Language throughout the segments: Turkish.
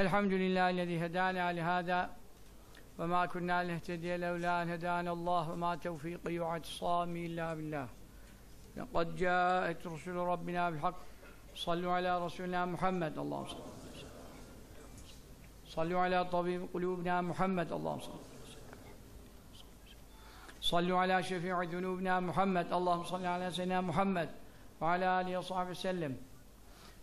الحمد لله الذي هدانا لهذا وما كنا لنهتدي لولا أن هدانا الله وما توفيقي وإعتصامي إلا بالله. لقد جاءت رسل ربنا بالحق. صلوا على رسولنا محمد اللهم صل صلوا على طبيب قلوبنا محمد اللهم صل صلوا على شفيع ذنوبنا محمد اللهم صل على سيدنا محمد وعلى آله وصحبه وسلم.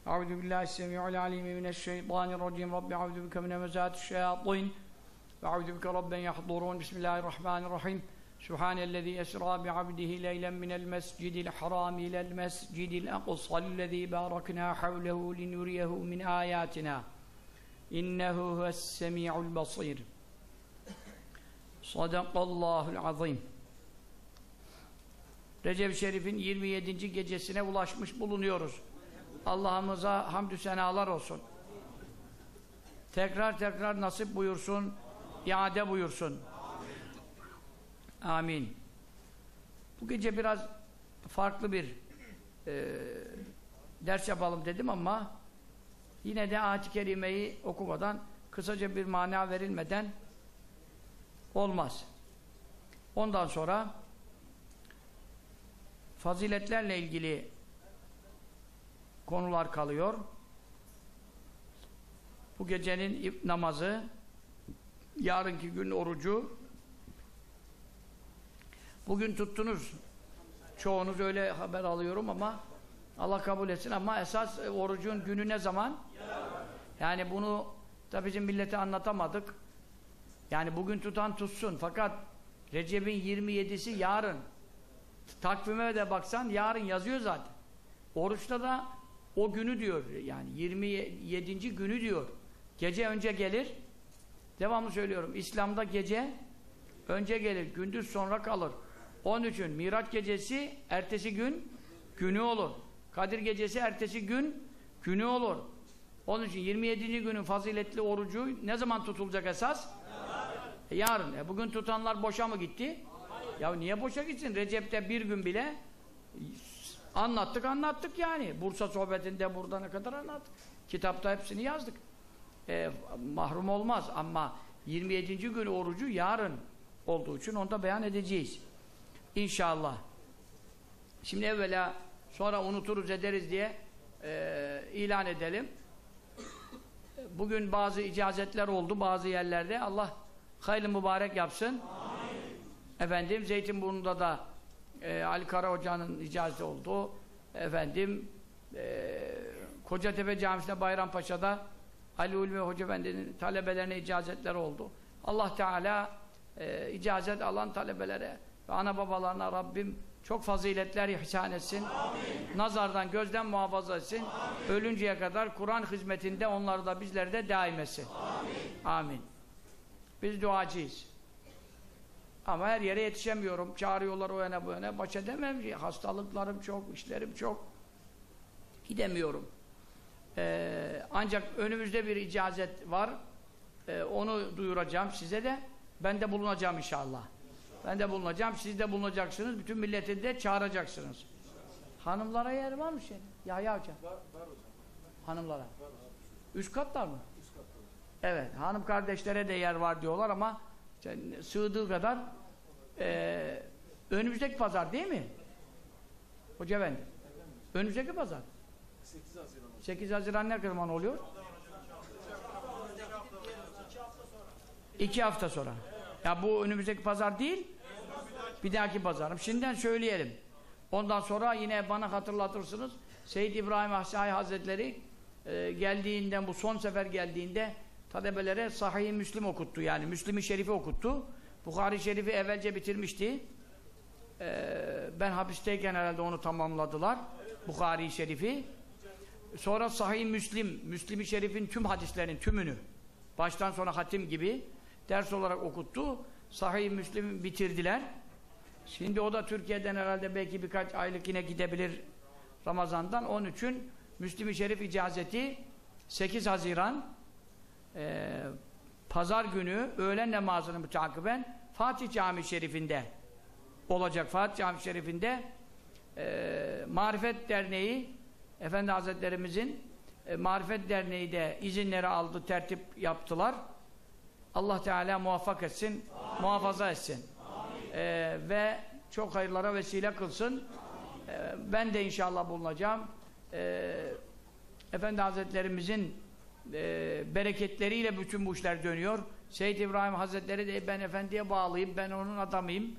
Euzu billahi semiul alim mineşşeytanirracim. Rabbi euzu bike min hemezati'ş-şeyatin ve euzu bike rabben yahdurun. Bismillahirrahmanirrahim. Subhanellezî esra bi abdihi leylen minel mescidil haram ilel mescidil aksa'llezî baraknâ havlehu linuriyehu min âyâtinâ. İnnehu huves-semî'ul basîr. Sadakallâhul azîm. Recep Şerif'in 27. gecesine ulaşmış bulunuyoruz. Allah'ımıza hamdü senalar olsun. Tekrar tekrar nasip buyursun, iade buyursun. Amin. Bu gece biraz farklı bir e, ders yapalım dedim ama yine de ayet-i kerimeyi okumadan kısaca bir mana verilmeden olmaz. Ondan sonra faziletlerle ilgili konular kalıyor. Bu gecenin namazı, yarınki gün orucu, bugün tuttunuz. Çoğunuz öyle haber alıyorum ama Allah kabul etsin ama esas orucun günü ne zaman? Yani bunu da bizim millete anlatamadık. Yani bugün tutan tutsun fakat Recep'in 27'si yarın. Takvime de baksan yarın yazıyor zaten. Oruçta da o günü diyor yani 27. günü diyor. Gece önce gelir. Devamlı söylüyorum. İslam'da gece önce gelir. Gündüz sonra kalır. Onun için Miraç gecesi ertesi gün günü olur. Kadir gecesi ertesi gün günü olur. Onun için 27. günün faziletli orucu ne zaman tutulacak esas? E, yarın. E, bugün tutanlar boşa mı gitti? Ya niye boşa gitsin? Recep'te bir gün bile anlattık anlattık yani. Bursa sohbetinde burada ne kadar anlattık. Kitapta hepsini yazdık. E, mahrum olmaz ama 27. gün orucu yarın olduğu için onu da beyan edeceğiz. İnşallah. Şimdi evvela sonra unuturuz ederiz diye e, ilan edelim. Bugün bazı icazetler oldu bazı yerlerde. Allah hayırlı mübarek yapsın. Amin. Efendim Zeytinburnu'nda da e, Ali Kara Hoca'nın icazeti oldu. Efendim e, Kocatepe Camisi'nde Bayrampaşa'da Ali Ulvi Hoca Efendi'nin talebelerine icazetler oldu. Allah Teala e, icazet alan talebelere ve ana babalarına Rabbim çok faziletler ihsan etsin. Amin. Nazardan, gözden muhafaza etsin. Amin. Ölünceye kadar Kur'an hizmetinde onları da bizleri de daim etsin. Amin. Amin. Biz duacıyız. Ama her yere yetişemiyorum. Çağırıyorlar o yana bu yana. Baş edemem ki. Hastalıklarım çok, işlerim çok. Gidemiyorum. Ee, ancak önümüzde bir icazet var. Ee, onu duyuracağım size de. Ben de bulunacağım inşallah. Ben de bulunacağım. Siz de bulunacaksınız. Bütün milleti de çağıracaksınız. Hanımlara yer var mı şey? Ya ya hocam. Var, var hocam. Hanımlara. Var, var. Üst katlar mı? Üst katlar. Evet. Hanım kardeşlere de yer var diyorlar ama sığdığı kadar e, önümüzdeki pazar değil mi? Hoca efendi. Önümüzdeki pazar. 8 Haziran. 8 Haziran ne zaman oluyor? İki hafta sonra. Ya bu önümüzdeki pazar değil. Bir dahaki pazarım. Şimdiden söyleyelim. Ondan sonra yine bana hatırlatırsınız. Seyyid İbrahim Ahsai Hazretleri e, geldiğinden bu son sefer geldiğinde talebelere Sahih-i Müslim okuttu. Yani Müslim-i Şerif'i okuttu. Bukhari Şerif'i evvelce bitirmişti. Ee, ben hapisteyken herhalde onu tamamladılar. Bukhari Şerif'i. Sonra Sahih Müslim, Müslim-i Şerif'in tüm hadislerinin tümünü baştan sona hatim gibi ders olarak okuttu. Sahih Müslim bitirdiler. Şimdi o da Türkiye'den herhalde belki birkaç aylık yine gidebilir Ramazan'dan. Onun için Müslim-i Şerif icazeti 8 Haziran e, Pazar günü öğlen namazını müteakiben Fatih Camii Şerif'inde olacak. Fatih Camii Şerif'inde e, Marifet Derneği Efendi Hazretlerimizin e, Marifet Derneği de izinleri aldı, tertip yaptılar. Allah Teala muvaffak etsin, muhafaza etsin. E, ve çok hayırlara vesile kılsın. E, ben de inşallah bulunacağım. E, Efendi Hazretlerimizin e, bereketleriyle bütün bu işler dönüyor. Seyyid İbrahim Hazretleri de ben efendiye bağlıyım, ben onun adamıyım.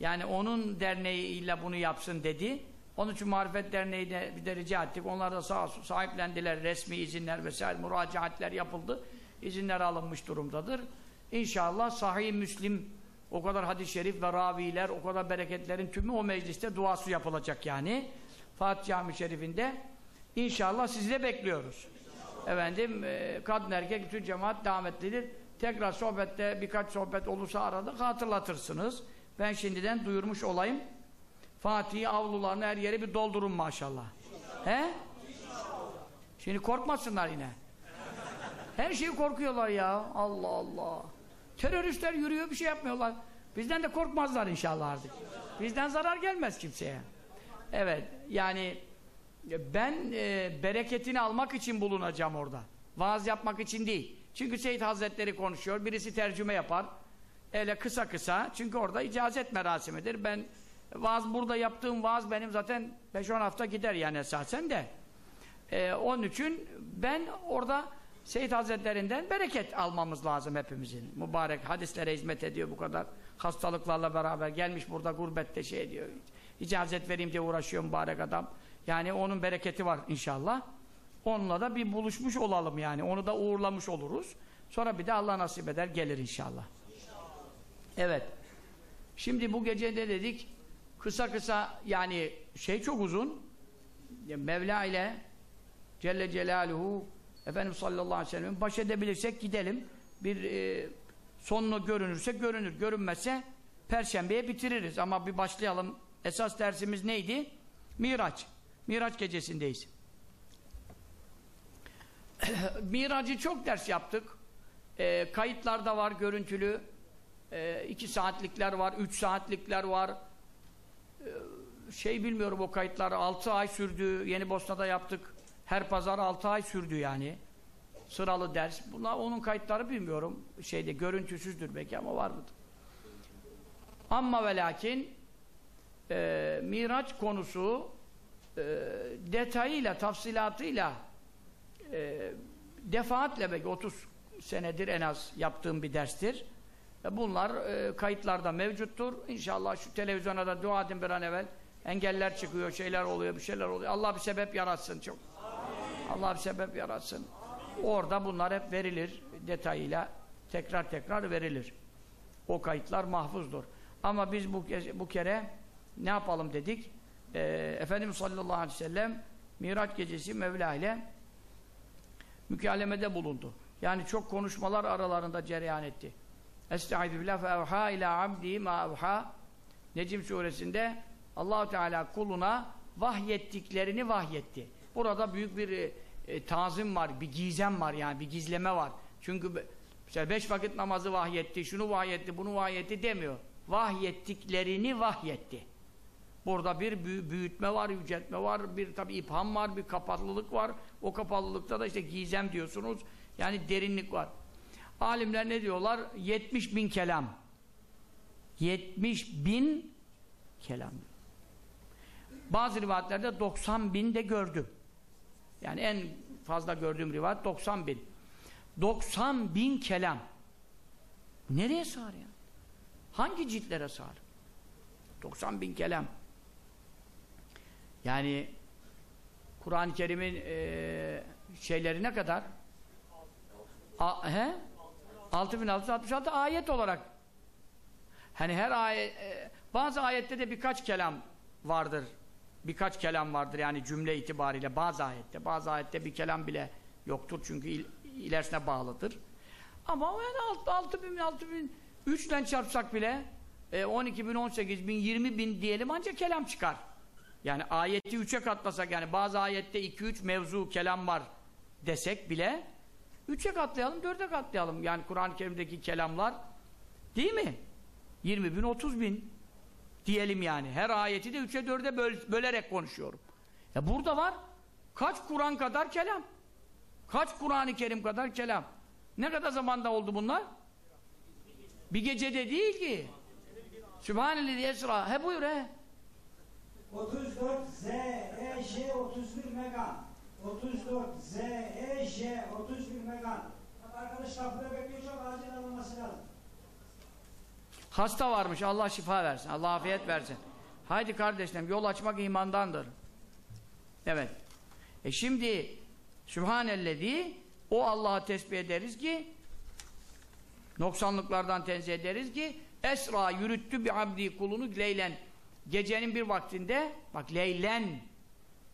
Yani onun derneğiyle bunu yapsın dedi. Onun için Marifet Derneği de bir de rica ettik. Onlar da sağ sahiplendiler. Resmi izinler vesaire müracaatler yapıldı. İzinler alınmış durumdadır. İnşallah sahih Müslim o kadar hadis-i şerif ve raviler, o kadar bereketlerin tümü o mecliste duası yapılacak yani. Fatih Cami Şerif'inde. İnşallah sizi de bekliyoruz. Efendim, e, kadın erkek bütün cemaat davetlidir. Tekrar sohbette birkaç sohbet olursa arada hatırlatırsınız. Ben şimdiden duyurmuş olayım. Fatih'i avlularını her yeri bir doldurun maşallah. He? Şimdi korkmasınlar yine. Her şeyi korkuyorlar ya. Allah Allah. Teröristler yürüyor bir şey yapmıyorlar. Bizden de korkmazlar inşallah artık. Bizden zarar gelmez kimseye. Evet yani ben e, bereketini almak için bulunacağım orada. Vaaz yapmak için değil. Çünkü Seyyid Hazretleri konuşuyor. Birisi tercüme yapar. Öyle kısa kısa. Çünkü orada icazet merasimidir. Ben vaaz burada yaptığım vaaz benim zaten 5-10 hafta gider yani esasen de. Ee, onun için ben orada Seyyid Hazretlerinden bereket almamız lazım hepimizin. Mübarek hadislere hizmet ediyor bu kadar. Hastalıklarla beraber gelmiş burada gurbette şey diyor. İcazet vereyim diye uğraşıyor mübarek adam. Yani onun bereketi var inşallah. Onunla da bir buluşmuş olalım yani. Onu da uğurlamış oluruz. Sonra bir de Allah nasip eder gelir inşallah. Evet. Şimdi bu gece de dedik kısa kısa yani şey çok uzun. Mevla ile Celle Celaluhu Efendimiz sallallahu aleyhi ve sellem baş edebilirsek gidelim. Bir e, sonunu görünürse görünür. Görünmezse Perşembeye bitiririz. Ama bir başlayalım. Esas dersimiz neydi? Miraç. Miraç gecesindeyiz. Miracı çok ders yaptık. E, kayıtlarda var görüntülü. E, iki saatlikler var, üç saatlikler var. E, şey bilmiyorum o kayıtlar altı ay sürdü. Yeni Bosna'da yaptık. Her pazar altı ay sürdü yani. Sıralı ders. Bunlar onun kayıtları bilmiyorum. Şeyde görüntüsüzdür belki ama var mıdır? Ama ve lakin e, Miraç konusu e, detayıyla, tafsilatıyla e, defaatle belki 30 senedir en az yaptığım bir derstir. E, bunlar e, kayıtlarda mevcuttur. İnşallah şu televizyona da dua edin bir an evvel. Engeller çıkıyor, şeyler oluyor, bir şeyler oluyor. Allah bir sebep yaratsın çok. Allah bir sebep yaratsın. Orada bunlar hep verilir detayıyla tekrar tekrar verilir. O kayıtlar mahfuzdur. Ama biz bu, bu kere ne yapalım dedik? Ee, Efendimiz sallallahu aleyhi ve sellem Miraç gecesi Mevla ile mükalemede bulundu. Yani çok konuşmalar aralarında cereyan etti. Estaizu billah fe ila abdi ma evha Necim suresinde Allahu Teala kuluna vahyettiklerini vahyetti. Burada büyük bir e, e, tazim var, bir gizem var yani bir gizleme var. Çünkü mesela beş vakit namazı vahyetti, şunu vahyetti, bunu vahyetti demiyor. Vahyettiklerini vahyetti. Burada bir büyütme var, yüceltme var, bir tabi ipham var, bir kapalılık var. O kapalılıkta da işte gizem diyorsunuz. Yani derinlik var. Alimler ne diyorlar? 70 bin kelam. 70 bin kelam. Bazı rivayetlerde 90 bin de gördüm. Yani en fazla gördüğüm rivayet 90 bin. 90 bin kelam. Nereye sığar ya? Hangi ciltlere sığar? 90 bin kelam. Yani Kur'an-ı Kerim'in e, şeyleri ne kadar? A, he? 6666 ayet olarak. Hani her ayet e, bazı ayette de birkaç kelam vardır. Birkaç kelam vardır yani cümle itibariyle bazı ayette. Bazı ayette bir kelam bile yoktur çünkü il, ilerisine bağlıdır. Ama yani 6, 6 bin, 6 bin 3 ile çarpsak bile e, 12 bin, 18 bin, 20 bin diyelim ancak kelam çıkar. Yani ayeti 3'e katlasak yani bazı ayette 2-3 mevzu kelam var desek bile 3'e katlayalım, 4'e katlayalım. Yani Kur'an-ı Kerim'deki kelamlar değil mi? 20 bin, 30 bin diyelim yani. Her ayeti de 3'e 4'e böl bölerek konuşuyorum. Ya burada var kaç Kur'an kadar kelam. Kaç Kur'an-ı Kerim kadar kelam? Ne kadar zamanda oldu bunlar? Bir gecede değil ki. Sübhanallah esra. He buyur he. 34 Z E J 31 megan. 34 Z E J 31 megan. Arkadaş kapıda bekliyor çok acil alınması lazım. Hasta varmış. Allah şifa versin. Allah afiyet versin. Haydi kardeşlerim yol açmak imandandır. Evet. E şimdi Sübhanellezi o Allah'a tesbih ederiz ki noksanlıklardan tenzih ederiz ki Esra yürüttü bir abdi kulunu leylen gecenin bir vaktinde bak leylen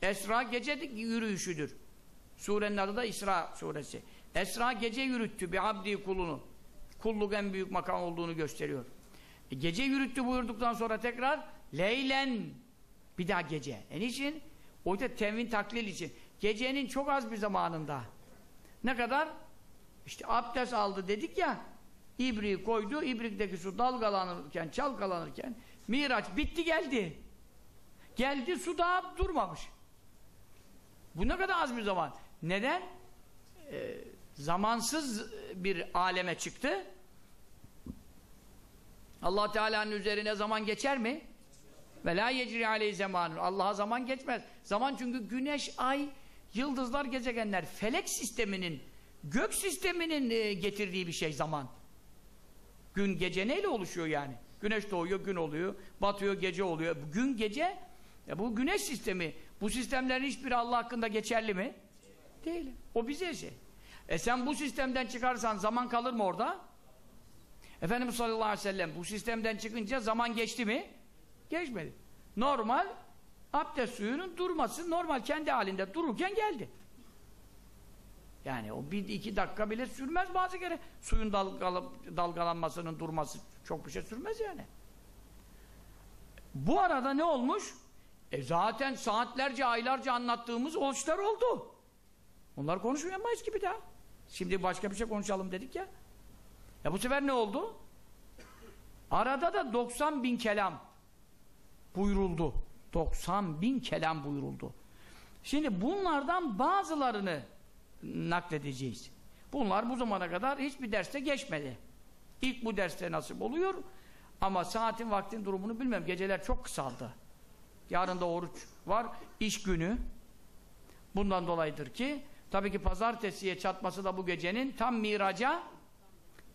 Esra gece yürüyüşüdür. Surenin adı da İsra suresi. Esra gece yürüttü bir abdi kulunu. Kulluk en büyük makam olduğunu gösteriyor. E, gece yürüttü buyurduktan sonra tekrar leylen bir daha gece. E niçin? O da tevin taklil için. Gecenin çok az bir zamanında. Ne kadar? İşte abdest aldı dedik ya İbriği koydu, ibrikteki su dalgalanırken, çalkalanırken Miraç bitti geldi. Geldi su daha durmamış. Bu ne kadar az bir zaman. Neden? Ee, zamansız bir aleme çıktı. Allah Teala'nın üzerine zaman geçer mi? Ve la yecri aleyhi zamanun. Allah'a zaman geçmez. Zaman çünkü güneş, ay, yıldızlar, gezegenler felek sisteminin, gök sisteminin e, getirdiği bir şey zaman. Gün gece neyle oluşuyor yani? Güneş doğuyor, gün oluyor, batıyor, gece oluyor. Gün gece, ya bu güneş sistemi. Bu sistemlerin hiçbiri Allah hakkında geçerli mi? Değil. O bize şey. E sen bu sistemden çıkarsan zaman kalır mı orada? Efendimiz sallallahu aleyhi ve sellem bu sistemden çıkınca zaman geçti mi? Geçmedi. Normal abdest suyunun durması normal kendi halinde dururken geldi. Yani o bir iki dakika bile sürmez bazı kere. Suyun dalgal dalgalanmasının durması çok bir şey sürmez yani. Bu arada ne olmuş? E zaten saatlerce, aylarca anlattığımız oluşlar oldu. Onlar konuşmayamayız ki bir daha. Şimdi başka bir şey konuşalım dedik ya. Ya bu sefer ne oldu? Arada da 90 bin kelam buyuruldu. 90 bin kelam buyuruldu. Şimdi bunlardan bazılarını nakledeceğiz. Bunlar bu zamana kadar hiçbir derste geçmedi. İlk bu derste nasip oluyor. Ama saatin vaktin durumunu bilmem. Geceler çok kısaldı. Yarın da oruç var. iş günü. Bundan dolayıdır ki tabii ki pazartesiye çatması da bu gecenin tam miraca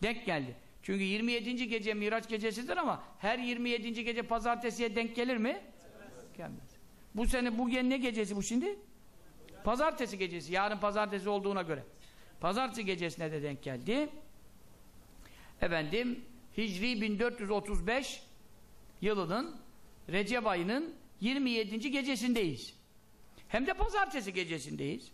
denk geldi. Çünkü 27. gece Miraç gecesidir ama her 27. gece pazartesiye denk gelir mi? Gelmez. Bu sene bu ne gecesi bu şimdi? Pazartesi gecesi. Yarın pazartesi olduğuna göre. Pazartesi gecesine de denk geldi. Efendim Hicri 1435 yılının Recep ayının 27. gecesindeyiz. Hem de pazartesi gecesindeyiz.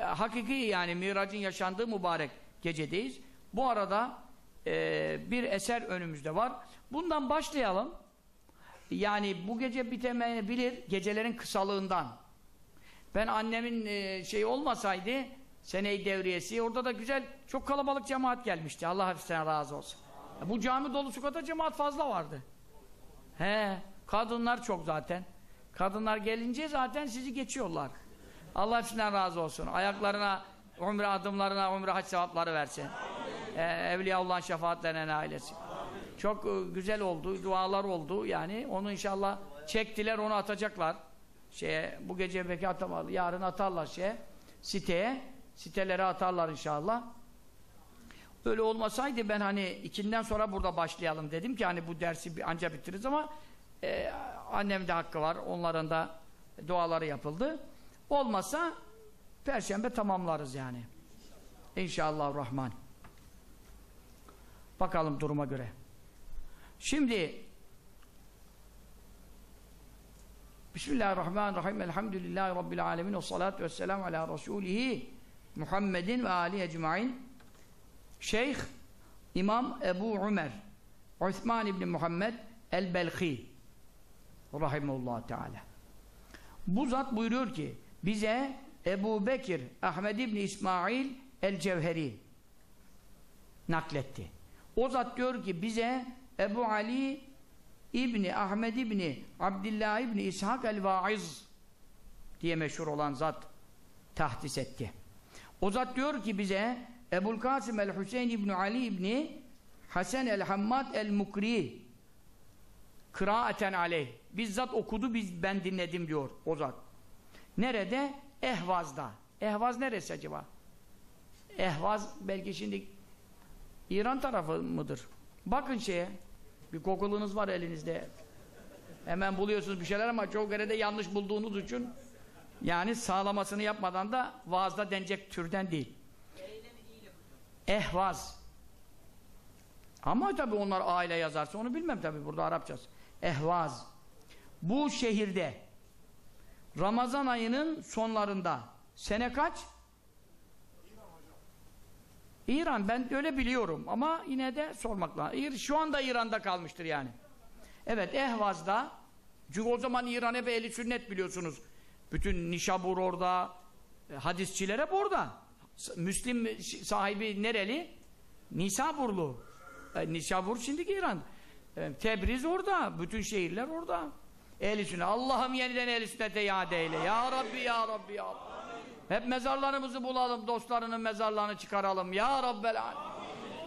Hakiki yani miracın yaşandığı mübarek gecedeyiz. Bu arada e, bir eser önümüzde var. Bundan başlayalım. Yani bu gece bitemeyebilir gecelerin kısalığından. Ben annemin e, şeyi olmasaydı seneyi devriyesi orada da güzel çok kalabalık cemaat gelmişti. Allah hepsinden razı olsun. Ya bu cami dolusu kadar cemaat fazla vardı. He, kadınlar çok zaten. Kadınlar gelince zaten sizi geçiyorlar. Allah hepsinden razı olsun. Ayaklarına, umre adımlarına, umre hac sevapları versin. Ee, Evliyaullah'ın şefaatlerine nail etsin. Çok e, güzel oldu, dualar oldu yani. Onu inşallah çektiler, onu atacaklar. Şeye, bu gece belki atamadı. Yarın atarlar şeye, siteye. Sitelere atarlar inşallah. Öyle olmasaydı ben hani ikinden sonra burada başlayalım dedim ki hani bu dersi anca bitiririz ama e, annem de hakkı var. Onların da duaları yapıldı. Olmasa Perşembe tamamlarız yani. İnşallah Rahman. Bakalım duruma göre. Şimdi Bismillahirrahmanirrahim. Elhamdülillahi Rabbil alemin. Ve salatu ve selamu ala Resulihi Muhammedin ve Ali ecmain. Şeyh İmam Ebu Ömer Osman İbni Muhammed El-Belhi Rahimullah Teala. Bu zat buyuruyor ki bize Ebu Bekir Ahmed İbni İsmail El-Cevheri nakletti. O zat diyor ki bize Ebu Ali İbni Ahmed İbni Abdullah İbni İshak el-Vaiz diye meşhur olan zat tahdis etti. O zat diyor ki bize Ebul Kasım el-Hüseyin İbni Ali İbni Hasan el-Hammad el-Mukri kıraaten aleyh. Bizzat okudu, biz ben dinledim diyor o zat. Nerede? Ehvaz'da. Ehvaz neresi acaba? Ehvaz belki şimdi İran tarafı mıdır? Bakın şeye. Bir Google'ınız var elinizde. Hemen buluyorsunuz bir şeyler ama çok kere de yanlış bulduğunuz için yani sağlamasını yapmadan da vaazda denecek türden değil. Ehvaz. Ama tabii onlar aile yazarsa onu bilmem tabii burada Arapçası. Ehvaz. Bu şehirde Ramazan ayının sonlarında sene kaç? İran ben öyle biliyorum ama yine de sormak lazım. Şu anda İran'da kalmıştır yani. Evet Ehvaz'da çünkü o zaman İran hep ehli sünnet biliyorsunuz. Bütün Nişabur orada, e, hadisçiler hep orada. Müslim sahibi nereli? Nisaburlu. E, Nişabur şimdiki İran. E, Tebriz orada. Bütün şehirler orada. Ehli sünnet. Allah'ım yeniden ehli sünnete iade eyle. Ya Rabbi ya Rabbi ya Rabbi. Hep mezarlarımızı bulalım, dostlarının mezarlarını çıkaralım. Ya Rabbel Alemin.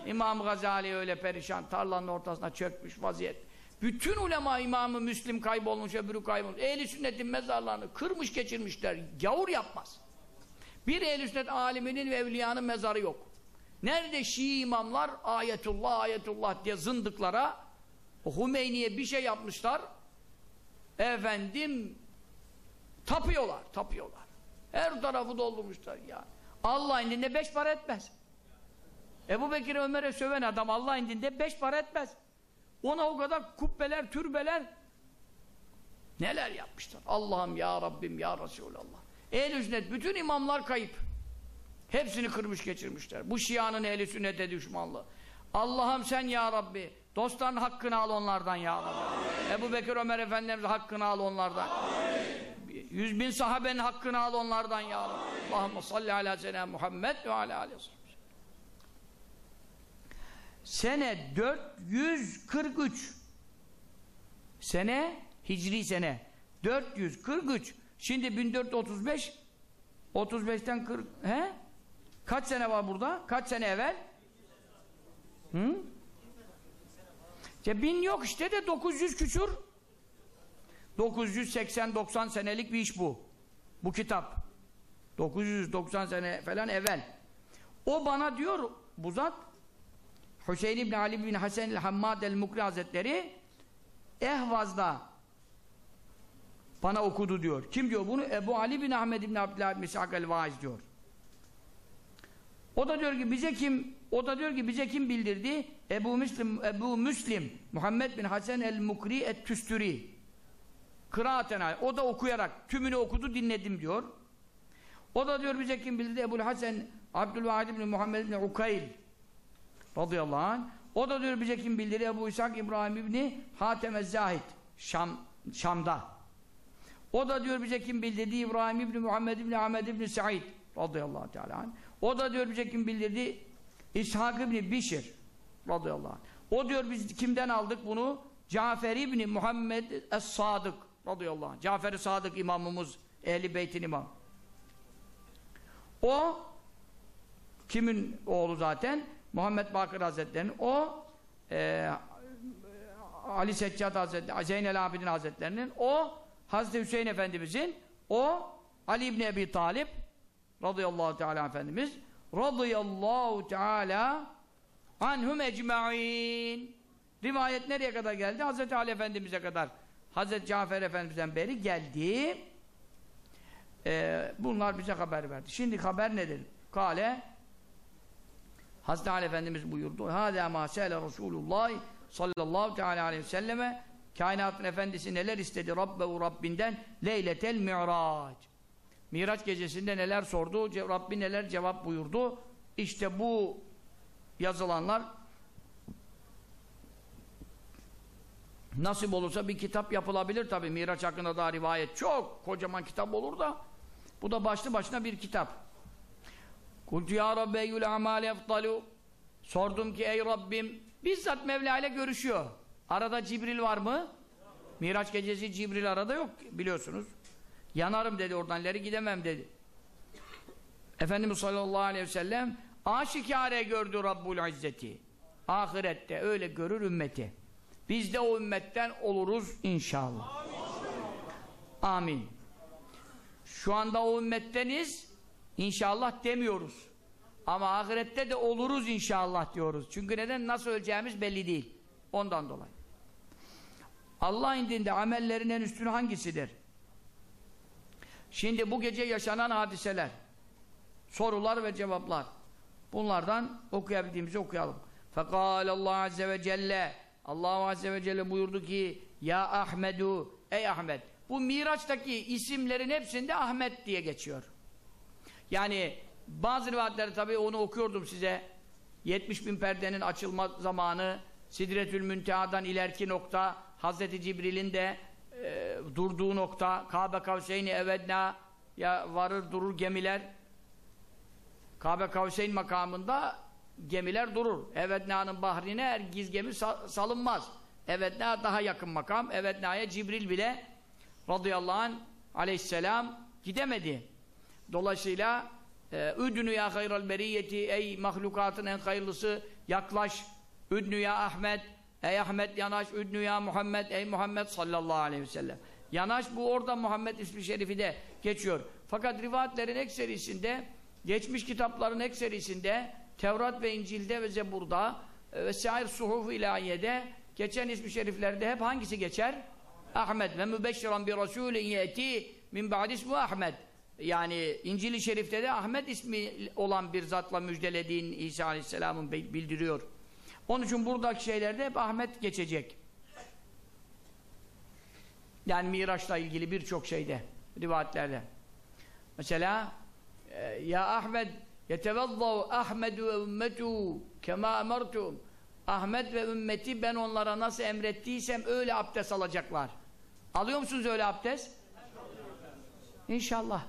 İmam Gazali öyle perişan, tarlanın ortasına çökmüş vaziyet. Bütün ulema imamı Müslim kaybolmuş, öbürü kaybolmuş. Ehli sünnetin mezarlarını kırmış geçirmişler. Gavur yapmaz. Bir ehl sünnet aliminin ve evliyanın mezarı yok. Nerede Şii imamlar ayetullah ayetullah diye zındıklara Hümeyni'ye bir şey yapmışlar. Efendim tapıyorlar, tapıyorlar. Her tarafı doldurmuşlar ya. Allah indinde beş para etmez. Ebu Bekir Ömer'e söven adam Allah indinde beş para etmez. Ona o kadar kubbeler, türbeler neler yapmışlar. Allah'ım ya Rabbim ya Resulallah. Ehl-i sünnet bütün imamlar kayıp. Hepsini kırmış geçirmişler. Bu şianın ehl-i sünnete düşmanlığı. Allah'ım sen ya Rabbi dostların hakkını al onlardan ya Rabbi. Ebu Bekir Ömer Efendimiz hakkını al onlardan. Yüz bin sahabenin hakkını al onlardan ya Rabbi. Allahümme salli ala sene Muhammed ve ala aleyhi. Sene 443 sene hicri sene 443 şimdi 1435 35'ten 40 he? Kaç sene var burada? Kaç sene evvel? Hı? İşte bin yok işte de 900 küsur 980-90 senelik bir iş bu. Bu kitap. 990 sene falan evvel. O bana diyor bu zat Hüseyin İbni Ali bin Hasan el-Hammad el-Mukri Hazretleri Ehvaz'da bana okudu diyor. Kim diyor bunu? Ebu Ali bin Ahmed bin Abdüllah bin Misak el-Vaiz diyor. O da diyor ki bize kim o da diyor ki bize kim bildirdi? Ebu Müslim Ebu Müslim Muhammed bin Hasan el-Mukri et-Tüstüri. Kıraaten o da okuyarak tümünü okudu dinledim diyor. O da diyor bize kim bildirdi? Ebu Hasan Abdülvahid bin Muhammed bin Ukayl radıyallahu anh. O da diyor bize kim bildirdi? Ebu İshak İbrahim İbni Hatem Zahid Şam, Şam'da. O da diyor bize kim bildirdi? İbrahim İbni Muhammed İbni Ahmed İbni Said radıyallahu teala anh. O da diyor bize kim bildirdi? İshak İbni Bişir radıyallahu anh. O diyor biz kimden aldık bunu? Cafer İbni Muhammed Es-Sadık radıyallahu anh. Cafer-i Sadık imamımız, Ehli Beyt'in imam. O kimin oğlu zaten? Muhammed Bakır Hazretleri'nin o e, Ali Seccad Hazretleri, Zeynel Abidin Hazretlerinin o Hazreti Hüseyin Efendimizin o Ali İbni Ebi Talip radıyallahu teala Efendimiz radıyallahu teala anhum ecma'in rivayet nereye kadar geldi? Hazreti Ali Efendimiz'e kadar Hazreti Cafer Efendimiz'den beri geldi. Ee, bunlar bize haber verdi. Şimdi haber nedir? Kale Hazreti Ali Efendimiz buyurdu. Hâdâ mâ sâle Resulullah sallallahu teala aleyhi ve selleme kainatın efendisi neler istedi Rabbehu Rabbinden? Leyletel mi'raç Miraç gecesinde neler sordu? Rabbi neler cevap buyurdu? İşte bu yazılanlar nasip olursa bir kitap yapılabilir tabi Miraç hakkında daha rivayet çok kocaman kitap olur da bu da başlı başına bir kitap Kultu ya Rabbi eyyül amali eftalu Sordum ki ey Rabbim bizzat Mevla ile görüşüyor. Arada Cibril var mı? Miraç gecesi Cibril arada yok biliyorsunuz. Yanarım dedi oradan ileri gidemem dedi. Efendimiz sallallahu aleyhi ve sellem aşikare gördü Rabbul İzzeti. Ahirette öyle görür ümmeti. Biz de o ümmetten oluruz inşallah. Amin. Şu anda o ümmetteniz inşallah demiyoruz. Ama ahirette de oluruz inşallah diyoruz. Çünkü neden? Nasıl öleceğimiz belli değil. Ondan dolayı. Allah indinde amellerin en üstünü hangisidir? Şimdi bu gece yaşanan hadiseler, sorular ve cevaplar. Bunlardan okuyabildiğimizi okuyalım. Allah Azze ve Celle Allah Azze ve Celle buyurdu ki Ya Ahmedu Ey Ahmet Bu Miraç'taki isimlerin hepsinde Ahmet diye geçiyor. Yani bazı rivayetleri tabi onu okuyordum size 70 bin perdenin açılma zamanı Sidretül Münteha'dan ileriki nokta Hazreti Cibril'in de e, durduğu nokta Kabe Kavseyni Evedna ya varır durur gemiler Kabe Kavseyn makamında gemiler durur. Evedna'nın bahrine her giz gemi salınmaz. Evedna daha yakın makam. Evedna'ya Cibril bile radıyallahu anh aleyhisselam gidemedi. Dolayısıyla Üdnü ya hayral beriyeti ey mahlukatın en hayırlısı yaklaş. Üdnü ya Ahmet ey Ahmet yanaş. Üdnü ya Muhammed ey Muhammed sallallahu aleyhi ve sellem. Yanaş bu orada Muhammed ismi şerifi de geçiyor. Fakat rivayetlerin ekserisinde geçmiş kitapların ekserisinde Tevrat ve İncil'de ve Zebur'da e, ve sair suhuf ilahiyede geçen ismi şeriflerde hep hangisi geçer? Ahmet ve mübeşşiran bir rasulün yeti min ba'd ismu Ahmet. Yani İncil-i Şerif'te de Ahmet ismi olan bir zatla müjdelediğin İsa Aleyhisselam'ın bildiriyor. Onun için buradaki şeylerde hep Ahmet geçecek. Yani Miraç'la ilgili birçok şeyde, rivayetlerde. Mesela e, Ya Ahmet yetevallav Ahmedu ve ümmetu kema emertum Ahmet ve ümmeti ben onlara nasıl emrettiysem öyle abdest alacaklar. Alıyor musunuz öyle abdest? İnşallah.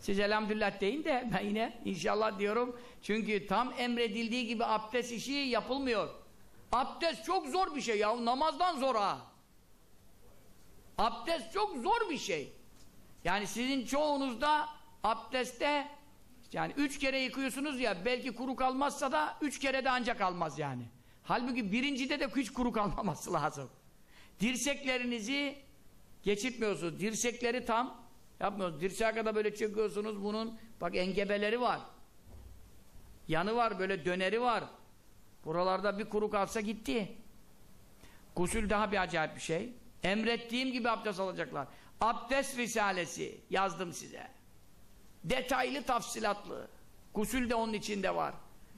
Siz elhamdülillah deyin de ben yine inşallah diyorum. Çünkü tam emredildiği gibi abdest işi yapılmıyor. Abdest çok zor bir şey ya. Namazdan zor ha. Abdest çok zor bir şey. Yani sizin çoğunuzda abdestte yani üç kere yıkıyorsunuz ya belki kuru kalmazsa da üç kere de ancak almaz yani. Halbuki birincide de hiç kuru kalmaması lazım. Dirseklerinizi geçirtmiyorsunuz. Dirsekleri tam yapmıyorsunuz. Dirseğe kadar böyle çekiyorsunuz bunun bak engebeleri var. Yanı var böyle döneri var. Buralarda bir kuru kalsa gitti. Gusül daha bir acayip bir şey. Emrettiğim gibi abdest alacaklar. Abdest Risalesi yazdım size. Detaylı tafsilatlı. Gusül de onun içinde var.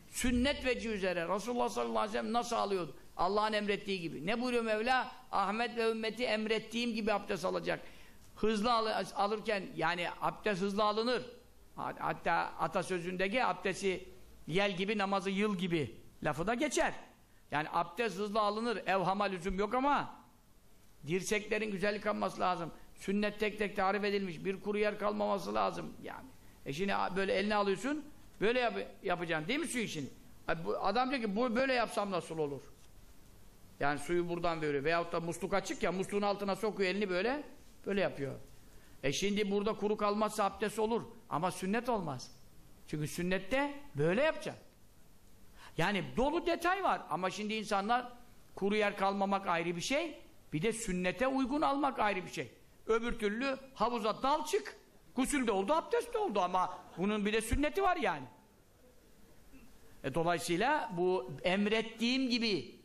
Sünnet veci üzere Resulullah sallallahu aleyhi ve sellem nasıl alıyordu? Allah'ın emrettiği gibi. Ne buyuruyor Mevla? Ahmet ve ümmeti emrettiğim gibi abdest alacak. Hızlı al alırken yani abdest hızlı alınır. Hatta atasözündeki abdesti yel gibi namazı yıl gibi lafı da geçer. Yani abdest hızlı alınır. Evhama lüzum yok ama dirseklerin güzel yıkanması lazım. Sünnet tek tek tarif edilmiş. Bir kuru yer kalmaması lazım yani. E şimdi böyle eline alıyorsun, böyle yap yapacaksın değil mi su işini? Adam diyor ki bu böyle yapsam nasıl olur? Yani suyu buradan veriyor. Veyahut da musluk açık ya, musluğun altına sokuyor elini böyle, böyle yapıyor. E şimdi burada kuru kalmazsa abdest olur. Ama sünnet olmaz. Çünkü sünnette böyle yapacak. Yani dolu detay var. Ama şimdi insanlar kuru yer kalmamak ayrı bir şey. Bir de sünnete uygun almak ayrı bir şey. Öbür türlü havuza dal çık. Gusül de oldu, abdest de oldu ama bunun bir de sünneti var yani. E dolayısıyla bu emrettiğim gibi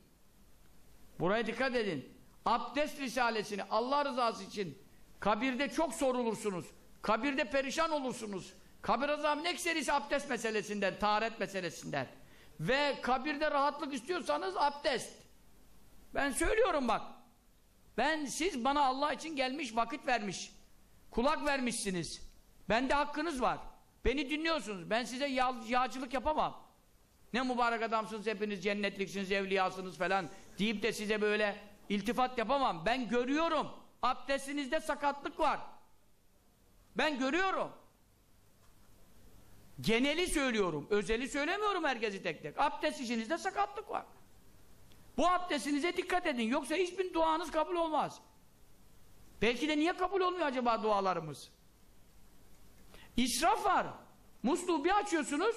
buraya dikkat edin. Abdest risalesini Allah rızası için kabirde çok sorulursunuz. Kabirde perişan olursunuz. Kabir azabının ekserisi abdest meselesinden, taharet meselesinden. Ve kabirde rahatlık istiyorsanız abdest. Ben söylüyorum bak. Ben siz bana Allah için gelmiş vakit vermiş. Kulak vermişsiniz. Bende hakkınız var. Beni dinliyorsunuz. Ben size yağ, yağcılık yapamam. Ne mübarek adamsınız hepiniz cennetliksiniz, evliyasınız falan deyip de size böyle iltifat yapamam. Ben görüyorum. Abdestinizde sakatlık var. Ben görüyorum. Geneli söylüyorum. Özeli söylemiyorum herkesi tek tek. Abdest işinizde sakatlık var. Bu abdestinize dikkat edin. Yoksa hiçbir duanız kabul olmaz. Belki de niye kabul olmuyor acaba dualarımız? İsraf var. Musluğu bir açıyorsunuz.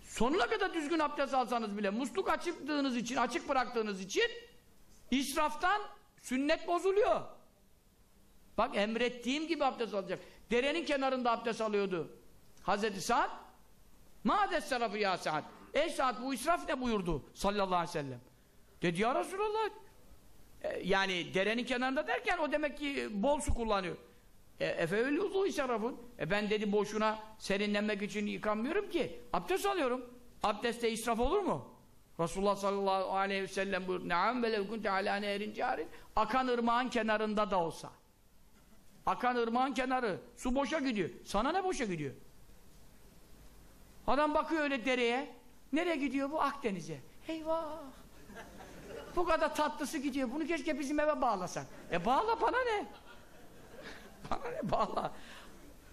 Sonuna kadar düzgün abdest alsanız bile musluk açıktığınız için, açık bıraktığınız için israftan sünnet bozuluyor. Bak emrettiğim gibi abdest alacak. Derenin kenarında abdest alıyordu. Hazreti Sa'd Mâdes sarafı ya Sa'd. Ey Sa'd bu israf ne buyurdu sallallahu aleyhi ve sellem. Dedi ya Resulallah. E, yani derenin kenarında derken o demek ki bol su kullanıyor. E, uzun israfın. E ben dedi boşuna serinlenmek için yıkanmıyorum ki. Abdest alıyorum. Abdestte israf olur mu? Resulullah sallallahu aleyhi ve sellem buyurdu. Ne'am ve lev kunte alâ nehrin cârin. Akan ırmağın kenarında da olsa. Akan ırmağın kenarı. Su boşa gidiyor. Sana ne boşa gidiyor? Adam bakıyor öyle dereye. Nereye gidiyor bu? Akdeniz'e. Eyvah! Bu kadar tatlısı gidiyor. Bunu keşke bizim eve bağlasak. E bağla bana ne? bana ne bağla?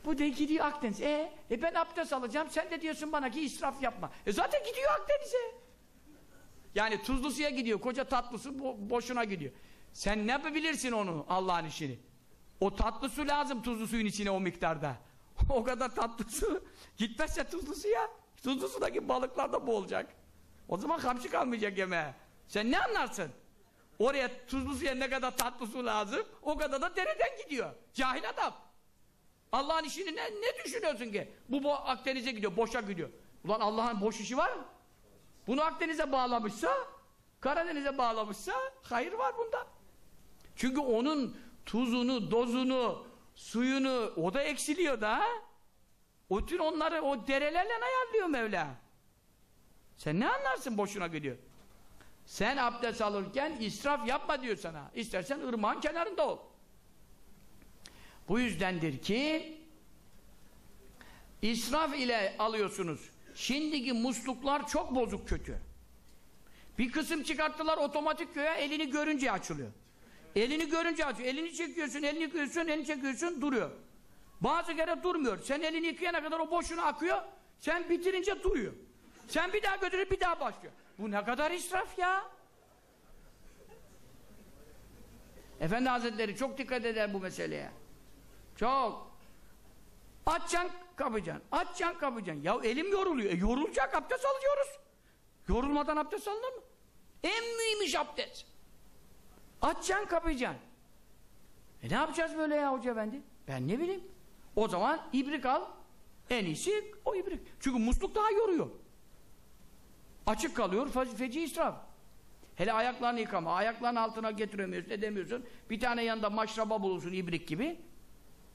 Bu da gidiyor Akdeniz. E, e ben abdest alacağım. Sen de diyorsun bana ki israf yapma. E zaten gidiyor Akdeniz'e. Yani tuzlu suya gidiyor. Koca tatlısı bo boşuna gidiyor. Sen ne yapabilirsin onu Allah'ın işini? O tatlı su lazım tuzlu suyun içine o miktarda. o kadar tatlı su gitmezse tuzlu suya tuzlu sudaki balıklar da boğulacak. O zaman kamçı kalmayacak yemeğe. Sen ne anlarsın? Oraya tuzlu suya ne kadar tatlı su lazım o kadar da dereden gidiyor. Cahil adam. Allah'ın işini ne, ne düşünüyorsun ki? Bu, bu Akdeniz'e gidiyor, boşa gidiyor. Ulan Allah'ın boş işi var mı? Bunu Akdeniz'e bağlamışsa, Karadeniz'e bağlamışsa hayır var bunda. Çünkü onun tuzunu, dozunu, suyunu o da eksiliyor da. O tür onları o derelerle ayarlıyor Mevla. Sen ne anlarsın boşuna gidiyor. Sen abdest alırken israf yapma diyor sana. İstersen ırmağın kenarında ol. Bu yüzdendir ki israf ile alıyorsunuz. Şimdiki musluklar çok bozuk kötü. Bir kısım çıkarttılar otomatik köye elini görünce açılıyor. Elini görünce açıyor. Elini çekiyorsun, elini yıkıyorsun, elini çekiyorsun duruyor. Bazı kere durmuyor. Sen elini yıkayana kadar o boşuna akıyor. Sen bitirince duruyor. Sen bir daha götürüp bir daha başlıyor. Bu ne kadar israf ya? Efendi Hazretleri çok dikkat eder bu meseleye. Çok. Açacaksın, kapacaksın. Açacaksın, kapacaksın. Ya elim yoruluyor. E yorulacak, abdest alıyoruz. Yorulmadan abdest alınır mı? En mühim abdest. Açacaksın, kapayacaksın. E ne yapacağız böyle ya hoca efendi? Ben ne bileyim. O zaman ibrik al. En iyisi o ibrik. Çünkü musluk daha yoruyor. Açık kalıyor, fe feci israf. Hele ayaklarını yıkama, ayaklarının altına getiremiyorsun, edemiyorsun. Bir tane yanında maşraba bulursun ibrik gibi.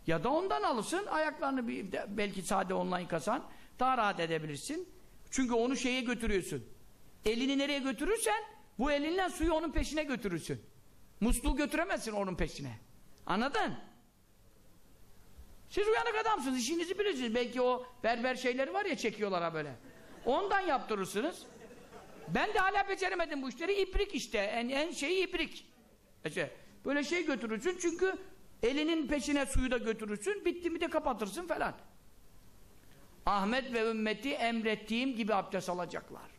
Ya da ondan alırsın, ayaklarını bir, belki sade onunla yıkasan daha rahat edebilirsin. Çünkü onu şeye götürüyorsun. Elini nereye götürürsen bu elinle suyu onun peşine götürürsün. Musluğu götüremezsin onun peşine. Anladın? Siz uyanık adamsınız, işinizi bilirsiniz. Belki o berber şeyleri var ya çekiyorlar ha böyle. Ondan yaptırırsınız. Ben de hala beceremedim bu işleri. İbrik işte. En, en şeyi ibrik. İşte böyle şey götürürsün çünkü elinin peşine suyu da götürürsün. Bitti mi de kapatırsın falan. Ahmet ve ümmeti emrettiğim gibi abdest alacaklar.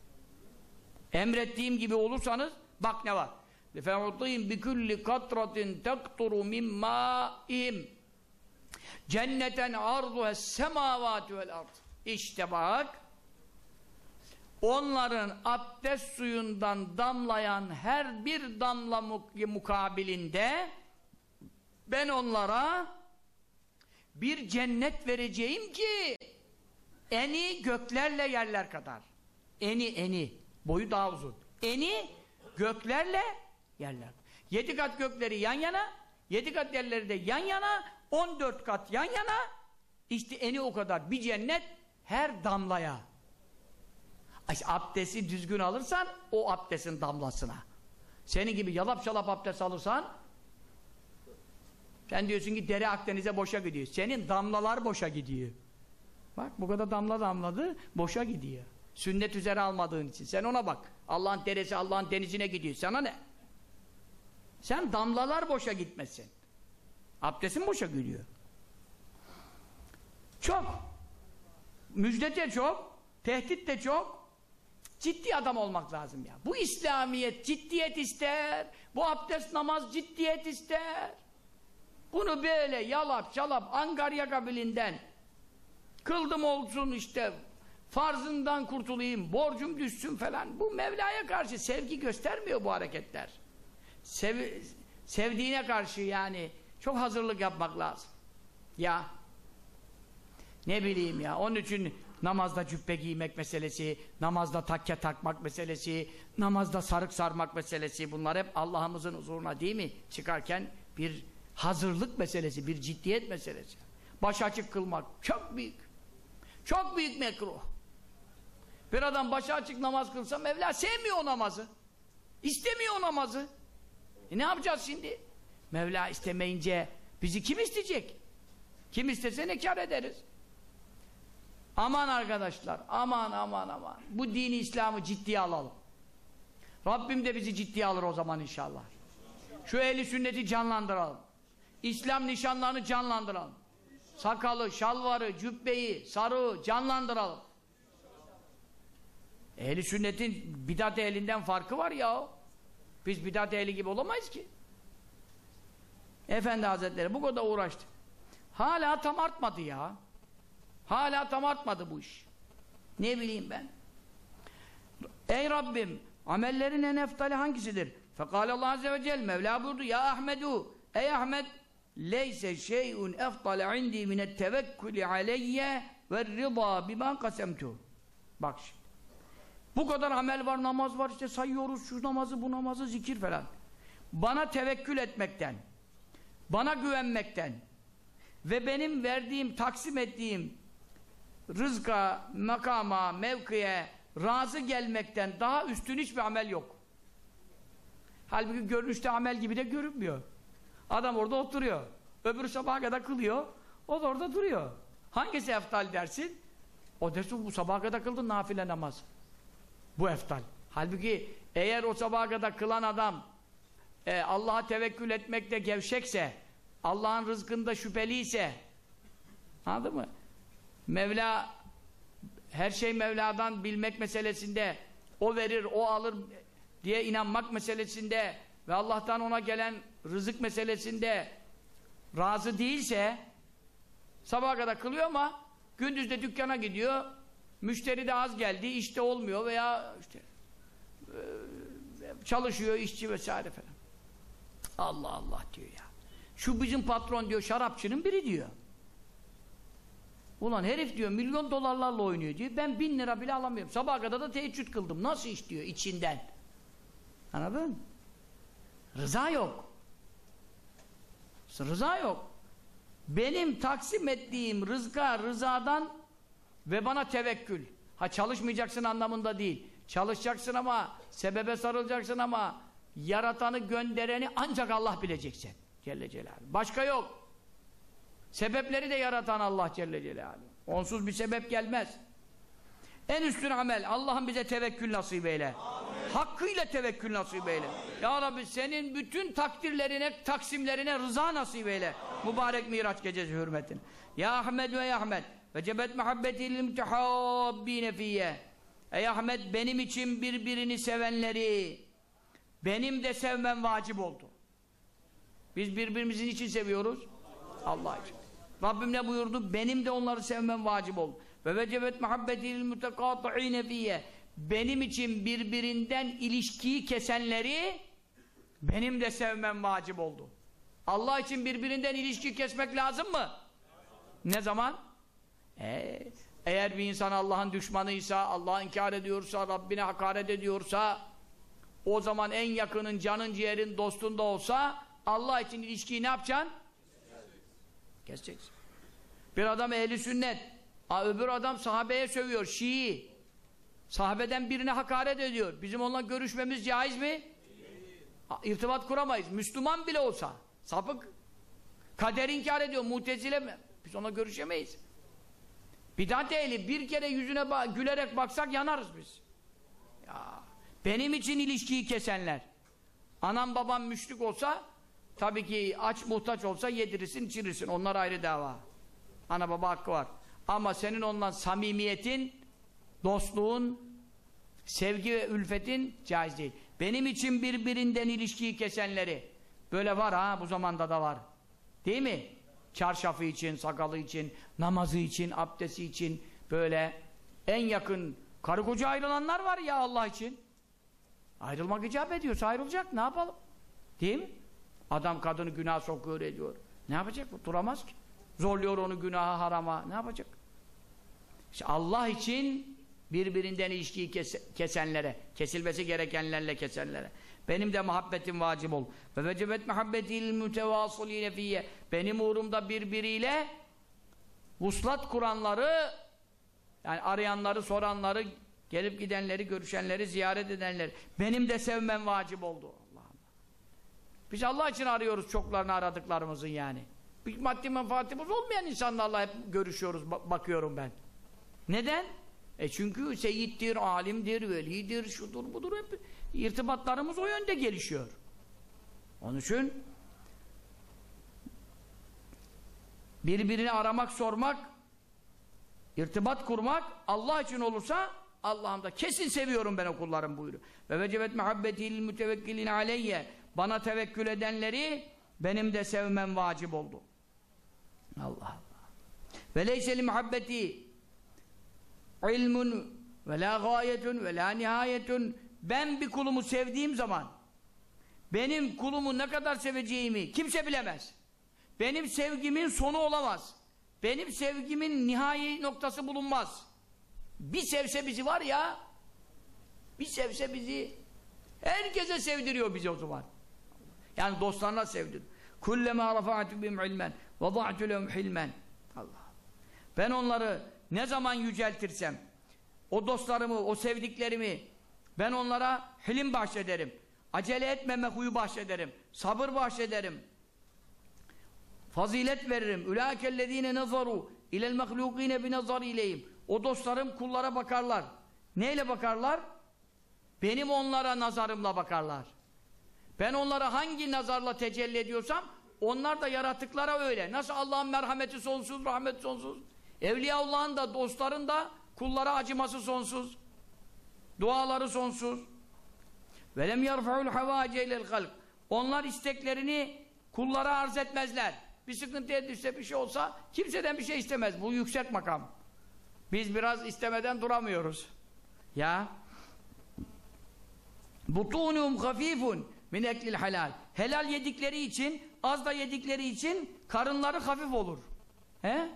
Emrettiğim gibi olursanız bak ne var. لَفَعُطِيمْ بِكُلِّ قَطْرَةٍ تَقْطُرُ مِنْ مَائِمْ Cenneten arduhe semavati vel ard. İşte bak onların abdest suyundan damlayan her bir damla mukabilinde ben onlara bir cennet vereceğim ki eni göklerle yerler kadar. Eni eni. Boyu daha uzun. Eni göklerle yerler. Yedi kat gökleri yan yana, yedi kat yerleri de yan yana, on dört kat yan yana, işte eni o kadar. Bir cennet her damlaya. Abdesti düzgün alırsan o abdestin damlasına. Senin gibi yalap şalap abdest alırsan sen diyorsun ki dere Akdeniz'e boşa gidiyor. Senin damlalar boşa gidiyor. Bak bu kadar damla damladı boşa gidiyor. Sünnet üzere almadığın için. Sen ona bak. Allah'ın deresi Allah'ın denizine gidiyor. Sana ne? Sen damlalar boşa gitmesin. Abdestin boşa gidiyor. Çok. Müjde de çok. Tehdit de çok. Ciddi adam olmak lazım ya. Bu İslamiyet ciddiyet ister. Bu abdest namaz ciddiyet ister. Bunu böyle yalap çalap Angarya kabilinden kıldım olsun işte farzından kurtulayım, borcum düşsün falan. Bu Mevla'ya karşı sevgi göstermiyor bu hareketler. Sev, sevdiğine karşı yani çok hazırlık yapmak lazım. Ya ne bileyim ya onun için namazda cübbe giymek meselesi, namazda takke takmak meselesi, namazda sarık sarmak meselesi bunlar hep Allah'ımızın huzuruna değil mi? Çıkarken bir hazırlık meselesi, bir ciddiyet meselesi. Baş açık kılmak çok büyük. Çok büyük mekruh. Bir adam başı açık namaz kılsa Mevla sevmiyor o namazı. İstemiyor o namazı. E ne yapacağız şimdi? Mevla istemeyince bizi kim isteyecek? Kim istese ne kar ederiz? Aman arkadaşlar, aman aman aman. Bu dini İslam'ı ciddiye alalım. Rabbim de bizi ciddiye alır o zaman inşallah. Şu ehli sünneti canlandıralım. İslam nişanlarını canlandıralım. Sakalı, şalvarı, cübbeyi, sarığı canlandıralım. Ehli sünnetin bidat ehlinden farkı var ya. Biz bidat ehli gibi olamayız ki. Efendi Hazretleri bu kadar uğraştı. Hala tam artmadı ya. Hala tam artmadı bu iş. Ne bileyim ben. Ey Rabbim amellerin en eftali hangisidir? Fekale Allah Azze ve Celle Mevla buyurdu ya Ahmedu ey Ahmet leyse şeyun eftale indi minet tevekkülü aleyye ve rıza bima kasemtu bak şimdi bu kadar amel var namaz var işte sayıyoruz şu namazı bu namazı zikir falan bana tevekkül etmekten bana güvenmekten ve benim verdiğim taksim ettiğim rızka, makama, mevkiye razı gelmekten daha üstün hiçbir amel yok. Halbuki görünüşte amel gibi de görünmüyor. Adam orada oturuyor. Öbürü sabaha kadar kılıyor. O da orada duruyor. Hangisi eftal dersin? O dersin bu sabaha kadar kıldın nafile namaz. Bu eftal. Halbuki eğer o sabaha kadar kılan adam e, Allah'a tevekkül etmekte gevşekse Allah'ın rızkında şüpheliyse anladın mı? Mevla her şey Mevla'dan bilmek meselesinde o verir, o alır diye inanmak meselesinde ve Allah'tan ona gelen rızık meselesinde razı değilse sabaha kadar kılıyor ama gündüz de dükkana gidiyor müşteri de az geldi, işte olmuyor veya işte e, çalışıyor işçi vesaire falan. Allah Allah diyor ya. Şu bizim patron diyor şarapçının biri diyor. Ulan herif diyor milyon dolarlarla oynuyor diyor. Ben bin lira bile alamıyorum. Sabaha kadar da teheccüd kıldım. Nasıl iş diyor içinden. Anladın? Rıza yok. Rıza yok. Benim taksim ettiğim rızka rızadan ve bana tevekkül. Ha çalışmayacaksın anlamında değil. Çalışacaksın ama sebebe sarılacaksın ama yaratanı göndereni ancak Allah bileceksin. Celle Celaluhu. Başka yok. Sebepleri de yaratan Allah Celle Celaluhu. Onsuz bir sebep gelmez. En üstün amel. Allah'ım bize tevekkül nasip eyle. Amin. Hakkıyla tevekkül nasip eyle. Ya Rabbi senin bütün takdirlerine, taksimlerine rıza nasip eyle. Mübarek Miraç gecesi hürmetin. Ya Ahmet ve ya Ahmet. Ve cebet muhabbetil imtihabbine fiyye. Ey Ahmet benim için birbirini sevenleri benim de sevmem vacip oldu. Biz birbirimizin için seviyoruz. Allah için. Rabbim ne buyurdu? Benim de onları sevmem vacip oldu. Ve vecebet muhabbetil mutekâtı'îne fiyye. Benim için birbirinden ilişkiyi kesenleri benim de sevmem vacip oldu. Allah için birbirinden ilişki kesmek lazım mı? Ne zaman? Ee, eğer bir insan Allah'ın düşmanıysa, Allah'ı inkar ediyorsa, Rabbine hakaret ediyorsa, o zaman en yakının, canın, ciğerin, dostun da olsa, Allah için ilişkiyi ne yapacaksın? Keseceksin. Bir adam ehli sünnet, a, öbür adam sahabeye sövüyor, Şii. Sahabeden birine hakaret ediyor. Bizim onunla görüşmemiz caiz mi? İrtibat kuramayız. Müslüman bile olsa. Sapık. Kader inkar ediyor. Mutezile mi? Biz ona görüşemeyiz. Bidat ehli bir kere yüzüne ba gülerek baksak yanarız biz. Ya, benim için ilişkiyi kesenler. Anam babam müşrik olsa tabii ki aç muhtaç olsa yedirirsin içirirsin. Onlar ayrı dava. Ana baba hakkı var. Ama senin ondan samimiyetin, dostluğun, sevgi ve ülfetin caiz değil. Benim için birbirinden ilişkiyi kesenleri böyle var ha bu zamanda da var. Değil mi? çarşafı için, sakalı için, namazı için, abdesti için böyle en yakın karı koca ayrılanlar var ya Allah için. Ayrılmak icap ediyorsa ayrılacak. Ne yapalım? Değil mi? Adam kadını günah sokuyor ediyor. Ne yapacak bu? Duramaz ki. Zorluyor onu günaha, harama. Ne yapacak? İşte Allah için birbirinden ilişkiyi kes kesenlere, kesilmesi gerekenlerle kesenlere. Benim de muhabbetim vacip ol. Ve vecebet muhabbetil mütevasıline fiyye. Benim uğrumda birbiriyle vuslat kuranları yani arayanları, soranları, gelip gidenleri, görüşenleri, ziyaret edenleri benim de sevmem vacip oldu. Biz Allah için arıyoruz çoklarını aradıklarımızın yani. Bir maddi menfaatimiz olmayan insanlarla hep görüşüyoruz, ba- bakıyorum ben. Neden? E çünkü seyittir, alimdir, velidir, şudur budur hep irtibatlarımız o yönde gelişiyor. Onun için birbirini aramak, sormak, irtibat kurmak Allah için olursa Allah'ım da kesin seviyorum ben o kullarım buyuruyor. Ve vecebet muhabbetil mütevekkilin aleyye bana tevekkül edenleri benim de sevmem vacip oldu. Allah Allah. Ve leyseli muhabbeti ilmun ve la gayetun ve la nihayetun ben bir kulumu sevdiğim zaman benim kulumu ne kadar seveceğimi kimse bilemez. Benim sevgimin sonu olamaz. Benim sevgimin nihai noktası bulunmaz. Bir sevse bizi var ya bir sevse bizi herkese sevdiriyor bizi o zaman. Yani dostlarına sevdir. Kullema rafa'tu bim ilmen ve da'tu hilmen. Allah. Ben onları ne zaman yüceltirsem o dostlarımı, o sevdiklerimi ben onlara hilim bahşederim. Acele etmeme huyu bahşederim. Sabır bahşederim. Fazilet veririm. Ülâkellezîne nazaru ilel mehlûkîne binazar ileyhim. O dostlarım kullara bakarlar. Neyle bakarlar? Benim onlara nazarımla bakarlar. Ben onlara hangi nazarla tecelli ediyorsam onlar da yaratıklara öyle. Nasıl Allah'ın merhameti sonsuz, rahmeti sonsuz. Evliyaullah'ın da dostların da kullara acıması sonsuz. Duaları sonsuz. Velem yerfa'ul havace ilel halk. Onlar isteklerini kullara arz etmezler. Bir sıkıntıya düşse bir şey olsa kimseden bir şey istemez. Bu yüksek makam. Biz biraz istemeden duramıyoruz. Ya. Butunum hafifun min eklil halal. Helal yedikleri için, az da yedikleri için karınları hafif olur. He?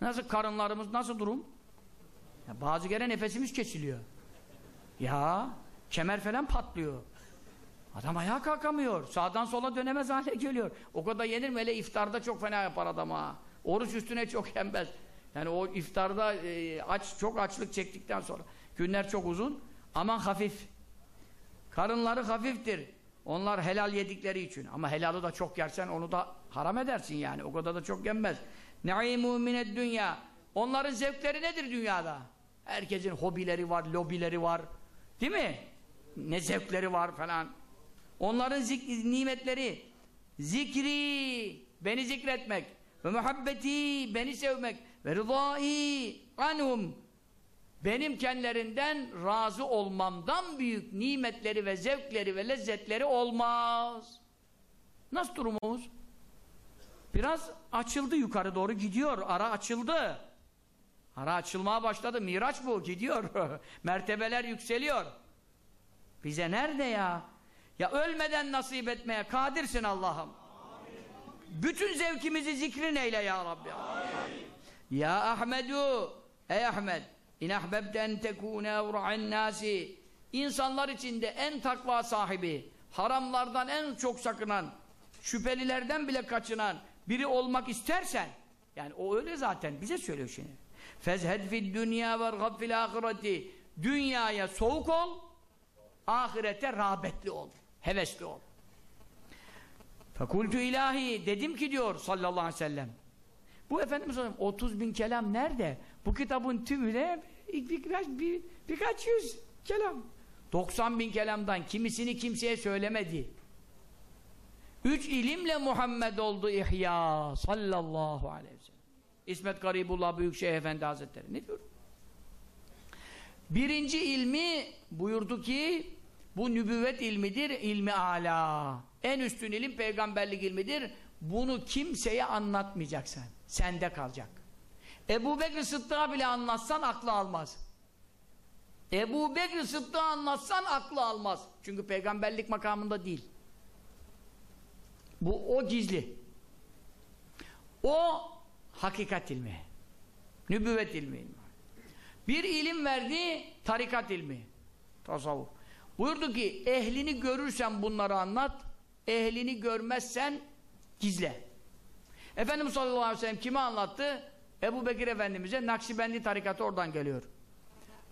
Nasıl karınlarımız, nasıl durum? Ya bazı kere nefesimiz kesiliyor. Ya, kemer falan patlıyor. Adam ayağa kalkamıyor. Sağdan sola dönemez hale geliyor. O kadar yenir mi? Hele iftarda çok fena yapar adam ha. Oruç üstüne çok yenmez. Yani o iftarda e, aç çok açlık çektikten sonra. Günler çok uzun. Aman hafif. Karınları hafiftir. Onlar helal yedikleri için. Ama helalı da çok yersen onu da haram edersin yani. O kadar da çok yenmez. Ne'imu mined dünya. Onların zevkleri nedir dünyada? Herkesin hobileri var, lobileri var. Değil mi? Ne zevkleri var falan. Onların nimetleri zikri, beni zikretmek ve muhabbeti, beni sevmek ve rızai anhum benim kendilerinden razı olmamdan büyük nimetleri ve zevkleri ve lezzetleri olmaz. Nasıl durumumuz? Biraz açıldı yukarı doğru gidiyor. Ara açıldı. Ara açılmaya başladı. Miraç bu. Gidiyor. Mertebeler yükseliyor. Bize nerede ya? Ya ölmeden nasip etmeye kadirsin Allah'ım. Bütün zevkimizi zikrin eyle ya Rabbi. Amin. Ya Ahmedu Ey Ahmet İn ahbebte en tekûne evra'en nâsi İnsanlar içinde en takva sahibi haramlardan en çok sakınan şüphelilerden bile kaçınan biri olmak istersen yani o öyle zaten bize söylüyor şimdi. Fezhed fid dünya ve fil ahireti. Dünyaya soğuk ol ahirete rağbetli ol hevesli ol. Fekultu ilahi dedim ki diyor sallallahu aleyhi ve sellem. Bu Efendimiz 30 bin kelam nerede? Bu kitabın tümüne bir, birkaç, bir, birkaç yüz kelam. 90 bin kelamdan kimisini kimseye söylemedi. Üç ilimle Muhammed oldu ihya sallallahu aleyhi ve sellem. İsmet Garibullah Büyükşehir Efendi Hazretleri ne diyor? Birinci ilmi buyurdu ki bu nübüvvet ilmidir, ilmi ala. En üstün ilim peygamberlik ilmidir. bunu kimseye anlatmayacaksın. Sende kalacak. Ebu Bekir Sıddık'a bile anlatsan aklı almaz. Ebu Bekir Sıddık'a anlatsan aklı almaz. Çünkü peygamberlik makamında değil. Bu o gizli. O hakikat ilmi. Nübüvvet ilmi. Bir ilim verdi, tarikat ilmi. Tasavvuf. Buyurdu ki, ehlini görürsen bunları anlat, ehlini görmezsen gizle. Efendimiz sallallahu aleyhi ve sellem kime anlattı? Ebu Bekir Efendimiz'e, Nakşibendi tarikatı oradan geliyor.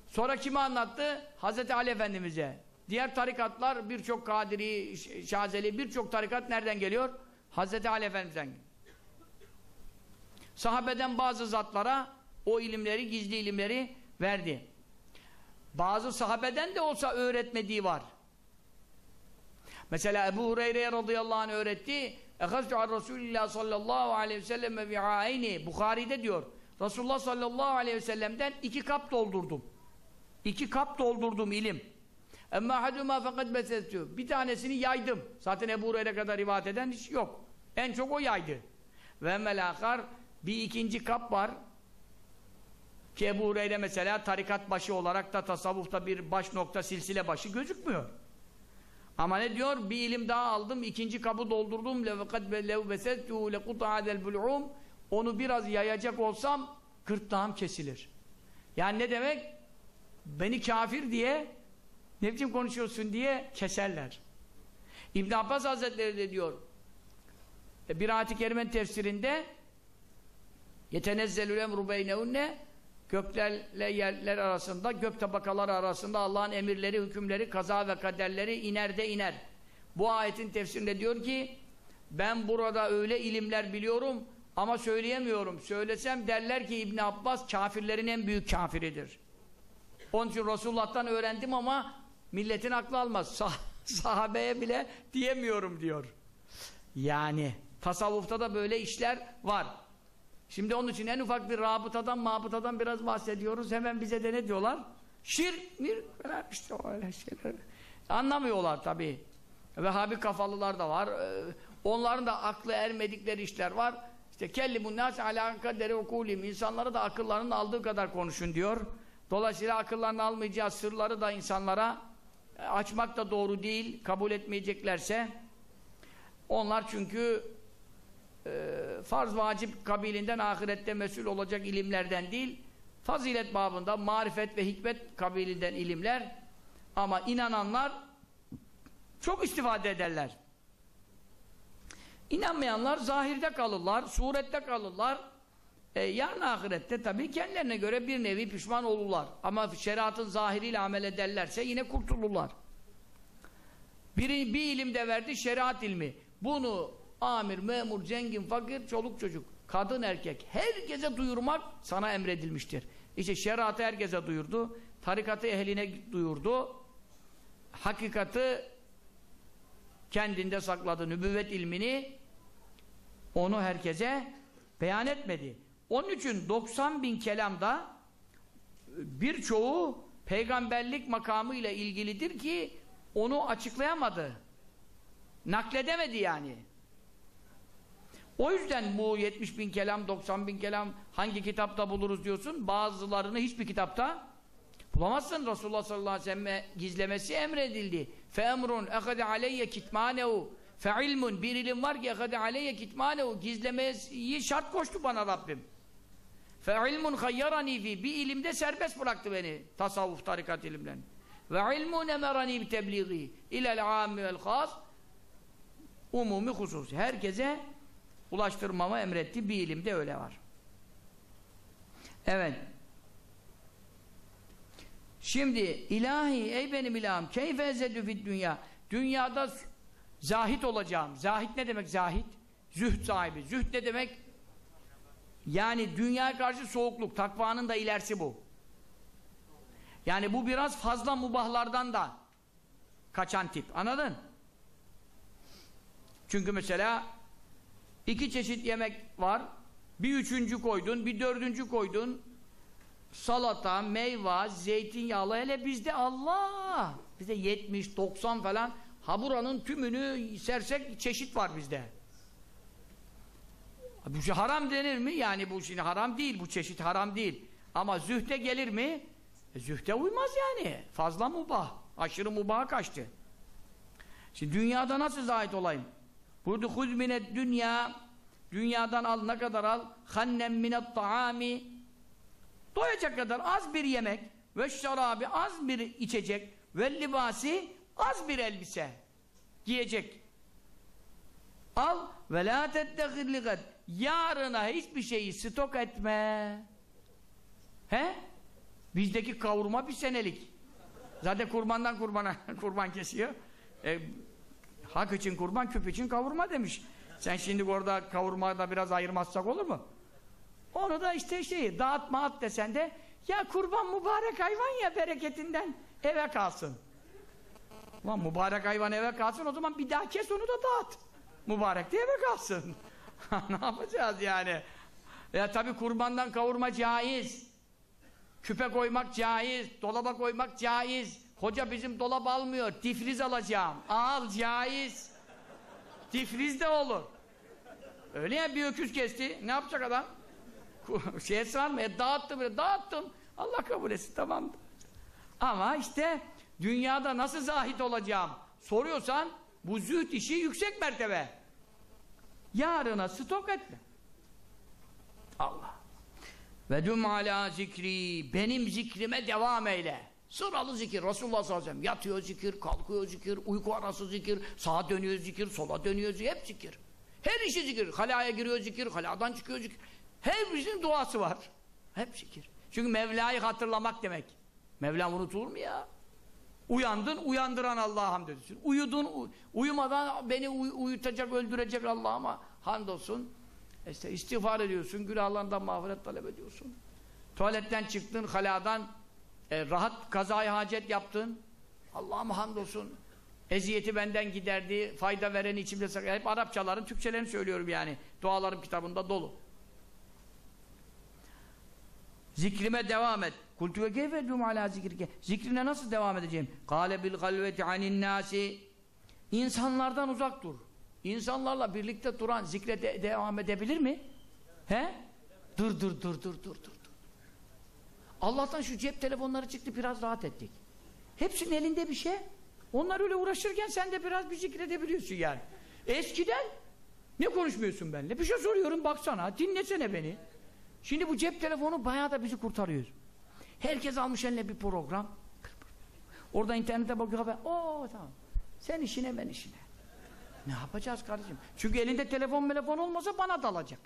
Sonra kime anlattı? Hazreti Ali Efendimiz'e. Diğer tarikatlar, birçok Kadiri, Şazeli, birçok tarikat nereden geliyor? Hazreti Ali Efendimiz'den. Sahabeden bazı zatlara o ilimleri, gizli ilimleri verdi. Bazı sahabeden de olsa öğretmediği var. Mesela Ebu Hureyre radıyallahu anh öğretti. Ehaztu an Resulillah sallallahu aleyhi ve sellem bi'ayni. Bukhari'de diyor. Resulullah sallallahu aleyhi ve sellem'den iki kap doldurdum. İki kap doldurdum ilim. Emma haduma fakat besettu. Bir tanesini yaydım. Zaten Ebu Hureyre kadar rivayet eden hiç yok. En çok o yaydı. Ve melakar bir ikinci kap var. Ki Ebu Hureyre mesela tarikat başı olarak da tasavvufta bir baş nokta silsile başı gözükmüyor. Ama ne diyor? Bir ilim daha aldım, ikinci kabı doldurdum. لَوْقَدْ لَوْ بَسَدْتُهُ لَقُطَعَ الْبُلْعُمْ Onu biraz yayacak olsam gırtlağım kesilir. Yani ne demek? Beni kafir diye ne biçim konuşuyorsun diye keserler. İbn Abbas Hazretleri de diyor e, bir ayet-i kerimenin tefsirinde yetenezzelül emru beynehunne göklerle yerler arasında, gök tabakaları arasında Allah'ın emirleri, hükümleri, kaza ve kaderleri iner de iner. Bu ayetin tefsirinde diyor ki ben burada öyle ilimler biliyorum ama söyleyemiyorum. Söylesem derler ki İbn Abbas kafirlerin en büyük kafiridir. Onun için Resulullah'tan öğrendim ama milletin aklı almaz. Sah sahabeye bile diyemiyorum diyor. Yani tasavvufta da böyle işler var. Şimdi onun için en ufak bir rabıtadan, mabıtadan biraz bahsediyoruz. Hemen bize de ne diyorlar? Şirk, mir, işte öyle şeyler. Anlamıyorlar tabii. Vehhabi kafalılar da var. Ee, onların da aklı ermedikleri işler var. İşte kellimun nas ala kaderi ukulim. İnsanlara da akıllarının aldığı kadar konuşun diyor. Dolayısıyla akıllarını almayacağı sırları da insanlara açmak da doğru değil. Kabul etmeyeceklerse onlar çünkü e, farz vacip kabilinden ahirette mesul olacak ilimlerden değil, fazilet babında marifet ve hikmet kabilinden ilimler ama inananlar çok istifade ederler. İnanmayanlar zahirde kalırlar, surette kalırlar. E, yarın ahirette tabii kendilerine göre bir nevi pişman olurlar. Ama şeriatın zahiriyle amel ederlerse yine kurtulurlar. Biri, bir ilim de verdi, şeriat ilmi. Bunu amir, memur, zengin, fakir, çoluk çocuk, kadın, erkek herkese duyurmak sana emredilmiştir. İşte şeriatı herkese duyurdu, tarikatı ehline duyurdu, hakikati kendinde sakladı, nübüvvet ilmini onu herkese beyan etmedi. Onun için 90 bin kelamda birçoğu peygamberlik makamı ile ilgilidir ki onu açıklayamadı. Nakledemedi yani. O yüzden bu 70 bin kelam, 90 bin kelam hangi kitapta buluruz diyorsun. Bazılarını hiçbir kitapta bulamazsın. Resulullah sallallahu aleyhi ve sellem'e gizlemesi emredildi. Fe'emrun ehade aleyye kitmanehu fe'ilmun bir ilim var ki ehade aleyye kitmanehu gizlemeyi şart koştu bana Rabbim. Fe'ilmun hayyarani fi bir ilimde serbest bıraktı beni. Tasavvuf tarikat ilimden. Ve ilmun emerani bi tebliği ilel ammi vel khas umumi husus. Herkese ulaştırmamı emretti. Bir ilimde öyle var. Evet. Şimdi ilahi ey benim ilahım keyfe ezzedü fid dünya dünyada zahit olacağım. Zahit ne demek zahit? Zühd sahibi. Zühd ne demek? Yani dünyaya karşı soğukluk. Takvanın da ilerisi bu. Yani bu biraz fazla mubahlardan da kaçan tip. Anladın? Çünkü mesela iki çeşit yemek var. Bir üçüncü koydun, bir dördüncü koydun. Salata, meyve, zeytinyağlı hele bizde Allah! Bizde 70, 90 falan. Ha buranın tümünü sersek çeşit var bizde. Bu şey haram denir mi? Yani bu şimdi haram değil, bu çeşit haram değil. Ama zühde gelir mi? E, zühde uymaz yani. Fazla mubah. Aşırı mubaha kaçtı. Şimdi dünyada nasıl zahit olayım? Burada huz minet dünya dünyadan al ne kadar al? Hannem minet taami doyacak kadar az bir yemek ve şarabi az bir içecek ve libasi az bir elbise giyecek. Al ve la tettehir Yarına hiçbir şeyi stok etme. He? Bizdeki kavurma bir senelik. Zaten kurbandan kurbana kurban kesiyor. E, hak için kurban, küp için kavurma demiş. Sen şimdi orada kavurmada biraz ayırmazsak olur mu? Onu da işte şey dağıtma at desen de ya kurban mübarek hayvan ya bereketinden eve kalsın. Ulan mübarek hayvan eve kalsın o zaman bir daha kes onu da dağıt. Mübarek de eve kalsın. ne yapacağız yani? Ya tabi kurbandan kavurma caiz. Küpe koymak caiz. Dolaba koymak caiz. Hoca bizim dolap almıyor. Difriz alacağım. Al caiz. Difriz de olur. Öyle ya bir öküz kesti. Ne yapacak adam? Şeye sarma. E, dağıttım. E, dağıttım. Allah kabul etsin. Tamam. Ama işte dünyada nasıl zahit olacağım? Soruyorsan bu zühd işi yüksek mertebe. Yarına stok etme. Allah. Ve düm ala zikri benim zikrime devam eyle. Sıralı zikir. Resulullah sallallahu aleyhi ve sellem yatıyor zikir, kalkıyor zikir, uyku arası zikir, sağa dönüyor zikir, sola dönüyor zikir, hep zikir. Her işi zikir. Halaya giriyor zikir, haladan çıkıyor zikir. Her birisinin duası var. Hep zikir. Çünkü Mevla'yı hatırlamak demek. Mevla unutulur mu ya? Uyandın, uyandıran Allah'a hamd ediyorsun. Uyudun, uy uyumadan beni uy uyutacak, öldürecek Allah'ıma hamdolsun. İşte istiğfar ediyorsun, günahlarından mağfiret talep ediyorsun. Tuvaletten çıktın, haladan e, rahat kazayı hacet yaptın. Allah'ıma hamdolsun. Eziyeti benden giderdi, fayda vereni içimde saklı. Hep Arapçaların, Türkçelerini söylüyorum yani. Dualarım kitabında dolu. Zikrime devam et. Kultu ve keyfedum ala zikrike. Zikrine nasıl devam edeceğim? Kale bil galveti anin nasi. İnsanlardan uzak dur. İnsanlarla birlikte duran zikre de devam edebilir mi? He? Dur dur dur dur dur dur. Allah'tan şu cep telefonları çıktı biraz rahat ettik. Hepsinin elinde bir şey. Onlar öyle uğraşırken sen de biraz bir zikredebiliyorsun yani. Eskiden ne konuşmuyorsun benimle? Bir şey soruyorum baksana, dinlesene beni. Şimdi bu cep telefonu bayağı da bizi kurtarıyor. Herkes almış eline bir program. Orada internete bakıyor haber. Oo tamam. Sen işine ben işine. Ne yapacağız kardeşim? Çünkü elinde telefon telefon olmasa bana dalacak.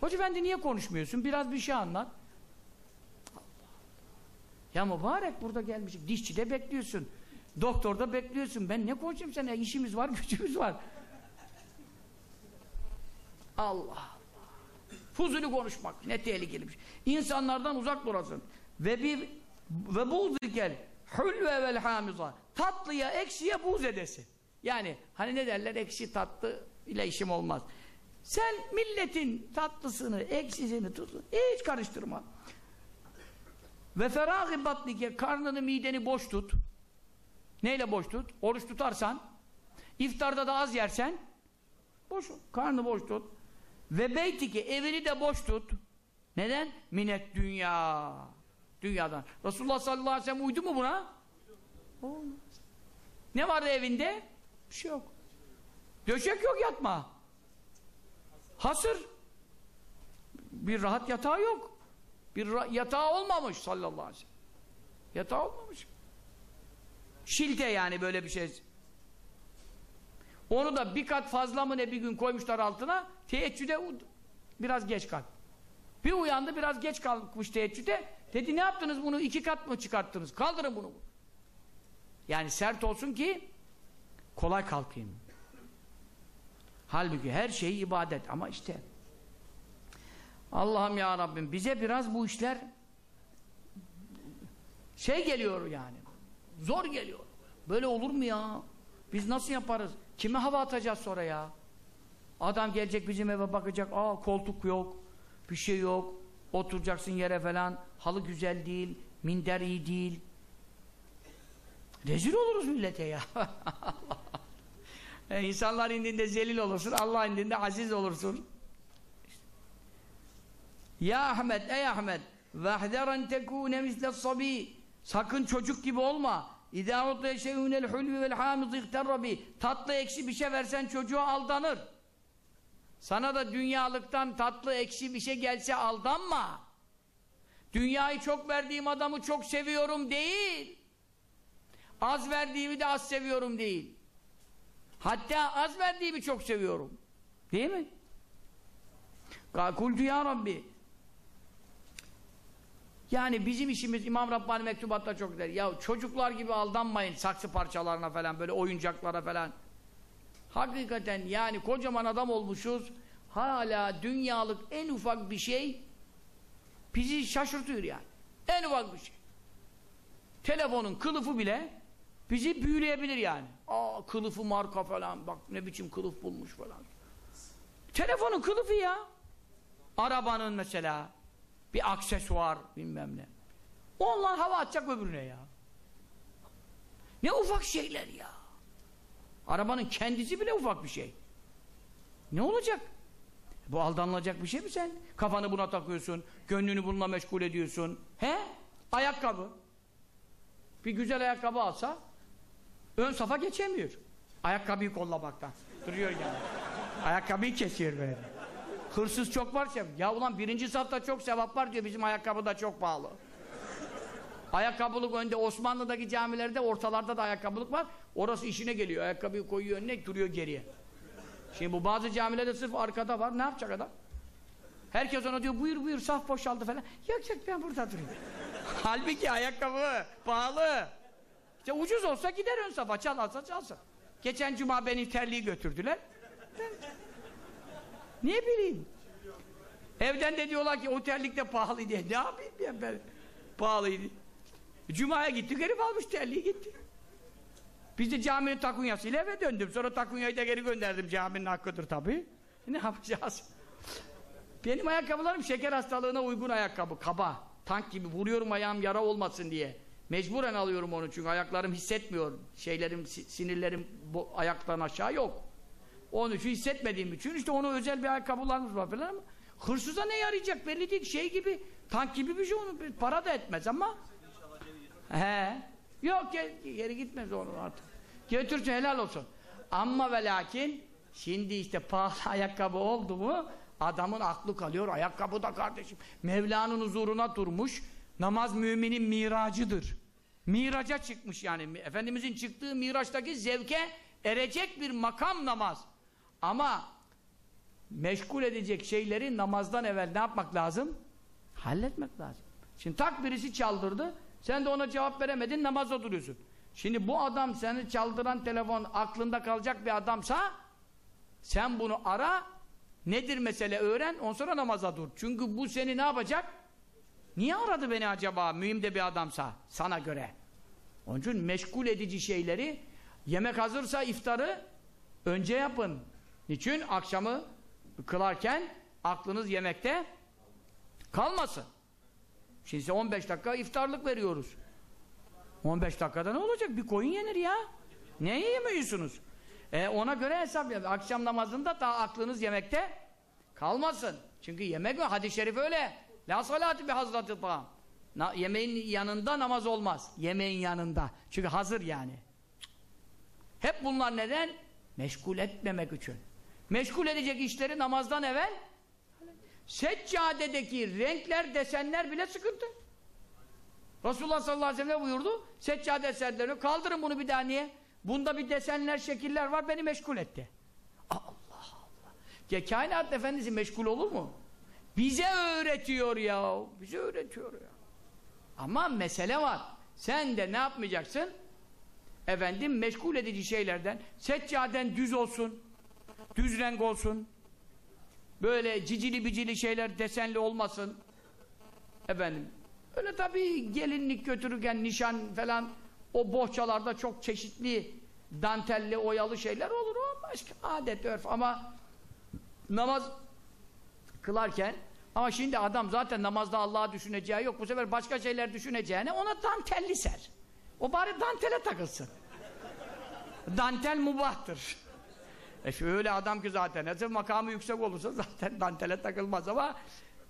Hoca efendi niye konuşmuyorsun? Biraz bir şey anlat. Ya mübarek burada gelmişik. Dişçide bekliyorsun. Doktorda bekliyorsun. Ben ne konuşayım sana? İşimiz var, gücümüz var. Allah Allah. Fuzuli konuşmak ne tehlikeli bir şey. İnsanlardan uzak durasın. Ve bir ve buğz gel hulve vel hamiza. Tatlıya, ekşiye buğz edesin. Yani hani ne derler ekşi tatlı ile işim olmaz. Sen milletin tatlısını, ekşisini tutun. Hiç karıştırma. Ve ferâh-i batnike karnını, mideni boş tut. Neyle boş tut? Oruç tutarsan, iftarda da az yersen, boş karnı boş tut. Ve beytike evini de boş tut. Neden? Minet dünya. Dünyadan. Resulullah sallallahu aleyhi ve sellem uydu mu buna? Olmaz. Ne vardı evinde? Bir şey yok. Döşek yok yatma. Hasır. Bir rahat yatağı yok. Bir yatağı olmamış sallallahu aleyhi ve sellem. Yatağı olmamış. Şilte yani böyle bir şey. Onu da bir kat fazla mı ne bir gün koymuşlar altına. Teheccüde biraz geç kalk. Bir uyandı biraz geç kalkmış teheccüde. Dedi ne yaptınız bunu iki kat mı çıkarttınız? Kaldırın bunu. Yani sert olsun ki kolay kalkayım. Halbuki her şey ibadet ama işte Allah'ım ya Rabbim bize biraz bu işler şey geliyor yani zor geliyor. Böyle olur mu ya? Biz nasıl yaparız? Kime hava atacağız sonra ya? Adam gelecek bizim eve bakacak. Aa koltuk yok. Bir şey yok. Oturacaksın yere falan. Halı güzel değil. Minder iyi değil. Rezil oluruz millete ya. E, insanlar indinde zelil olursun, Allah indinde aziz olursun. Ya Ahmet, ey Ahmet, vehderen tekûne misle sabi. Sakın çocuk gibi olma. İdâ utliye şeyhûnel hulvi vel hâmid ihterrabi. Tatlı ekşi bir şey versen çocuğa aldanır. Sana da dünyalıktan tatlı ekşi bir şey gelse aldanma. Dünyayı çok verdiğim adamı çok seviyorum değil. Az verdiğimi de az seviyorum değil. Hatta az verdiğimi çok seviyorum. Değil mi? Kultu ya Rabbi. Yani bizim işimiz İmam Rabbani mektubatta çok der. Ya çocuklar gibi aldanmayın saksı parçalarına falan böyle oyuncaklara falan. Hakikaten yani kocaman adam olmuşuz. Hala dünyalık en ufak bir şey bizi şaşırtıyor yani. En ufak bir şey. Telefonun kılıfı bile bizi büyüleyebilir yani. Aa kılıfı marka falan bak ne biçim kılıf bulmuş falan. Telefonun kılıfı ya. Arabanın mesela bir aksesuar bilmem ne. Onlar hava atacak öbürüne ya. Ne ufak şeyler ya. Arabanın kendisi bile ufak bir şey. Ne olacak? Bu aldanılacak bir şey mi sen? Kafanı buna takıyorsun, gönlünü bununla meşgul ediyorsun. He? Ayakkabı. Bir güzel ayakkabı alsa ön safa geçemiyor. Ayakkabıyı kollamaktan. Duruyor yani. Ayakkabıyı kesiyor böyle. Hırsız çok var ya. Ya ulan birinci safta çok sevap var diyor. Bizim ayakkabı da çok pahalı. Ayakkabılık önde Osmanlı'daki camilerde ortalarda da ayakkabılık var. Orası işine geliyor. Ayakkabıyı koyuyor önüne duruyor geriye. Şimdi bu bazı camilerde sırf arkada var. Ne yapacak adam? Herkes ona diyor buyur buyur saf boşaldı falan. Yok yok ben burada durayım. Halbuki ayakkabı pahalı. İşte ucuz olsa gider ön safa çalarsa çalsın. Geçen cuma beni terliği götürdüler. Ne bileyim. Evden de diyorlar ki o terlik de pahalı diye. Ne yapayım ya ben? Pahalıydı. Cuma'ya gittik herif almış terliği gitti. Biz de caminin takunyasıyla eve döndüm. Sonra takunyayı da geri gönderdim. Caminin hakkıdır tabii. Ne yapacağız? Benim ayakkabılarım şeker hastalığına uygun ayakkabı. Kaba. Tank gibi. Vuruyorum ayağım yara olmasın diye. Mecburen alıyorum onu çünkü ayaklarım hissetmiyor. Şeylerim, sinirlerim bu ayaktan aşağı yok. Onun için hissetmediğim için işte onu özel bir ayakkabılarımız var falan ama hırsıza ne yarayacak belli değil. Şey gibi, tank gibi bir şey onu para da etmez ama he yok geri, gitmez onu artık. Götürsün helal olsun. Ama ve lakin şimdi işte pahalı ayakkabı oldu mu adamın aklı kalıyor. Ayakkabı da kardeşim. Mevla'nın huzuruna durmuş. Namaz müminin miracıdır. Miraca çıkmış yani. Efendimizin çıktığı miraçtaki zevke erecek bir makam namaz. Ama meşgul edecek şeyleri namazdan evvel ne yapmak lazım? Halletmek lazım. Şimdi tak birisi çaldırdı. Sen de ona cevap veremedin namazda duruyorsun. Şimdi bu adam seni çaldıran telefon aklında kalacak bir adamsa sen bunu ara nedir mesele öğren ondan sonra namaza dur. Çünkü bu seni ne yapacak? Niye aradı beni acaba mühim de bir adamsa sana göre? Onun için meşgul edici şeyleri yemek hazırsa iftarı önce yapın. Niçin? Akşamı kılarken aklınız yemekte kalmasın. Şimdi size 15 dakika iftarlık veriyoruz. 15 dakikada ne olacak? Bir koyun yenir ya. Ne yemiyorsunuz? E ona göre hesap yap. Akşam namazında daha aklınız yemekte kalmasın. Çünkü yemek mi? Hadis-i şerif öyle. La salati bi hazrati ta'am. Yemeğin yanında namaz olmaz. Yemeğin yanında. Çünkü hazır yani. Hep bunlar neden? Meşgul etmemek için. Meşgul edecek işleri namazdan evvel seccadedeki renkler, desenler bile sıkıntı. Resulullah sallallahu aleyhi ve sellem buyurdu? Seccade eserlerini kaldırın bunu bir daha niye? Bunda bir desenler, şekiller var beni meşgul etti. Allah Allah. Ya kainat efendisi meşgul olur mu? Bize öğretiyor ya. Bize öğretiyor ya. Ama mesele var. Sen de ne yapmayacaksın? Efendim meşgul edici şeylerden seccaden düz olsun. Düz renk olsun. Böyle cicili bicili şeyler desenli olmasın. Efendim. Öyle tabii gelinlik götürürken nişan falan o bohçalarda çok çeşitli dantelli, oyalı şeyler olur. O başka adet, örf ama namaz kılarken ama şimdi adam zaten namazda Allah'ı düşüneceği yok. Bu sefer başka şeyler düşüneceğine ona dantelli ser. O bari dantele takılsın. Dantel mubahtır. E şöyle adam ki zaten nasıl makamı yüksek olursa zaten dantele takılmaz ama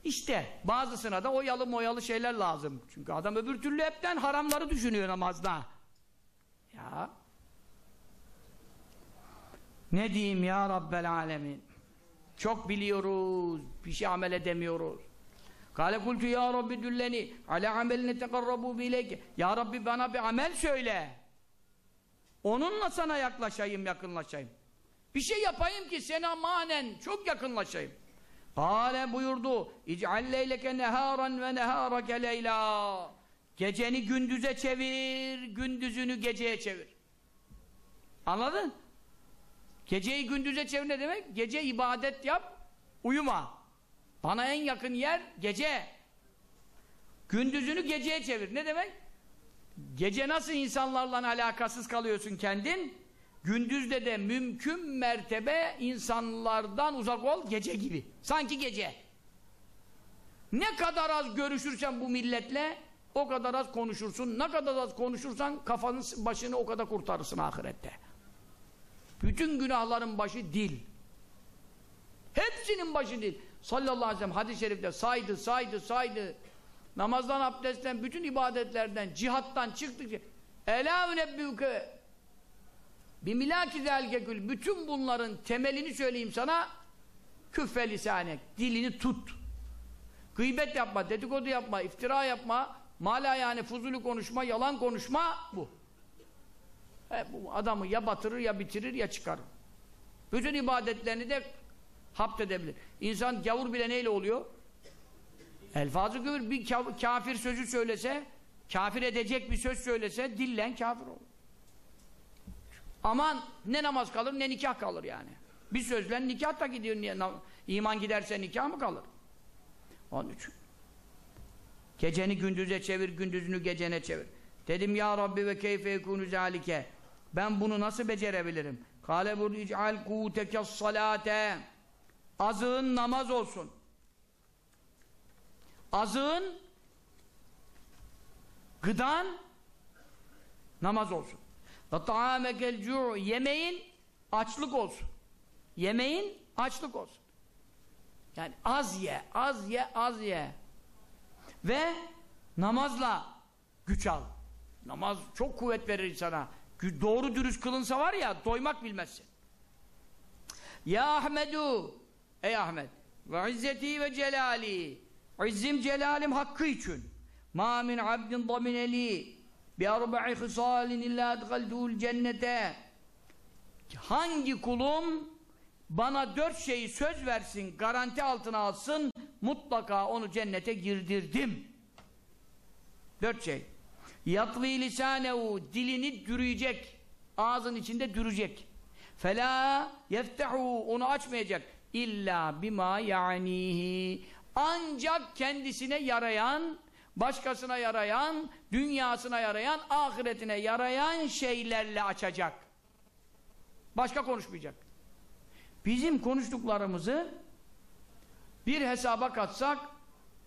işte bazısına da oyalı moyalı şeyler lazım. Çünkü adam öbür türlü hepten haramları düşünüyor namazda. Ya. Ne diyeyim ya Rabbel Alemin. Çok biliyoruz, bir şey amel edemiyoruz. Kale kultu ya Rabbi dülleni ala ameline tekarrabu bileyke. Ya Rabbi bana bir amel söyle. Onunla sana yaklaşayım, yakınlaşayım. Bir şey yapayım ki sana manen çok yakınlaşayım. Kale buyurdu. İc'al leyleke neharan ve neharake leyla. Geceni gündüze çevir, gündüzünü geceye çevir. Anladın? Geceyi gündüze çevir ne demek? Gece ibadet yap, uyuma. Bana en yakın yer gece. Gündüzünü geceye çevir. Ne demek? Gece nasıl insanlarla alakasız kalıyorsun kendin? Gündüzde de mümkün mertebe insanlardan uzak ol gece gibi. Sanki gece. Ne kadar az görüşürsen bu milletle o kadar az konuşursun. Ne kadar az konuşursan kafanın başını o kadar kurtarırsın ahirette. Bütün günahların başı dil. Hepsinin başı dil. Sallallahu aleyhi ve sellem hadis-i şerifte saydı, saydı, saydı. Namazdan, abdestten, bütün ibadetlerden, cihattan çıktıkça Ela ünebbüke bimilâki zelgekül bütün bunların temelini söyleyeyim sana küffe lisanek dilini tut. Gıybet yapma, dedikodu yapma, iftira yapma, mala yani fuzulu konuşma, yalan konuşma bu. E, bu adamı ya batırır ya bitirir ya çıkarır. Bütün ibadetlerini de hapt edebilir. İnsan gavur bile neyle oluyor? Elfazı küfür bir kafir sözü söylese, kafir edecek bir söz söylese dillen kafir olur. Aman ne namaz kalır ne nikah kalır yani. Bir sözle nikah da gidiyor. Niye? İman giderse nikah mı kalır? Onun için. Geceni gündüze çevir, gündüzünü gecene çevir. Dedim ya Rabbi ve keyfe yekûnü zâlike. Ben bunu nasıl becerebilirim? Kâle bur ic'al kûteke salâte. Azığın namaz olsun. Azığın gıdan namaz olsun. Ve ta'amekel cu'u yemeğin açlık olsun. Yemeğin açlık olsun. Yani az ye, az ye, az ye. Ve namazla güç al. Namaz çok kuvvet verir sana. Doğru dürüst kılınsa var ya doymak bilmezsin. Ya Ahmedu Ey Ahmet ve izzeti ve celali. İzzim celalim hakkı için. Ma min abdin damineli bi arba'i hısalin illa edgaltuhul cennete. Hangi kulum bana dört şeyi söz versin garanti altına alsın mutlaka onu cennete girdirdim. Dört şey yatvi lisanehu dilini dürüyecek ağzın içinde dürecek fela yeftehu onu açmayacak. İlla bima yanihi. Ancak kendisine yarayan başkasına yarayan dünyasına yarayan ahiretine yarayan şeylerle açacak. Başka konuşmayacak. Bizim konuştuklarımızı bir hesaba katsak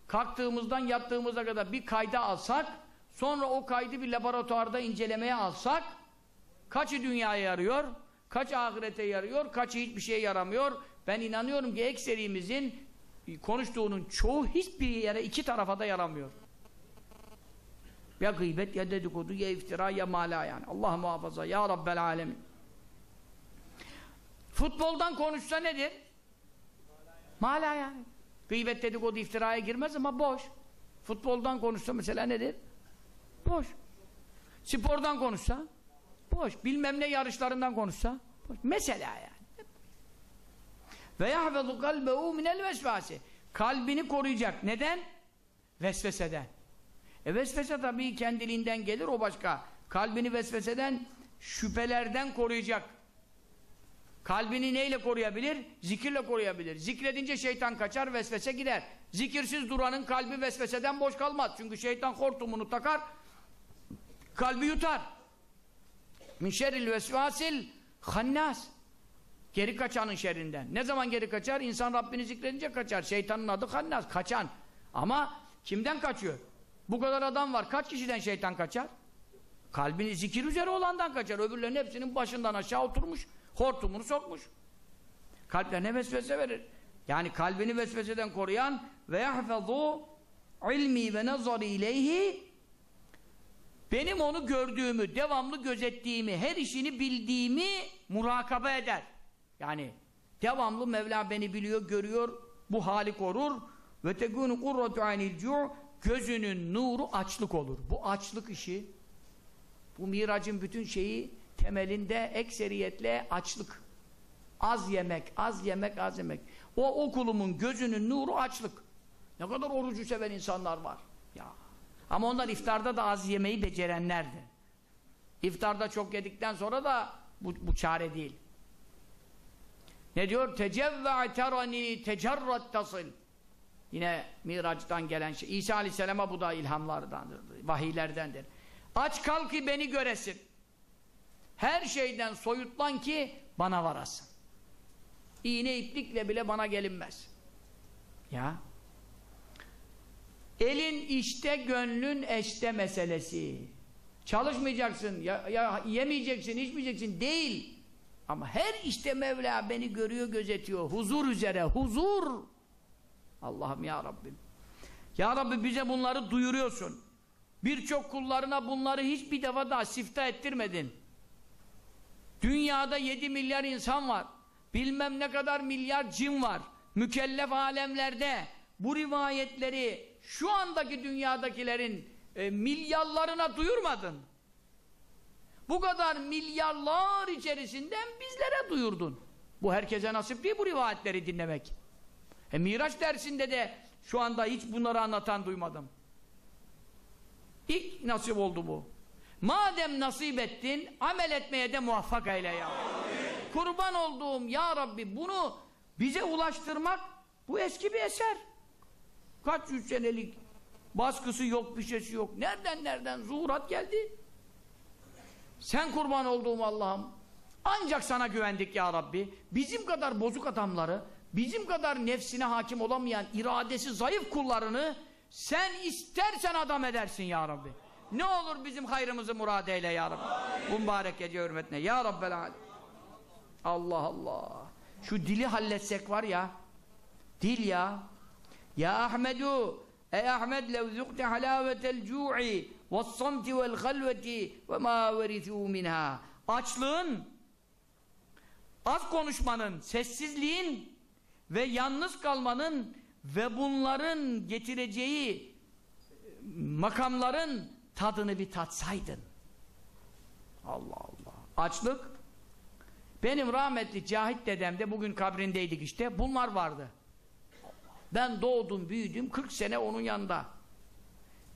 kalktığımızdan yattığımıza kadar bir kayda alsak sonra o kaydı bir laboratuvarda incelemeye alsak kaçı dünyaya yarıyor kaç ahirete yarıyor kaçı hiçbir şeye yaramıyor ben inanıyorum ki ekserimizin konuştuğunun çoğu hiçbir yere iki tarafa da yaramıyor. Ya gıybet ya dedikodu ya iftira ya mala yani. Allah muhafaza ya Rabbel alemin. Futboldan konuşsa nedir? Mala yani. Gıybet dedikodu iftiraya girmez ama boş. Futboldan konuşsa mesela nedir? Boş. Spordan konuşsa boş. Bilmem ne yarışlarından konuşsa boş. Mesela yani. Ve yahvezu kalbehu minel vesvase. Kalbini koruyacak. Neden? Vesveseden. E vesvese tabii kendiliğinden gelir o başka. Kalbini vesveseden, şüphelerden koruyacak. Kalbini neyle koruyabilir? Zikirle koruyabilir. Zikredince şeytan kaçar, vesvese gider. Zikirsiz duranın kalbi vesveseden boş kalmaz. Çünkü şeytan hortumunu takar, kalbi yutar. Min şerril vesvasil hannas. Geri kaçanın şerrinden. Ne zaman geri kaçar? İnsan Rabbini zikredince kaçar. Şeytanın adı Hannas, kaçan. Ama kimden kaçıyor? Bu kadar adam var. Kaç kişiden şeytan kaçar? Kalbini zikir üzere olandan kaçar. Öbürlerinin hepsinin başından aşağı oturmuş. Hortumunu sokmuş. Kalplerine vesvese verir. Yani kalbini vesveseden koruyan ve yahfazu ilmi ve nazari ileyhi benim onu gördüğümü, devamlı gözettiğimi, her işini bildiğimi murakabe eder. Yani devamlı Mevla beni biliyor, görüyor, bu hali korur. Ve tekûnü kurratu aynil cu' gözünün nuru açlık olur. Bu açlık işi, bu miracın bütün şeyi temelinde ekseriyetle açlık. Az yemek, az yemek, az yemek. O okulumun gözünün nuru açlık. Ne kadar orucu seven insanlar var. Ya. Ama onlar iftarda da az yemeyi becerenlerdi. İftarda çok yedikten sonra da bu, bu çare değil. Ne diyor? Tecevve terani tecerrat tasıl. Yine Miraç'tan gelen şey. İsa Aleyhisselam'a bu da ilhamlardandır, vahiylerdendir. Aç kalk ki beni göresin. Her şeyden soyutlan ki bana varasın. İğne iplikle bile bana gelinmez. Ya. Elin işte, gönlün eşte meselesi. Çalışmayacaksın, ya, ya yemeyeceksin, içmeyeceksin değil. Ama her işte Mevla beni görüyor, gözetiyor. Huzur üzere, huzur. Allah'ım ya Rabbim. Ya Rabbi bize bunları duyuruyorsun. Birçok kullarına bunları hiçbir defa daha sifta ettirmedin. Dünyada 7 milyar insan var. Bilmem ne kadar milyar cin var. Mükellef alemlerde bu rivayetleri şu andaki dünyadakilerin e, milyarlarına duyurmadın. Bu kadar milyarlar içerisinden bizlere duyurdun. Bu herkese nasip değil bu rivayetleri dinlemek. E Miraç dersinde de şu anda hiç bunları anlatan duymadım. İlk nasip oldu bu. Madem nasip ettin, amel etmeye de muvaffak eyle ya. Amin. Kurban olduğum ya Rabbi bunu bize ulaştırmak bu eski bir eser. Kaç yüz senelik baskısı yok, bir şeysi yok. Nereden nereden zuhurat geldi? Sen kurban olduğum Allah'ım. Ancak sana güvendik ya Rabbi. Bizim kadar bozuk adamları, bizim kadar nefsine hakim olamayan, iradesi zayıf kullarını sen istersen adam edersin ya Rabbi. Ne olur bizim hayrımızı murad eyle ya Rabbi. Bu mübarek gece hürmetine. Ya Rabbel alem. Allah Allah. Şu dili halletsek var ya. Dil ya. Ya Ahmedu. Ey Ahmed lev zukte halavetel cu'i ve's-samti vel halveti ve ma verithu minha. Açlığın az konuşmanın, sessizliğin ve yalnız kalmanın ve bunların getireceği makamların tadını bir tatsaydın. Allah Allah. Açlık. Benim rahmetli Cahit dedemde bugün kabrindeydik işte. Bunlar vardı. Ben doğdum, büyüdüm. 40 sene onun yanında.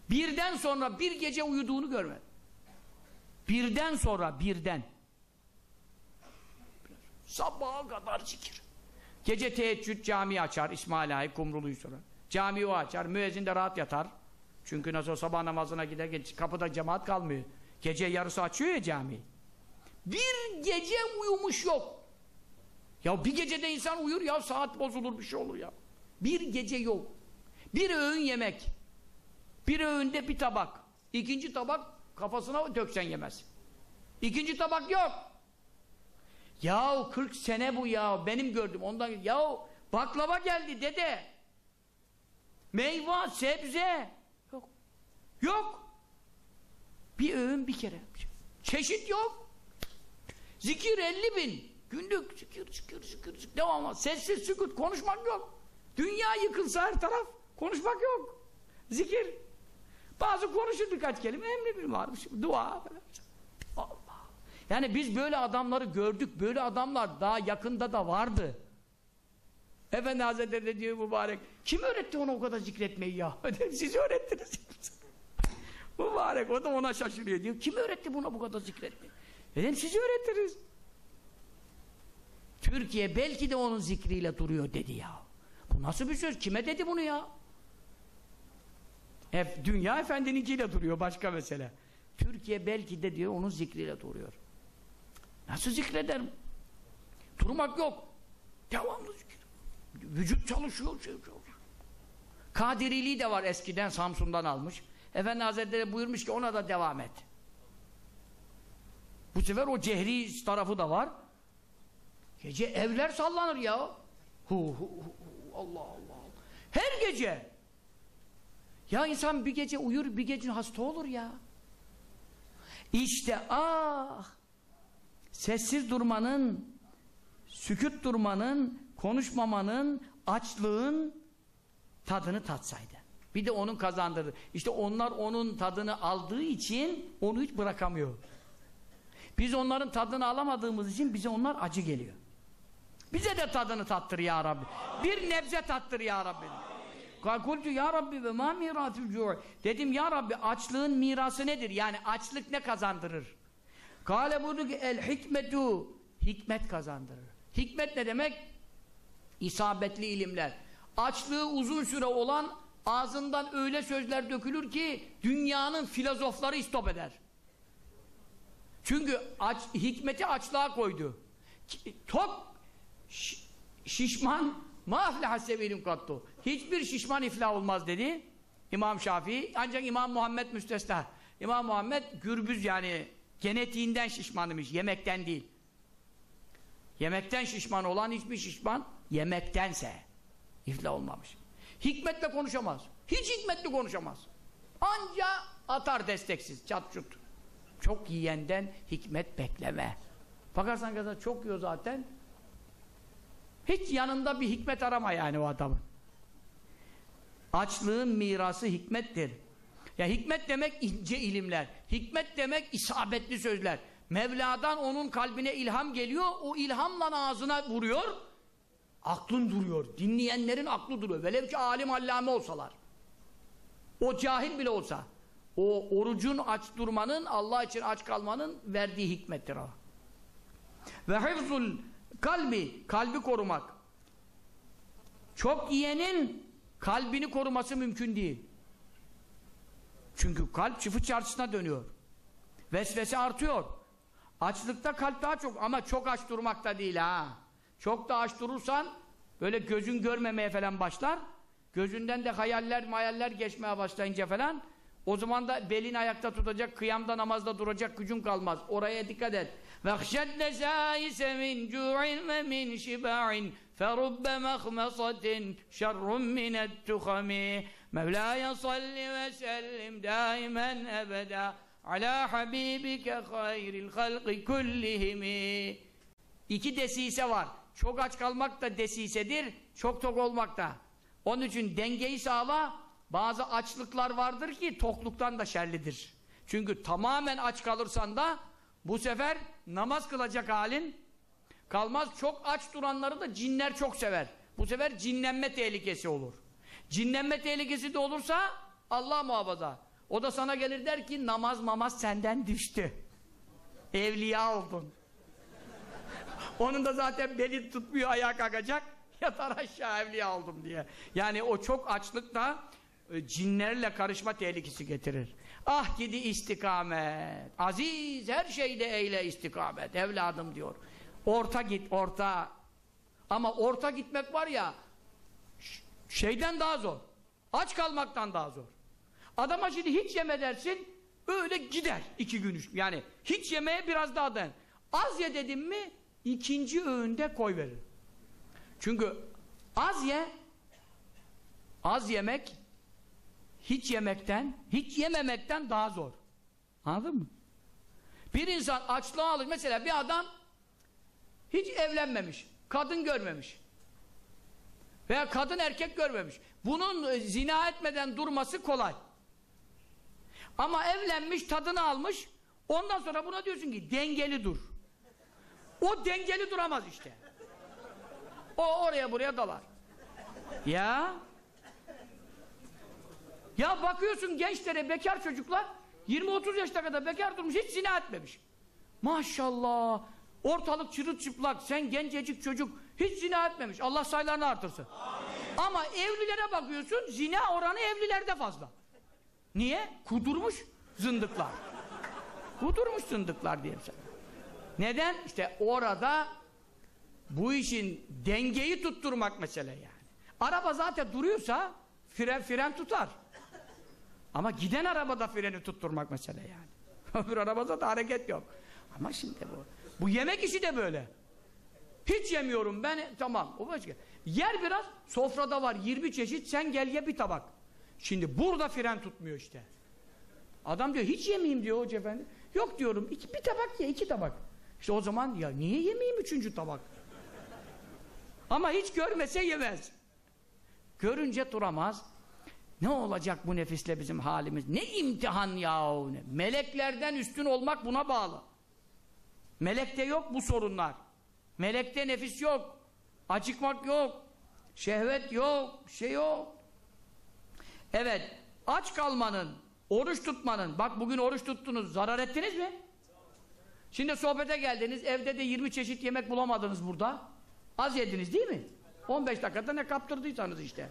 Birden sonra bir gece uyuduğunu görmedim. Birden sonra birden. Sabaha kadar zikir. Gece teheccüd cami açar. İsmail Ağa'yı kumruluyu sorar. Cami o açar. Müezzin de rahat yatar. Çünkü nasıl sabah namazına giderken kapıda cemaat kalmıyor. Gece yarısı açıyor ya cami. Bir gece uyumuş yok. Ya bir gecede insan uyur ya saat bozulur bir şey olur ya. Bir gece yok. Bir öğün yemek. Bir öğünde bir tabak. İkinci tabak kafasına döksen yemez. İkinci tabak yok. Yahu 40 sene bu ya benim gördüm ondan yahu baklava geldi dede. Meyve, sebze yok. Yok. Bir öğün bir kere. Çeşit yok. Zikir 50 bin. Günlük zikir zikir zikir zikir. Devamlı. Sessiz sükut konuşmak yok. Dünya yıkılsa her taraf konuşmak yok. Zikir. Bazı konuşur birkaç kelime emri bir varmış. Dua falan. Allah. Yani biz böyle adamları gördük. Böyle adamlar daha yakında da vardı. Efendi Hazretleri de diyor mübarek. Kim öğretti ona o kadar zikretmeyi ya? Siz öğrettiniz. mübarek o da ona şaşırıyor diyor. Kim öğretti buna bu kadar zikretmeyi? Dedim siz öğrettiniz. Türkiye belki de onun zikriyle duruyor dedi ya. Bu nasıl bir söz? Kime dedi bunu ya? Hep dünya efendininkiyle duruyor başka mesele. Türkiye belki de diyor onun zikriyle duruyor. Nasıl zikreder? Durmak yok. Devamlı zikir. Vücut çalışıyor. Şey çalışıyor. Kadiriliği de var eskiden Samsun'dan almış. Efendi Hazretleri buyurmuş ki ona da devam et. Bu sefer o cehri tarafı da var. Gece evler sallanır ya. Hu hu hu. Allah Allah. Her gece. Ya insan bir gece uyur, bir gece hasta olur ya. İşte ah! Sessiz durmanın, sükut durmanın, konuşmamanın, açlığın tadını tatsaydı. Bir de onun kazandırdı. İşte onlar onun tadını aldığı için onu hiç bırakamıyor. Biz onların tadını alamadığımız için bize onlar acı geliyor. Bize de tadını tattır ya Rabbi. Bir nebze tattır ya Rabbi. Kultu ya Rabbi ve ma miratul cu' Dedim ya Rabbi açlığın mirası nedir? Yani açlık ne kazandırır? Kale buyurdu ki el hikmetu hikmet kazandırır. Hikmet ne demek? İsabetli ilimler. Açlığı uzun süre olan ağzından öyle sözler dökülür ki dünyanın filozofları istop eder. Çünkü aç, hikmeti açlığa koydu. Tok şişman maflaha sevilim kattu. Hiçbir şişman iflah olmaz dedi. İmam Şafii ancak İmam Muhammed müstesna. İmam Muhammed gürbüz yani genetiğinden şişmanmış, yemekten değil. Yemekten şişman olan hiçbir şişman yemektense iflah olmamış. Hikmetle konuşamaz. Hiç hikmetli konuşamaz. Anca atar desteksiz, çat çut. Çok yiyenden hikmet bekleme. Bakarsan kadar çok yiyor zaten. Hiç yanında bir hikmet arama yani o adamın. Açlığın mirası hikmettir. Ya hikmet demek ince ilimler. Hikmet demek isabetli sözler. Mevla'dan onun kalbine ilham geliyor, o ilhamla ağzına vuruyor, aklın duruyor. Dinleyenlerin aklı duruyor. Velev ki alim allame olsalar. O cahil bile olsa. O orucun aç durmanın, Allah için aç kalmanın verdiği hikmettir o. Ve hıfzul kalbi, kalbi korumak. Çok yiyenin kalbini koruması mümkün değil. Çünkü kalp çıfı çarşısına dönüyor. Vesvese artıyor. Açlıkta kalp daha çok ama çok aç durmakta değil ha. Çok da aç durursan böyle gözün görmemeye falan başlar. Gözünden de hayaller mayaller geçmeye başlayınca falan o zaman da belin ayakta tutacak, kıyamda namazda duracak gücün kalmaz. Oraya dikkat et. وَخْشَدْ لَزَائِسَ مِنْ جُوعٍ وَمِنْ شِبَاعٍ فَرُبَّ مَخْمَصَةٍ شَرٌّ مِنَ التُّخَمِ مَوْلَايَ صَلِّ وَسَلِّمْ دَائِمًا أَبَدًا عَلَى حَبِيبِكَ خَيْرِ الْخَلْقِ كُلِّهِمِ İki desise var. Çok aç kalmak da desisedir, çok tok olmak da. Onun için dengeyi sağla, bazı açlıklar vardır ki tokluktan da şerlidir. Çünkü tamamen aç kalırsan da bu sefer namaz kılacak halin kalmaz. Çok aç duranları da cinler çok sever. Bu sefer cinlenme tehlikesi olur. Cinlenme tehlikesi de olursa Allah muhafaza. O da sana gelir der ki namaz mamaz senden düştü. Evliya oldun. Onun da zaten beli tutmuyor ayağa kalkacak. Yatar aşağı evliya oldum diye. Yani o çok açlık da e, cinlerle karışma tehlikesi getirir. Ah gidi istikamet. Aziz her şeyde eyle istikamet. Evladım diyor. Orta git orta. Ama orta gitmek var ya şeyden daha zor. Aç kalmaktan daha zor. Adama şimdi hiç yeme dersin öyle gider iki gün üç Yani hiç yemeye biraz daha dayan. Az ye dedim mi ikinci öğünde koy verir. Çünkü az ye az yemek hiç yemekten, hiç yememekten daha zor. Anladın mı? Bir insan açlığa alır. Mesela bir adam hiç evlenmemiş, kadın görmemiş. Veya kadın erkek görmemiş. Bunun e, zina etmeden durması kolay. Ama evlenmiş, tadını almış. Ondan sonra buna diyorsun ki dengeli dur. O dengeli duramaz işte. O oraya buraya dalar. Ya ya bakıyorsun gençlere bekar çocuklar 20-30 yaşına kadar bekar durmuş hiç zina etmemiş. Maşallah. Ortalık çırılçıplak. Sen gencecik çocuk hiç zina etmemiş. Allah sayılarını artırsın. Ama evlilere bakıyorsun zina oranı evlilerde fazla. Niye? Kudurmuş zındıklar. Kudurmuş zındıklar diyeyim sana. Neden? İşte orada bu işin dengeyi tutturmak mesele yani. Araba zaten duruyorsa fren fren tutar. Ama giden arabada freni tutturmak mesele yani. Öbür arabada da hareket yok. Ama şimdi bu bu yemek işi de böyle. Hiç yemiyorum ben. Tamam. O başka. Yer biraz. Sofrada var 20 çeşit. Sen gel ye bir tabak. Şimdi burada fren tutmuyor işte. Adam diyor hiç yemeyeyim diyor hoca efendi. Yok diyorum iki, bir tabak ye iki tabak. İşte o zaman ya niye yemeyeyim üçüncü tabak? Ama hiç görmese yemez. Görünce duramaz. Ne olacak bu nefisle bizim halimiz? Ne imtihan yahu ne? Meleklerden üstün olmak buna bağlı. Melekte yok bu sorunlar. Melekte nefis yok. Acıkmak yok. Şehvet yok. Şey yok. Evet. Aç kalmanın, oruç tutmanın. Bak bugün oruç tuttunuz. Zarar ettiniz mi? Şimdi sohbete geldiniz. Evde de 20 çeşit yemek bulamadınız burada. Az yediniz değil mi? 15 dakikada ne kaptırdıysanız işte.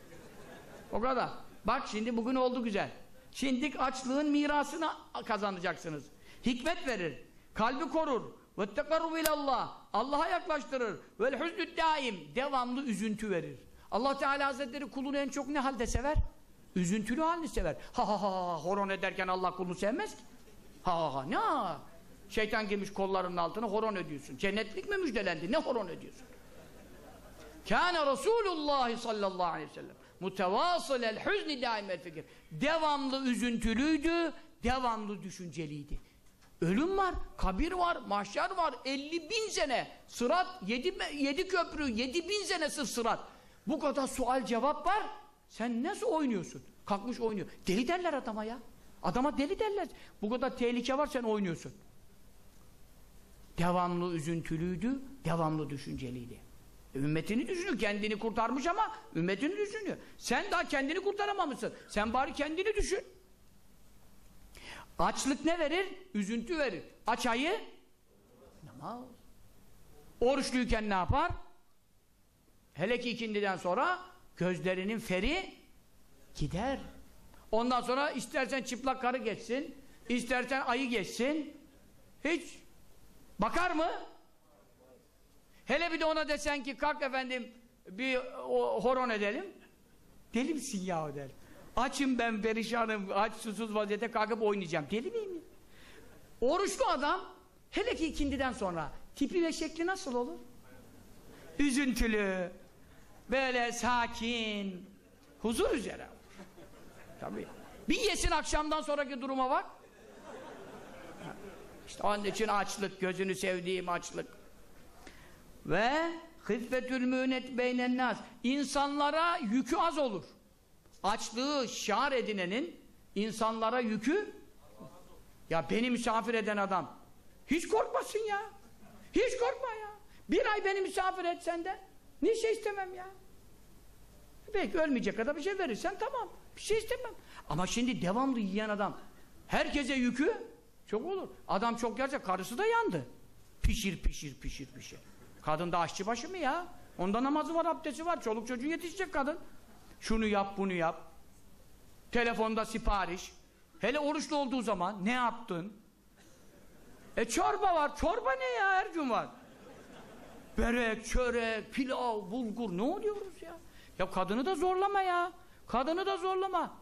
O kadar. Bak şimdi bugün oldu güzel. Şimdi açlığın mirasını kazanacaksınız. Hikmet verir. Kalbi korur. وَاتَّقَرُّ ilallah. Allah'a yaklaştırır. Vel hüznü daim. Devamlı üzüntü verir. Allah Teala Hazretleri kulunu en çok ne halde sever? Üzüntülü halini sever. Ha ha ha horon ederken Allah kulunu sevmez ki. Ha ha ha ne ha? Şeytan girmiş kollarının altına horon ödüyorsun. Cennetlik mi müjdelendi? Ne horon ödüyorsun? Kâne Resulullah sallallahu aleyhi ve sellem mutevasıl el hüzni daimel fikir. Devamlı üzüntülüydü, devamlı düşünceliydi. Ölüm var, kabir var, mahşer var, 50 bin sene, sırat, 7, yedi köprü, 7 bin sene sırf sırat. Bu kadar sual cevap var, sen nasıl oynuyorsun? Kalkmış oynuyor. Deli derler adama ya. Adama deli derler. Bu kadar tehlike var sen oynuyorsun. Devamlı üzüntülüydü, devamlı düşünceliydi. Ümmetini düşünüyor, kendini kurtarmış ama ümmetini düşünüyor. Sen daha kendini kurtaramamışsın. Sen bari kendini düşün. Açlık ne verir? Üzüntü verir. Aç ayı namaz. Oruçluyken ne yapar? Hele ki ikindiden sonra gözlerinin feri gider. Ondan sonra istersen çıplak karı geçsin, istersen ayı geçsin. Hiç bakar mı? Hele bir de ona desen ki kalk efendim bir o, horon edelim. Deli misin ya der. Açım ben perişanım, aç susuz vaziyette kalkıp oynayacağım. Deli miyim? Oruçlu adam hele ki ikindiden sonra tipi ve şekli nasıl olur? Üzüntülü, böyle sakin, huzur üzere. Tabii. Bir yesin akşamdan sonraki duruma bak. İşte onun için açlık, gözünü sevdiğim açlık. Ve hıffetül münet beynen nas. İnsanlara yükü az olur. Açlığı şiar edinenin insanlara yükü ya beni misafir eden adam hiç korkmasın ya. Hiç korkma ya. Bir ay beni misafir etsen de ne şey istemem ya. Belki ölmeyecek kadar bir şey verirsen tamam. Bir şey istemem. Ama şimdi devamlı yiyen adam herkese yükü çok olur. Adam çok yerse karısı da yandı. Pişir pişir pişir pişir. Kadın da aşçı başı mı ya? Onda namazı var, abdesti var. Çoluk çocuğu yetişecek kadın. Şunu yap, bunu yap. Telefonda sipariş. Hele oruçlu olduğu zaman ne yaptın? E çorba var. Çorba ne ya? Her gün var. Börek, çörek, pilav, bulgur. Ne oluyoruz ya? Ya kadını da zorlama ya. Kadını da zorlama.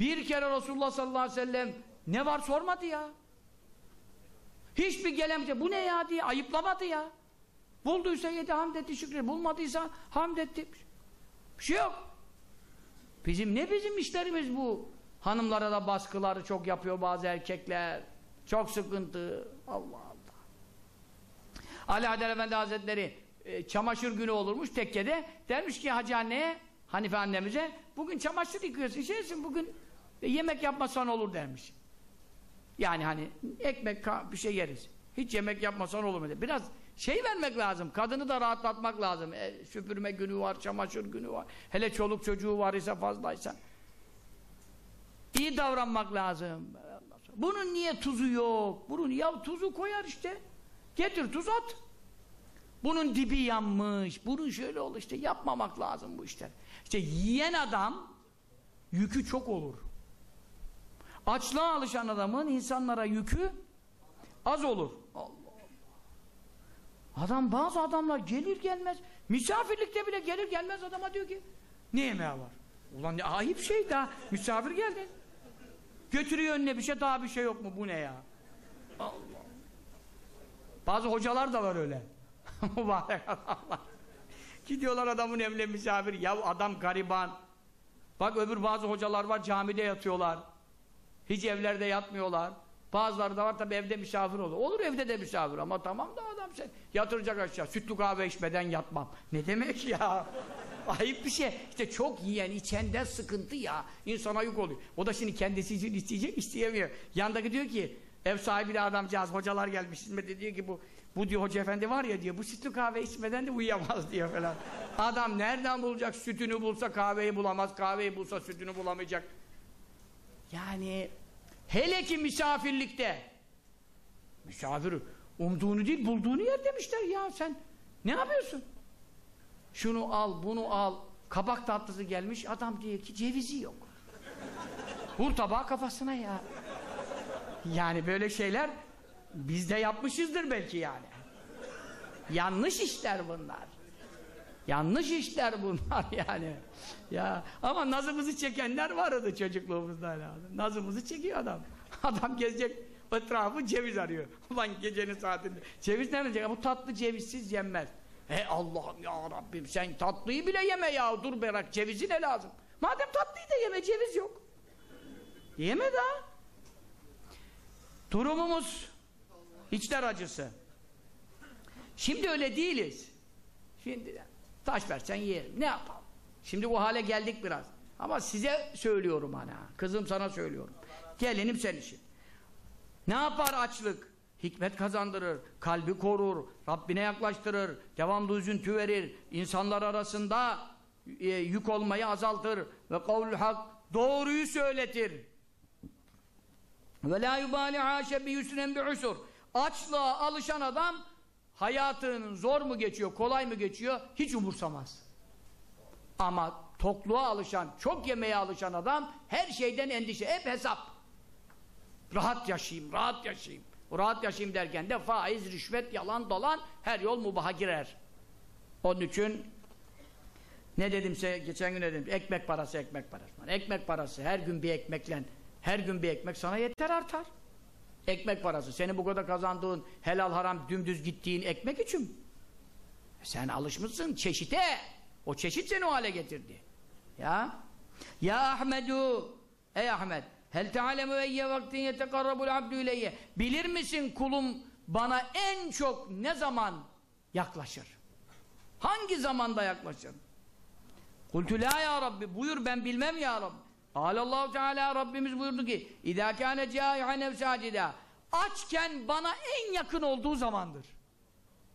Bir kere Resulullah sallallahu aleyhi ve sellem ne var sormadı ya. Hiçbir gelemce bu ne ya diye ayıplamadı ya. Bulduysa yedi hamd etti şükür. Bulmadıysa hamd etti. Bir şey yok. Bizim ne bizim işlerimiz bu? Hanımlara da baskıları çok yapıyor bazı erkekler. Çok sıkıntı. Allah Allah. Ali Adel Efendi Hazretleri e, çamaşır günü olurmuş tekkede. Dermiş ki hacı anneye, Hanife annemize bugün çamaşır yıkıyorsun. Şeysin bugün e, yemek yapmasan olur dermiş. Yani hani ekmek bir şey yeriz. Hiç yemek yapmasan olur mu? Biraz şey vermek lazım. Kadını da rahatlatmak lazım. E, süpürme günü var, çamaşır günü var. Hele çoluk çocuğu var ise fazlaysa. İyi davranmak lazım. Bunun niye tuzu yok? Bunun ya tuzu koyar işte. Getir tuz at. Bunun dibi yanmış. Bunun şöyle olur işte. Yapmamak lazım bu işler. İşte yiyen adam yükü çok olur. Açlığa alışan adamın insanlara yükü az olur. Allah Allah. Adam bazı adamlar gelir gelmez misafirlikte bile gelir gelmez adama diyor ki ne yemeği var? Ulan ne ayıp şey daha misafir geldi. Götürüyor önüne bir şey daha bir şey yok mu bu ne ya? Allah. Bazı hocalar da var öyle. Mübarek adamlar. Gidiyorlar adamın evine misafir. Ya adam gariban. Bak öbür bazı hocalar var camide yatıyorlar. Hiç evlerde yatmıyorlar. Bazıları da var tabi evde misafir olur. Olur evde de misafir ama tamam da adam sen yatıracak aşağı. Sütlü kahve içmeden yatmam. Ne demek ya? Ayıp bir şey. İşte çok yiyen, içenden sıkıntı ya. İnsana yük oluyor. O da şimdi kendisi için isteyecek, isteyemiyor. Yandaki diyor ki, ev sahibi de adamcağız, hocalar gelmiş hizmete diyor ki bu bu diyor hoca efendi var ya diyor, bu sütlü kahve içmeden de uyuyamaz diyor falan. Adam nereden bulacak sütünü bulsa kahveyi bulamaz, kahveyi bulsa sütünü bulamayacak. Yani hele ki misafirlikte misafir umduğunu değil bulduğunu yer demişler ya sen ne yapıyorsun? Şunu al bunu al kabak tatlısı gelmiş adam diyor ki cevizi yok. Vur tabağı kafasına ya. Yani böyle şeyler biz de yapmışızdır belki yani. Yanlış işler bunlar. Yanlış işler bunlar yani. Ya ama nazımızı çekenler vardı çocukluğumuzda hala. Nazımızı çekiyor adam. Adam gezecek etrafı ceviz arıyor. Ulan gecenin saatinde. Ceviz nereden yiyecek? Bu tatlı cevizsiz yenmez. He Allah'ım ya Rabbim sen tatlıyı bile yeme ya. Dur bırak cevizi ne lazım? Madem tatlıyı da yeme ceviz yok. Yeme daha. Durumumuz içler acısı. Şimdi öyle değiliz. Şimdi taş versen yerim. Ne yapalım? Şimdi bu hale geldik biraz. Ama size söylüyorum ana. Kızım sana söylüyorum. Gelinim sen için. Ne yapar açlık? Hikmet kazandırır, kalbi korur, Rabbine yaklaştırır, devamlı üzüntü verir, insanlar arasında e, yük olmayı azaltır ve kavlü hak doğruyu söyletir. Ve la yubali haşe bi yusren bi usur. Açlığa alışan adam hayatının zor mu geçiyor, kolay mı geçiyor hiç umursamaz. Ama tokluğa alışan, çok yemeye alışan adam her şeyden endişe, hep hesap. Rahat yaşayayım, rahat yaşayayım. Rahat yaşayayım derken de faiz, rüşvet, yalan, dolan her yol mubaha girer. Onun için ne dedimse geçen gün dedim ekmek parası ekmek parası. Ekmek parası her gün bir ekmeklen her gün bir ekmek sana yeter artar. Ekmek parası. Senin bu kadar kazandığın helal haram dümdüz gittiğin ekmek için. Sen alışmışsın çeşite. O çeşit seni o hale getirdi. Ya. Ya Ahmedu. Ey Ahmet. Hel te'alemu eyye vaktin yetekarrabul abdü ileyye. Bilir misin kulum bana en çok ne zaman yaklaşır? Hangi zamanda yaklaşır? Kultu la ya Rabbi. Buyur ben bilmem ya Rabbi. Allahu Teala Rabbimiz buyurdu ki kâne câi'an evsâcidâ Açken bana en yakın olduğu zamandır.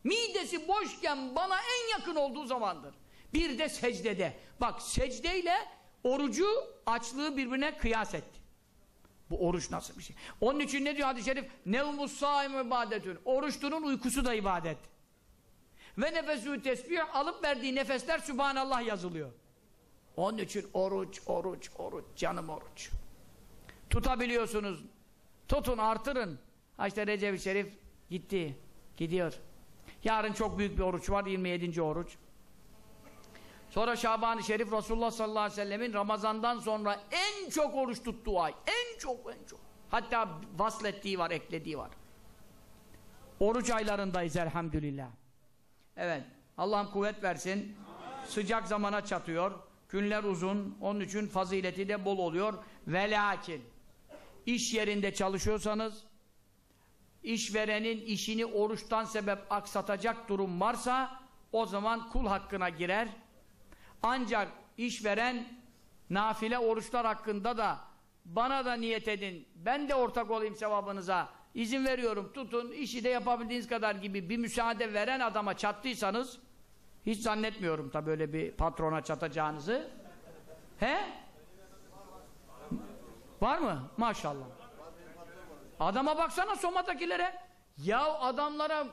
Midesi boşken bana en yakın olduğu zamandır. Bir de secdede. Bak secdeyle orucu açlığı birbirine kıyas etti. Bu oruç nasıl bir şey? Onun için ne diyor hadis-i şerif? Nevmus saim ibadetün. Oruçlunun uykusu da ibadet. Ve nefesü tesbih alıp verdiği nefesler Sübhanallah yazılıyor. Onun için oruç, oruç, oruç, canım oruç. Tutabiliyorsunuz. Tutun, artırın. Ha işte Recep-i Şerif gitti, gidiyor. Yarın çok büyük bir oruç var, 27. oruç. Sonra Şaban-ı Şerif Resulullah sallallahu aleyhi ve sellemin Ramazan'dan sonra en çok oruç tuttuğu ay. En çok, en çok. Hatta vaslettiği var, eklediği var. Oruç aylarındayız elhamdülillah. Evet. Allah'ım kuvvet versin. Sıcak zamana çatıyor. Günler uzun. Onun için fazileti de bol oluyor. Ve lakin iş yerinde çalışıyorsanız işverenin işini oruçtan sebep aksatacak durum varsa o zaman kul hakkına girer. Ancak işveren nafile oruçlar hakkında da bana da niyet edin. Ben de ortak olayım sevabınıza. İzin veriyorum. Tutun. işi de yapabildiğiniz kadar gibi bir müsaade veren adama çattıysanız hiç zannetmiyorum tabi böyle bir patrona çatacağınızı. He? Var mı? Maşallah. Adama baksana Soma'dakilere. Ya adamlara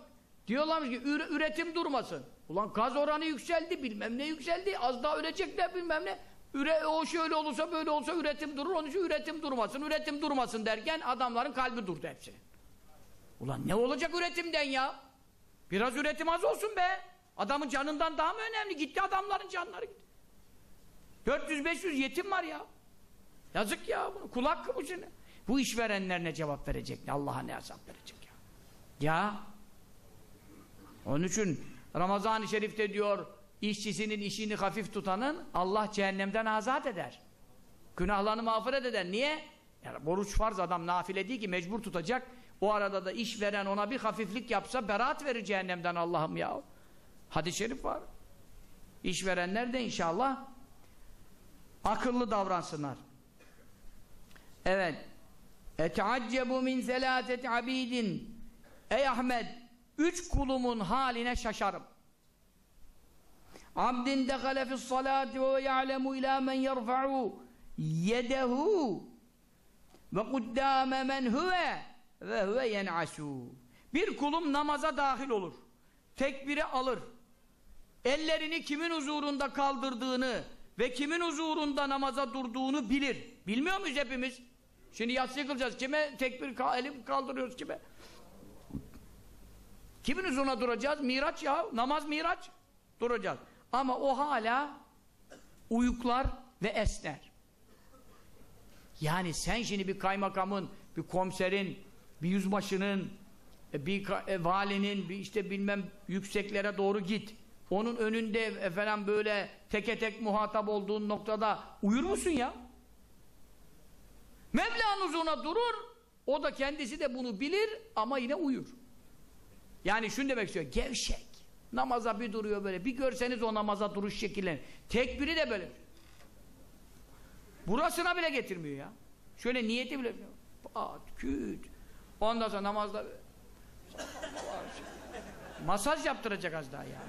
diyorlarmış ki üretim durmasın. Ulan gaz oranı yükseldi, bilmem ne yükseldi. Az daha ölecekler bilmem ne. Üre, o şöyle olursa böyle olsa üretim durur. Onun için üretim durmasın, üretim durmasın derken adamların kalbi durdu hepsi. Ulan ne olacak üretimden ya? Biraz üretim az olsun be. Adamın canından daha mı önemli? Gitti adamların canları gitti. 400-500 yetim var ya. Yazık ya. Bunu. Kul hakkı bu şimdi. Bu işverenler ne cevap verecek? Allah'a ne hesap verecek ya? Ya. Onun için Ramazan-ı Şerif'te diyor işçisinin işini hafif tutanın Allah cehennemden azat eder. Günahlarını mağfiret eder. Niye? Yani boruç farz adam nafile değil ki mecbur tutacak. O arada da iş veren ona bir hafiflik yapsa beraat verir cehennemden Allah'ım ya. Hadis-i şerif var. İşverenler de inşallah akıllı davransınlar. Evet. Eteaccebu min selâseti abidin Ey Ahmet üç kulumun haline şaşarım. Abdin dekale fis salati ve ya'lemu ila men yerfa'u yedehu ve kuddâme men huve ve huve yen'asû Bir kulum namaza dahil olur. Tekbiri alır. Ellerini kimin huzurunda kaldırdığını ve kimin huzurunda namaza durduğunu bilir. Bilmiyor muyuz hepimiz? Şimdi yatsı kılacağız. Kime tekbir elim kaldırıyoruz kime? Kimin huzuruna duracağız? Miraç ya. Namaz miraç. Duracağız. Ama o hala uyuklar ve esner. Yani sen şimdi bir kaymakamın, bir komiserin, bir yüzbaşının, e, bir e, valinin, bir işte bilmem yükseklere doğru git. Onun önünde efendim böyle teke tek muhatap olduğun noktada uyur musun ya? Mevla'nın huzuruna durur, o da kendisi de bunu bilir ama yine uyur. Yani şunu demek istiyor, gevşek. Namaza bir duruyor böyle, bir görseniz o namaza duruş şekillerini. Tekbiri de böyle. Burasına bile getirmiyor ya. Şöyle niyeti bile Pat, küt. Ondan sonra namazda masaj yaptıracak az daha ya.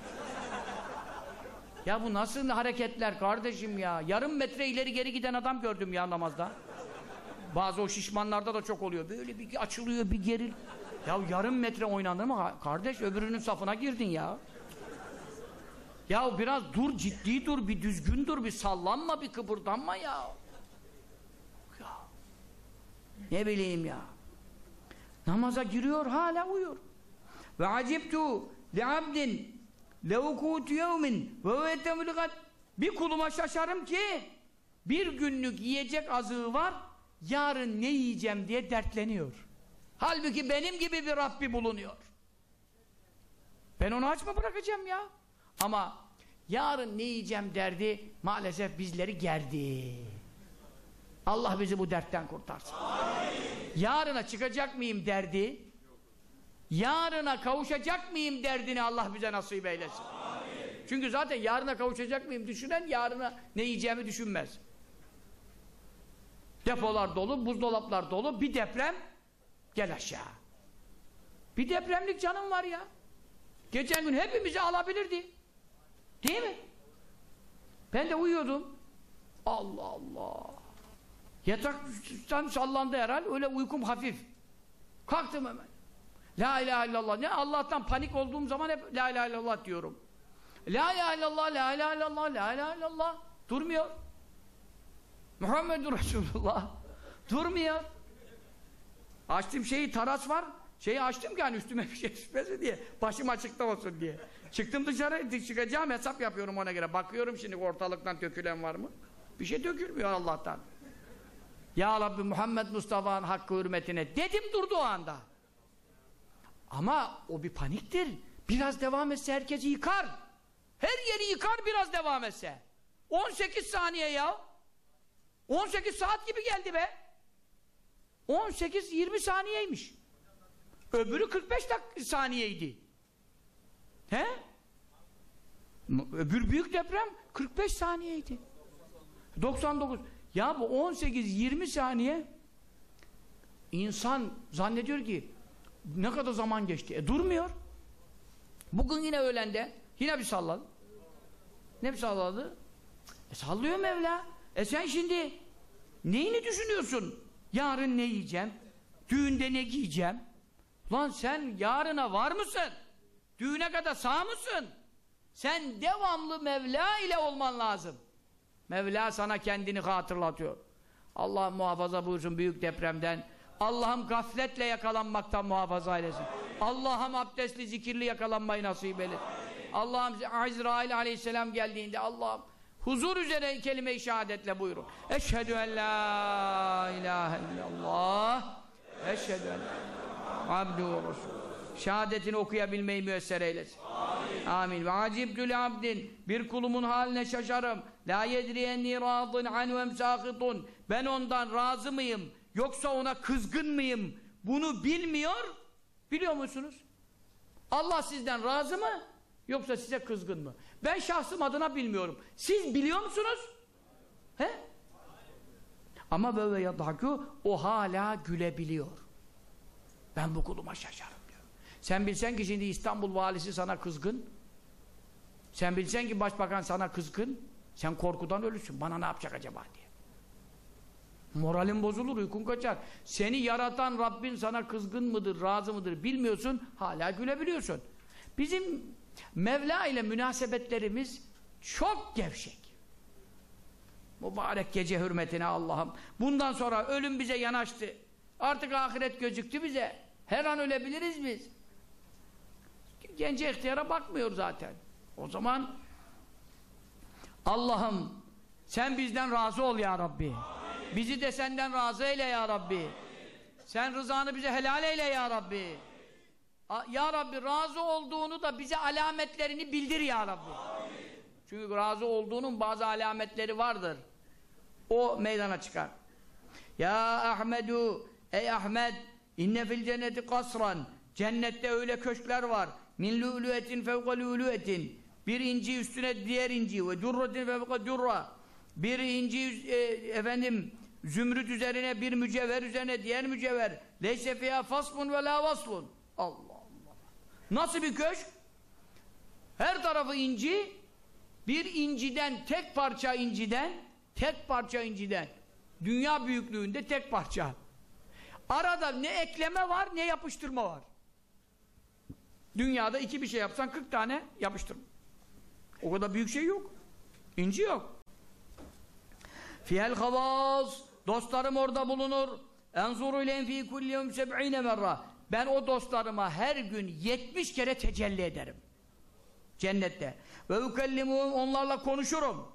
Ya bu nasıl hareketler kardeşim ya? Yarım metre ileri geri giden adam gördüm ya namazda. Bazı o şişmanlarda da çok oluyor. Böyle bir açılıyor bir geril. Ya yarım metre oynanır mı? Kardeş öbürünün safına girdin ya. Ya biraz dur ciddi dur bir düzgün dur bir sallanma bir kıpırdanma ya. Ya. Ne bileyim ya. Namaza giriyor hala uyuyor. Ve acibtu li abdin yevmin ve vetemülgat bir kuluma şaşarım ki bir günlük yiyecek azığı var yarın ne yiyeceğim diye dertleniyor. Halbuki benim gibi bir Rabbi bulunuyor. Ben onu aç mı bırakacağım ya? Ama yarın ne yiyeceğim derdi maalesef bizleri gerdi. Allah bizi bu dertten kurtarsın. Amin. Yarına çıkacak mıyım derdi, yarına kavuşacak mıyım derdini Allah bize nasip eylesin. Amin. Çünkü zaten yarına kavuşacak mıyım düşünen yarına ne yiyeceğimi düşünmez. Depolar dolu, buzdolaplar dolu, bir deprem gel aşağı. Bir depremlik canım var ya. Geçen gün hepimizi alabilirdi. Değil mi? Ben de uyuyordum. Allah Allah. Yataktan sallandı herhal. Öyle uykum hafif. Kalktım hemen. La ilahe illallah. Ne Allah'tan panik olduğum zaman hep la ilahe illallah diyorum. La ilahe illallah, la ilahe illallah, la ilahe illallah. Durmuyor. Muhammedur Resulullah. Durmuyor. Açtım şeyi taras var. Şeyi açtım ki hani üstüme bir şey düşmesin diye. Başım açıkta olsun diye. Çıktım dışarı çıkacağım hesap yapıyorum ona göre. Bakıyorum şimdi ortalıktan dökülen var mı? Bir şey dökülmüyor Allah'tan. Ya Rabbi Muhammed Mustafa'nın hakkı hürmetine dedim durdu o anda. Ama o bir paniktir. Biraz devam etse herkesi yıkar. Her yeri yıkar biraz devam etse. 18 saniye ya. 18 saat gibi geldi be. 18-20 saniyeymiş. Öbürü 45 saniyeydi. He? Öbür büyük deprem 45 saniyeydi. 99. Ya bu 18-20 saniye insan zannediyor ki ne kadar zaman geçti. E durmuyor. Bugün yine öğlende yine bir salladı. Ne bir salladı? E sallıyor Mevla. E sen şimdi neyini düşünüyorsun? Yarın ne yiyeceğim? Düğünde ne giyeceğim? Lan sen yarına var mısın? Düğüne kadar sağ mısın? Sen devamlı Mevla ile olman lazım. Mevla sana kendini hatırlatıyor. Allah muhafaza buyursun büyük depremden. Allah'ım gafletle yakalanmaktan muhafaza eylesin. Allah'ım abdestli zikirli yakalanmayı nasip eylesin. Allah'ım Azrail aleyhisselam geldiğinde Allah'ım huzur üzere kelime-i şehadetle buyurun. Eşhedü en la ilahe illallah eşhedü en abdu ve resul. Şehadetini okuyabilmeyi müyesser eylesin. Amin. Ve acibtül abdin bir kulumun haline şaşarım. La yedriyenni radın anhu emsakitun. Ben ondan razı mıyım? Yoksa ona kızgın mıyım? Bunu bilmiyor. Biliyor musunuz? Allah sizden razı mı? Yoksa size kızgın mı? Ben şahsım adına bilmiyorum. Siz biliyor musunuz? He? Ama böyle yadhaku o hala gülebiliyor. Ben bu kuluma şaşarım diyor. Sen bilsen ki şimdi İstanbul valisi sana kızgın. Sen bilsen ki başbakan sana kızgın. Sen korkudan ölürsün. Bana ne yapacak acaba diye. Moralin bozulur, uykun kaçar. Seni yaratan Rabbin sana kızgın mıdır, razı mıdır bilmiyorsun. Hala gülebiliyorsun. Bizim Mevla ile münasebetlerimiz çok gevşek. Mübarek gece hürmetine Allah'ım. Bundan sonra ölüm bize yanaştı. Artık ahiret gözüktü bize. Her an ölebiliriz biz. Gence ihtiyara bakmıyor zaten. O zaman Allah'ım sen bizden razı ol ya Rabbi. Bizi de senden razı eyle ya Rabbi. Sen rızanı bize helal eyle ya Rabbi. Ya Rabbi razı olduğunu da bize alametlerini bildir ya Rabbi. Çünkü razı olduğunun bazı alametleri vardır. O meydana çıkar. Ya Ahmedu ey Ahmet inne fil cenneti kasran cennette öyle köşkler var min lü'lüetin fevka lü'lüetin bir inci üstüne diğer inci ve durratin fevka durra bir inci e, efendim zümrüt üzerine bir mücevher üzerine diğer mücevher. Leyse fiyâ fasmun ve la vaslun Allah Allah. Nasıl bir köşk? Her tarafı inci bir inciden tek parça inciden tek parça inciden. Dünya büyüklüğünde tek parça. Arada ne ekleme var ne yapıştırma var. Dünyada iki bir şey yapsan 40 tane yapıştırma. O kadar büyük şey yok. İnci yok fiyel havaz dostlarım orada bulunur. Enzuru ilen fi kulli yevm seb'ine merra ben o dostlarıma her gün 70 kere tecelli ederim. Cennette. Ve ukellimuhum onlarla konuşurum.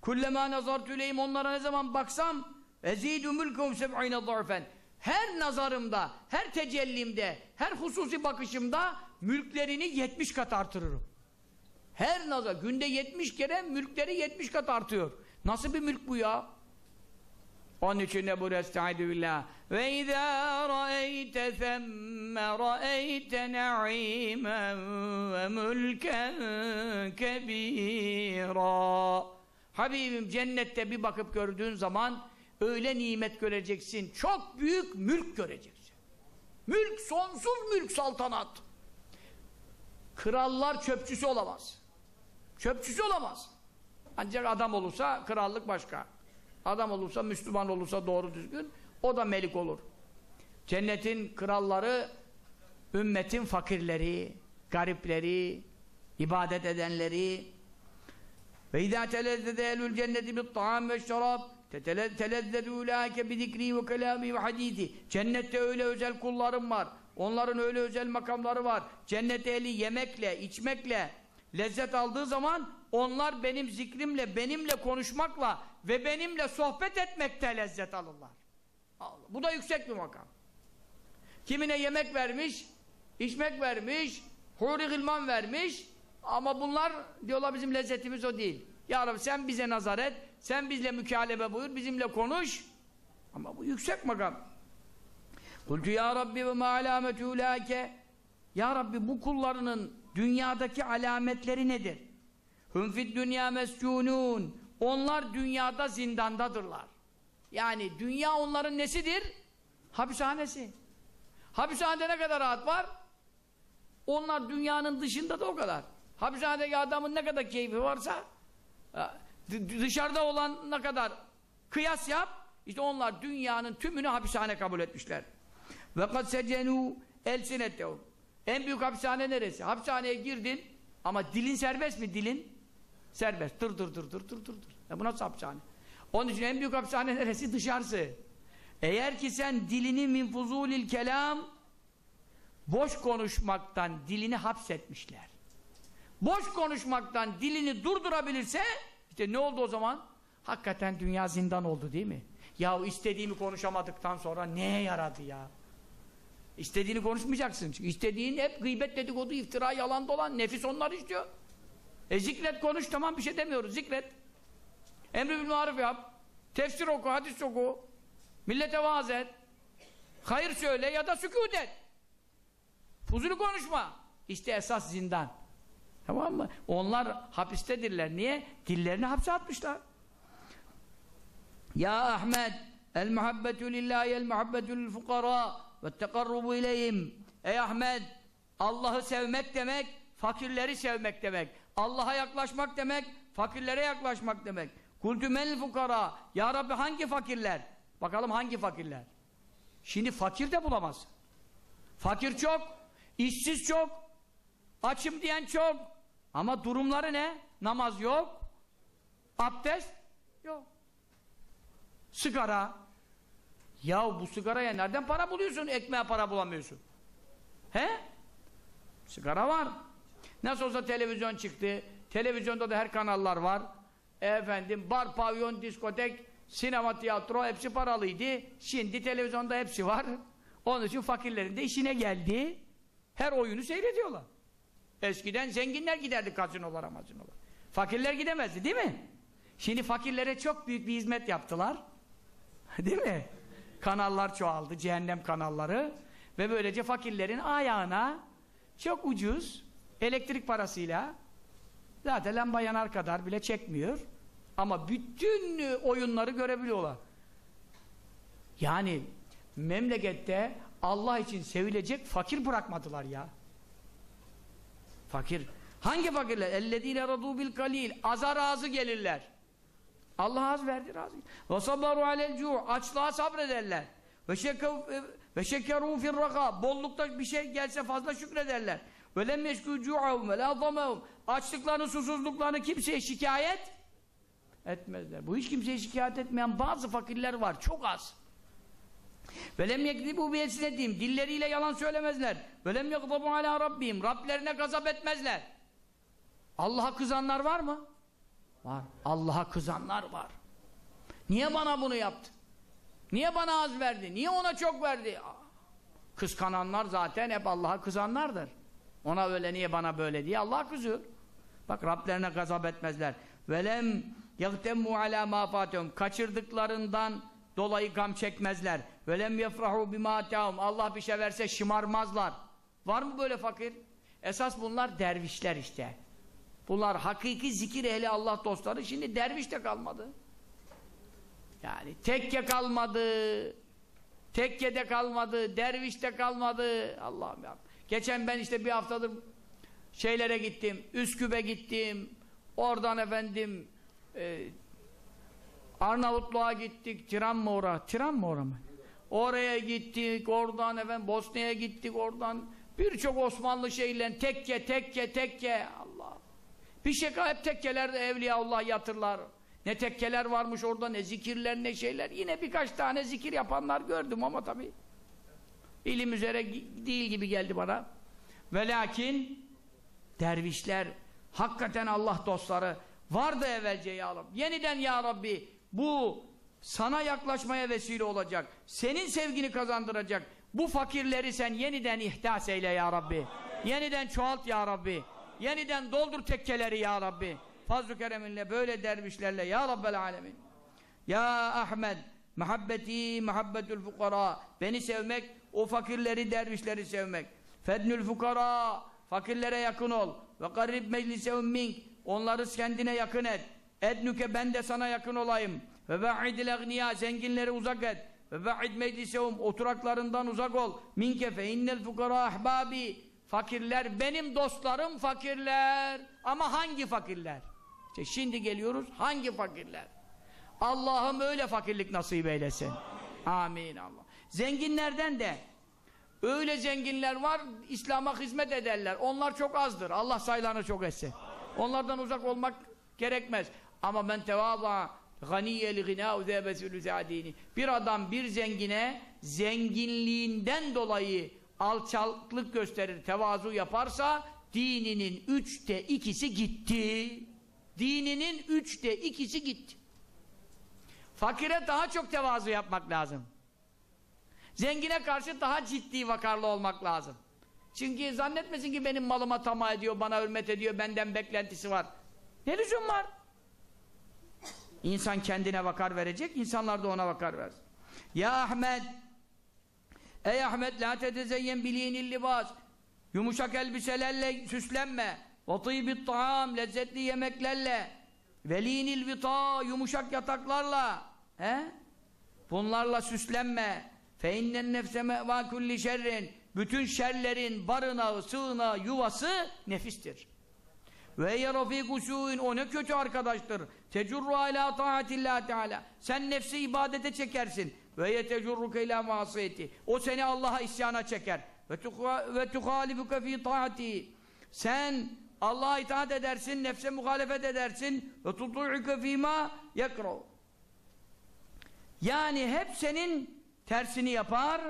Kullema nazartu ileyhim onlara ne zaman baksam ezidu mülkehum seb'ine zarfen her nazarımda, her tecellimde, her hususi bakışımda mülklerini 70 kat artırırım. Her nazar, günde 70 kere mülkleri 70 kat artıyor. Nasıl bir mülk bu ya? Onun için de bu estaizu billah. Ve izâ ra'eyte themme ra'eyte na'imen ve mülken kebîrâ. Habibim cennette bir bakıp gördüğün zaman öyle nimet göreceksin. Çok büyük mülk göreceksin. Mülk, sonsuz mülk saltanat. Krallar çöpçüsü olamaz. Çöpçüsü olamaz. Ancak adam olursa krallık başka. Adam olursa, Müslüman olursa doğru düzgün, o da melik olur. Cennetin kralları, ümmetin fakirleri, garipleri, ibadet edenleri. Ve izâ telezzede ehlül cenneti bit ta'am ve şarab tetelezzedu ulâke bi zikri ve kelâmi ve hadîdi. Cennette öyle özel kullarım var. Onların öyle özel makamları var. Cennette eli yemekle, içmekle lezzet aldığı zaman onlar benim zikrimle, benimle konuşmakla ve benimle sohbet etmekte lezzet alırlar. Allah. Bu da yüksek bir makam. Kimine yemek vermiş, içmek vermiş, huri gılman vermiş ama bunlar diyorlar bizim lezzetimiz o değil. Ya Rabbi sen bize nazar et, sen bizle mükalebe buyur, bizimle konuş. Ama bu yüksek makam. Kultu ya Rabbi ve ma alametü Ya Rabbi bu kullarının dünyadaki alametleri nedir? Hüm fid dünya mescunun Onlar dünyada zindandadırlar. Yani dünya onların nesidir? Hapishanesi. Hapishanede ne kadar rahat var? Onlar dünyanın dışında da o kadar. Hapishanedeki adamın ne kadar keyfi varsa dışarıda olan ne kadar kıyas yap işte onlar dünyanın tümünü hapishane kabul etmişler. Ve kad secenu elsinetehum. En büyük hapishane neresi? Hapishaneye girdin ama dilin serbest mi dilin? Serbest. Dır dır dır dır dır dır. Ya bu nasıl hapishane? Onun için en büyük hapishane neresi? Dışarısı. Eğer ki sen dilini min fuzulil kelam boş konuşmaktan dilini hapsetmişler. Boş konuşmaktan dilini durdurabilirse işte ne oldu o zaman? Hakikaten dünya zindan oldu değil mi? Ya istediğimi konuşamadıktan sonra neye yaradı ya? İstediğini konuşmayacaksın. Çünkü istediğin hep gıybet, dedikodu, iftira, yalan dolan. Nefis onları istiyor. E zikret konuş tamam bir şey demiyoruz. Zikret. Emri bil maruf yap. Tefsir oku, hadis oku. Millete vaaz et. Hayır söyle ya da sükût et. Fuzulu konuşma. İşte esas zindan. Tamam mı? Onlar hapistedirler. Niye? Dillerini hapse atmışlar. Ya Ahmet el muhabbetu lillahi el muhabbetu lil fukara ve tekarrubu ileyhim. Ey Ahmet Allah'ı sevmek demek fakirleri sevmek demek. Allah'a yaklaşmak demek fakirlere yaklaşmak demek. Kultü mel fukara Ya Rabbi hangi fakirler? Bakalım hangi fakirler? Şimdi fakir de bulamazsın. Fakir çok, işsiz çok, açım diyen çok. Ama durumları ne? Namaz yok, abdest yok. Sigara. Ya bu sigaraya nereden para buluyorsun? Ekmeğe para bulamıyorsun. He? Sigara var. Nasıl olsa televizyon çıktı. Televizyonda da her kanallar var. Efendim bar, pavyon, diskotek, sinema, tiyatro hepsi paralıydı. Şimdi televizyonda hepsi var. Onun için fakirlerin de işine geldi. Her oyunu seyrediyorlar. Eskiden zenginler giderdi kazinolara, mazinolara. Fakirler gidemezdi değil mi? Şimdi fakirlere çok büyük bir hizmet yaptılar. Değil mi? kanallar çoğaldı, cehennem kanalları ve böylece fakirlerin ayağına çok ucuz elektrik parasıyla zaten lamba yanar kadar bile çekmiyor ama bütün oyunları görebiliyorlar. Yani memlekette Allah için sevilecek fakir bırakmadılar ya. Fakir. Hangi fakirler? Ellezîle radû bil kalil. Aza razı gelirler. Allah az verdi razı. Ve sabaru alel açlığa sabrederler. Ve ve şekeru firraka bollukta bir şey gelse fazla şükrederler. Ve lem yeşkû cu'ahum ve la açlıklarını susuzluklarını kimseye şikayet etmezler. Bu hiç kimseye şikayet etmeyen bazı fakirler var. Çok az. Ve lem yekdibu bi esnetihim dilleriyle yalan söylemezler. Ve lem yagdabu ala rabbihim Rablerine gazap etmezler. Allah'a kızanlar var mı? Var. Allah'a kızanlar var. Niye bana bunu yaptı? Niye bana az verdi? Niye ona çok verdi? Kıskananlar zaten hep Allah'a kızanlardır. Ona öyle niye bana böyle diye Allah kızıyor. Bak Rablerine gazap etmezler. Velem yagtemmu ala ma kaçırdıklarından dolayı gam çekmezler. Velem yefrahu bima ataum Allah bir şey verse şımarmazlar. Var mı böyle fakir? Esas bunlar dervişler işte. Bunlar hakiki zikir ehli Allah dostları şimdi derviş de kalmadı. Yani tekke kalmadı. Tekkede kalmadı, dervişte kalmadı. Allah'ım ya. Geçen ben işte bir haftadır şeylere gittim, Üsküp'e gittim. Oradan efendim e, Arnavutluğa gittik. Tiran mı ora? Tiran mı ora mı? Oraya gittik. Oradan efendim Bosna'ya gittik. Oradan birçok Osmanlı şeylerin tekke, tekke, tekke. Allah. Bir şey hep tekkelerde Evliyaullah yatırlar. Ne tekkeler varmış orada, ne zikirler, ne şeyler. Yine birkaç tane zikir yapanlar gördüm ama tabii ilim üzere değil gibi geldi bana. Ve lakin dervişler, hakikaten Allah dostları vardı evvelce ya Rabbi. Yeniden ya Rabbi bu sana yaklaşmaya vesile olacak. Senin sevgini kazandıracak. Bu fakirleri sen yeniden ihdas eyle ya Rabbi. Yeniden çoğalt ya Rabbi. Yeniden doldur tekkeleri ya Rabbi. Fazl-ı kereminle böyle dervişlerle ya Rabbel alemin. Ya Ahmet muhabbeti muhabbetül fukara beni sevmek o fakirleri dervişleri sevmek. Fednül fukara fakirlere yakın ol. Ve garib meclisehum mink onları kendine yakın et. Ednüke ben de sana yakın olayım. Ve ba'idil agniya zenginleri uzak et. Ve ba'id meclisehum oturaklarından uzak ol. Minke fe innel fukara ahbabi fakirler benim dostlarım fakirler. Ama hangi fakirler? İşte şimdi geliyoruz hangi fakirler? Allah'ım öyle fakirlik nasip eylesin. Amin Allah. Zenginlerden de öyle zenginler var İslam'a hizmet ederler. Onlar çok azdır. Allah sayılarını çok etsin. Onlardan uzak olmak gerekmez. Ama ben tevaba ganiyeli gina zebesülü Bir adam bir zengine zenginliğinden dolayı alçaklık gösterir, tevazu yaparsa dininin üçte ikisi gitti. Dininin üçte ikisi gitti. Fakire daha çok tevazu yapmak lazım. Zengine karşı daha ciddi vakarlı olmak lazım. Çünkü zannetmesin ki benim malıma tamah ediyor, bana hürmet ediyor, benden beklentisi var. Ne lüzum var? İnsan kendine vakar verecek, insanlar da ona vakar versin. Ya Ahmet Ey Ahmet la tetezeyyen biliyinil libas Yumuşak elbiselerle süslenme Ve tîbit ta'am lezzetli yemeklerle Velinil vita yumuşak yataklarla He? Bunlarla süslenme Fe innen nefse me'va kulli şerrin Bütün şerlerin barınağı, sığınağı, yuvası nefistir. Ve eye rafiku su'in o ne kötü arkadaştır. Tecurru ala taatillah teala. Sen nefsi ibadete çekersin. Ve ye tecurruke ila masiyeti. O seni Allah'a isyana çeker. Ve tuhalifuke fi taati. Sen Allah'a itaat edersin, nefse muhalefet edersin. Ve tutu'uke fîmâ yekrav. Yani hep senin tersini yapar.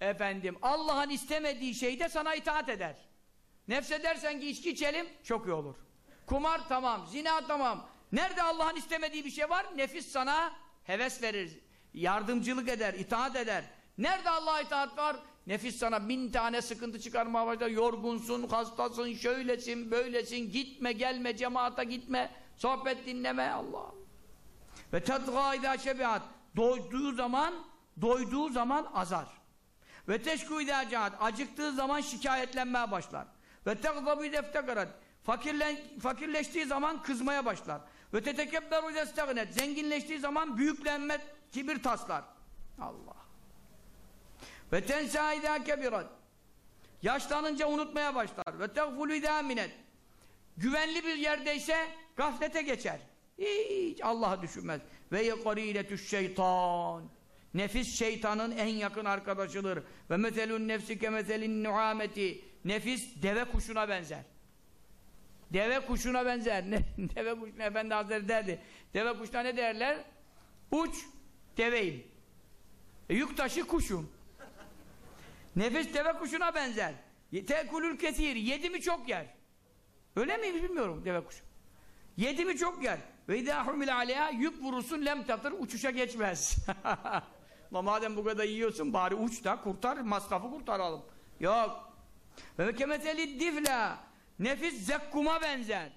Efendim Allah'ın istemediği şeyde sana itaat eder. Nefse dersen ki içki içelim çok iyi olur. Kumar tamam, zina tamam. Nerede Allah'ın istemediği bir şey var? Nefis sana heves verir, yardımcılık eder, itaat eder. Nerede Allah'a itaat var? Nefis sana bin tane sıkıntı çıkarmaya başlar. Yorgunsun, hastasın, şöylesin, böylesin, gitme, gelme, cemaata gitme, sohbet dinleme Allah. Ve tedgâ idâ şebiat. Doyduğu zaman, doyduğu zaman azar. Ve teşkû idâ cahat. Acıktığı zaman şikayetlenmeye başlar. Ve tegzabî deftekarat. Fakirlen, fakirleştiği zaman kızmaya başlar. Ve tetekebberu destagnet. Zenginleştiği zaman büyüklenme, kibir taslar. Allah. Ve tensâ idâ kebirat. Yaşlanınca unutmaya başlar. Ve tegfulü idâ minet. Güvenli bir yerdeyse gaflete geçer. Hiç Allah'ı düşünmez. Ve yeqarîletüş şeytan. Nefis şeytanın en yakın arkadaşıdır. Ve meselun nefsi ke meselin nuhameti. Nefis deve kuşuna benzer. Deve kuşuna benzer. Deve kuşuna Efendi Hazretleri derdi. Deve kuşuna ne derler? Uç deveyim. E, yük taşı kuşum. Nefis deve kuşuna benzer. Tekulül kesir. Yedi mi çok yer. Öyle mi bilmiyorum deve kuşu. Yedi mi çok yer. Ve idâ humil yük vurursun lem tatır uçuşa geçmez. Ama madem bu kadar yiyorsun bari uç da kurtar masrafı kurtaralım. Yok. Ve kemeteli difla nefis zekkuma benzer.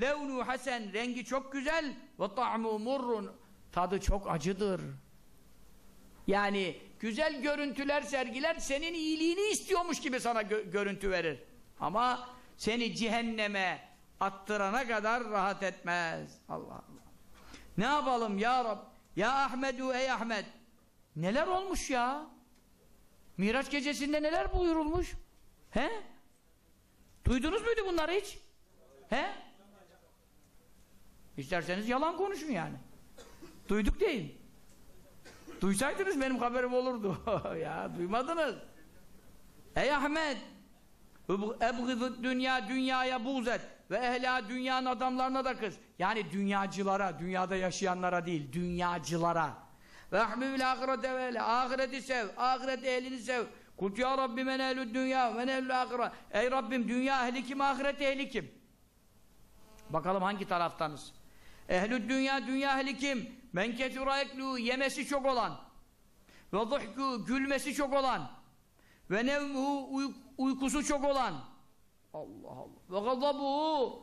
Levnu hasen rengi çok güzel ve ta'mu murrun tadı çok acıdır. Yani güzel görüntüler sergiler senin iyiliğini istiyormuş gibi sana gö görüntü verir. Ama seni cehenneme attırana kadar rahat etmez. Allah Allah. Ne yapalım ya Rab? Ya Ahmedu ey Ahmet. Neler olmuş ya? Miraç gecesinde neler buyurulmuş? He? Duydunuz muydu bunları hiç? He? İsterseniz yalan konuşun yani. Duyduk deyin. Duysaydınız benim haberim olurdu. ya duymadınız. Ey Ahmet ebgıdı dünya dünyaya buğz et ve ehla dünyanın adamlarına da kız. Yani dünyacılara, dünyada yaşayanlara değil, dünyacılara. Ve ahmivil ahirete ve ahireti sev, ahiret ehlini sev. Kult ya Rabbi men ehlü dünya men ehlü ahire. Ey Rabbim dünya ehli kim, ahiret ehli kim? Bakalım hangi taraftanız? Ehlü dünya, dünya ehli kim? Men eklu, yemesi çok olan. Ve zuhku, gülmesi çok olan. Ve nevmuhu, uy uykusu çok olan. Allah Allah. Ve gazabuhu,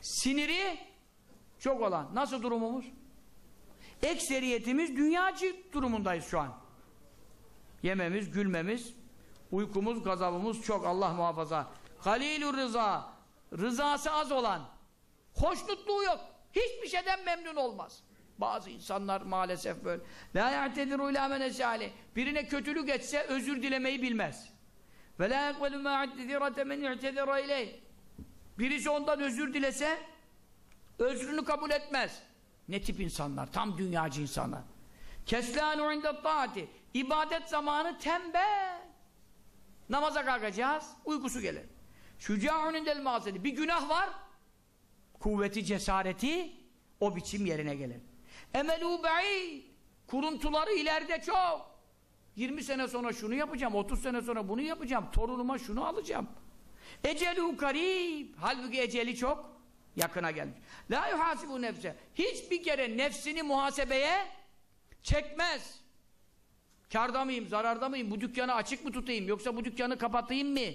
siniri çok olan. Nasıl durumumuz? Ekseriyetimiz dünyacı durumundayız şu an. Yememiz, gülmemiz, uykumuz, gazabımız çok Allah muhafaza. Halilur rıza, rızası az olan, hoşnutluğu yok. Hiçbir şeyden memnun olmaz. Bazı insanlar maalesef böyle. La ya'tediru ila men Birine kötülük etse özür dilemeyi bilmez. Ve la yekbelu ma i'tedirate men i'tedira. Birisi ondan özür dilese özrünü kabul etmez. Ne tip insanlar? Tam dünyacı insanlar. Keslânu inde taati. İbadet zamanı tembel. Namaza kalkacağız, uykusu gelir. Şüca'un indel mazedi. Bir günah var, kuvveti, cesareti o biçim yerine gelir. Emelû be'id. Kuruntuları ileride çok. 20 sene sonra şunu yapacağım, 30 sene sonra bunu yapacağım, torunuma şunu alacağım. Ecelu karib. Halbuki eceli çok yakına gelmiş. La yuhasibu nefse. Hiçbir kere nefsini muhasebeye çekmez. Karda mıyım, zararda mıyım? Bu dükkanı açık mı tutayım? Yoksa bu dükkanı kapatayım mı?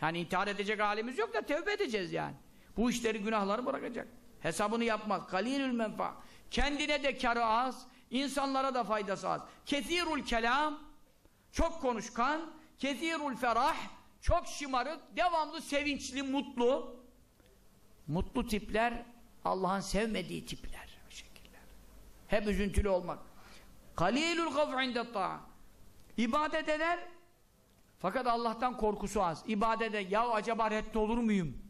Yani intihar edecek halimiz yok da tevbe edeceğiz yani. Bu işleri, günahları bırakacak. Hesabını yapmak. Kalilül menfa. Kendine de karı az, insanlara da faydası az. Kethirul kelam, çok konuşkan, kethirul ferah, çok şımarık, devamlı sevinçli, mutlu. Mutlu tipler, Allah'ın sevmediği tipler. Şekiller. Hep üzüntülü olmak. Kalilul gaf inde ta'a. İbadet eder, fakat Allah'tan korkusu az. İbadete, ya acaba reddolur muyum?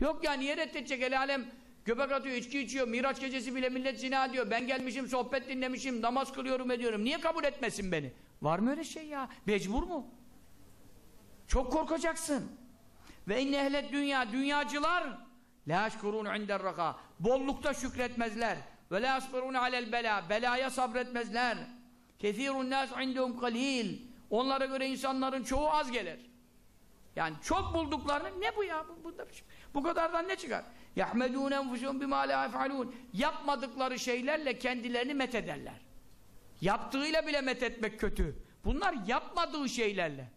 Yok ya niye reddedecek el alem göbek atıyor, içki içiyor, miraç gecesi bile millet zina diyor. Ben gelmişim, sohbet dinlemişim, namaz kılıyorum ediyorum. Niye kabul etmesin beni? Var mı öyle şey ya? Mecbur mu? Çok korkacaksın. Ve inne ehlet dünya, dünyacılar la eşkurun inder raka. Bollukta şükretmezler. Ve la asbirun alel bela. Belaya sabretmezler. Kethirun nas indehum kalil. Onlara göre insanların çoğu az gelir. Yani çok bulduklarını ne bu ya? Bu, bu, bu kadardan ne çıkar? Yahmedun enfusum bima la yef'alun. Yapmadıkları şeylerle kendilerini met ederler. Yaptığıyla bile met etmek kötü. Bunlar yapmadığı şeylerle.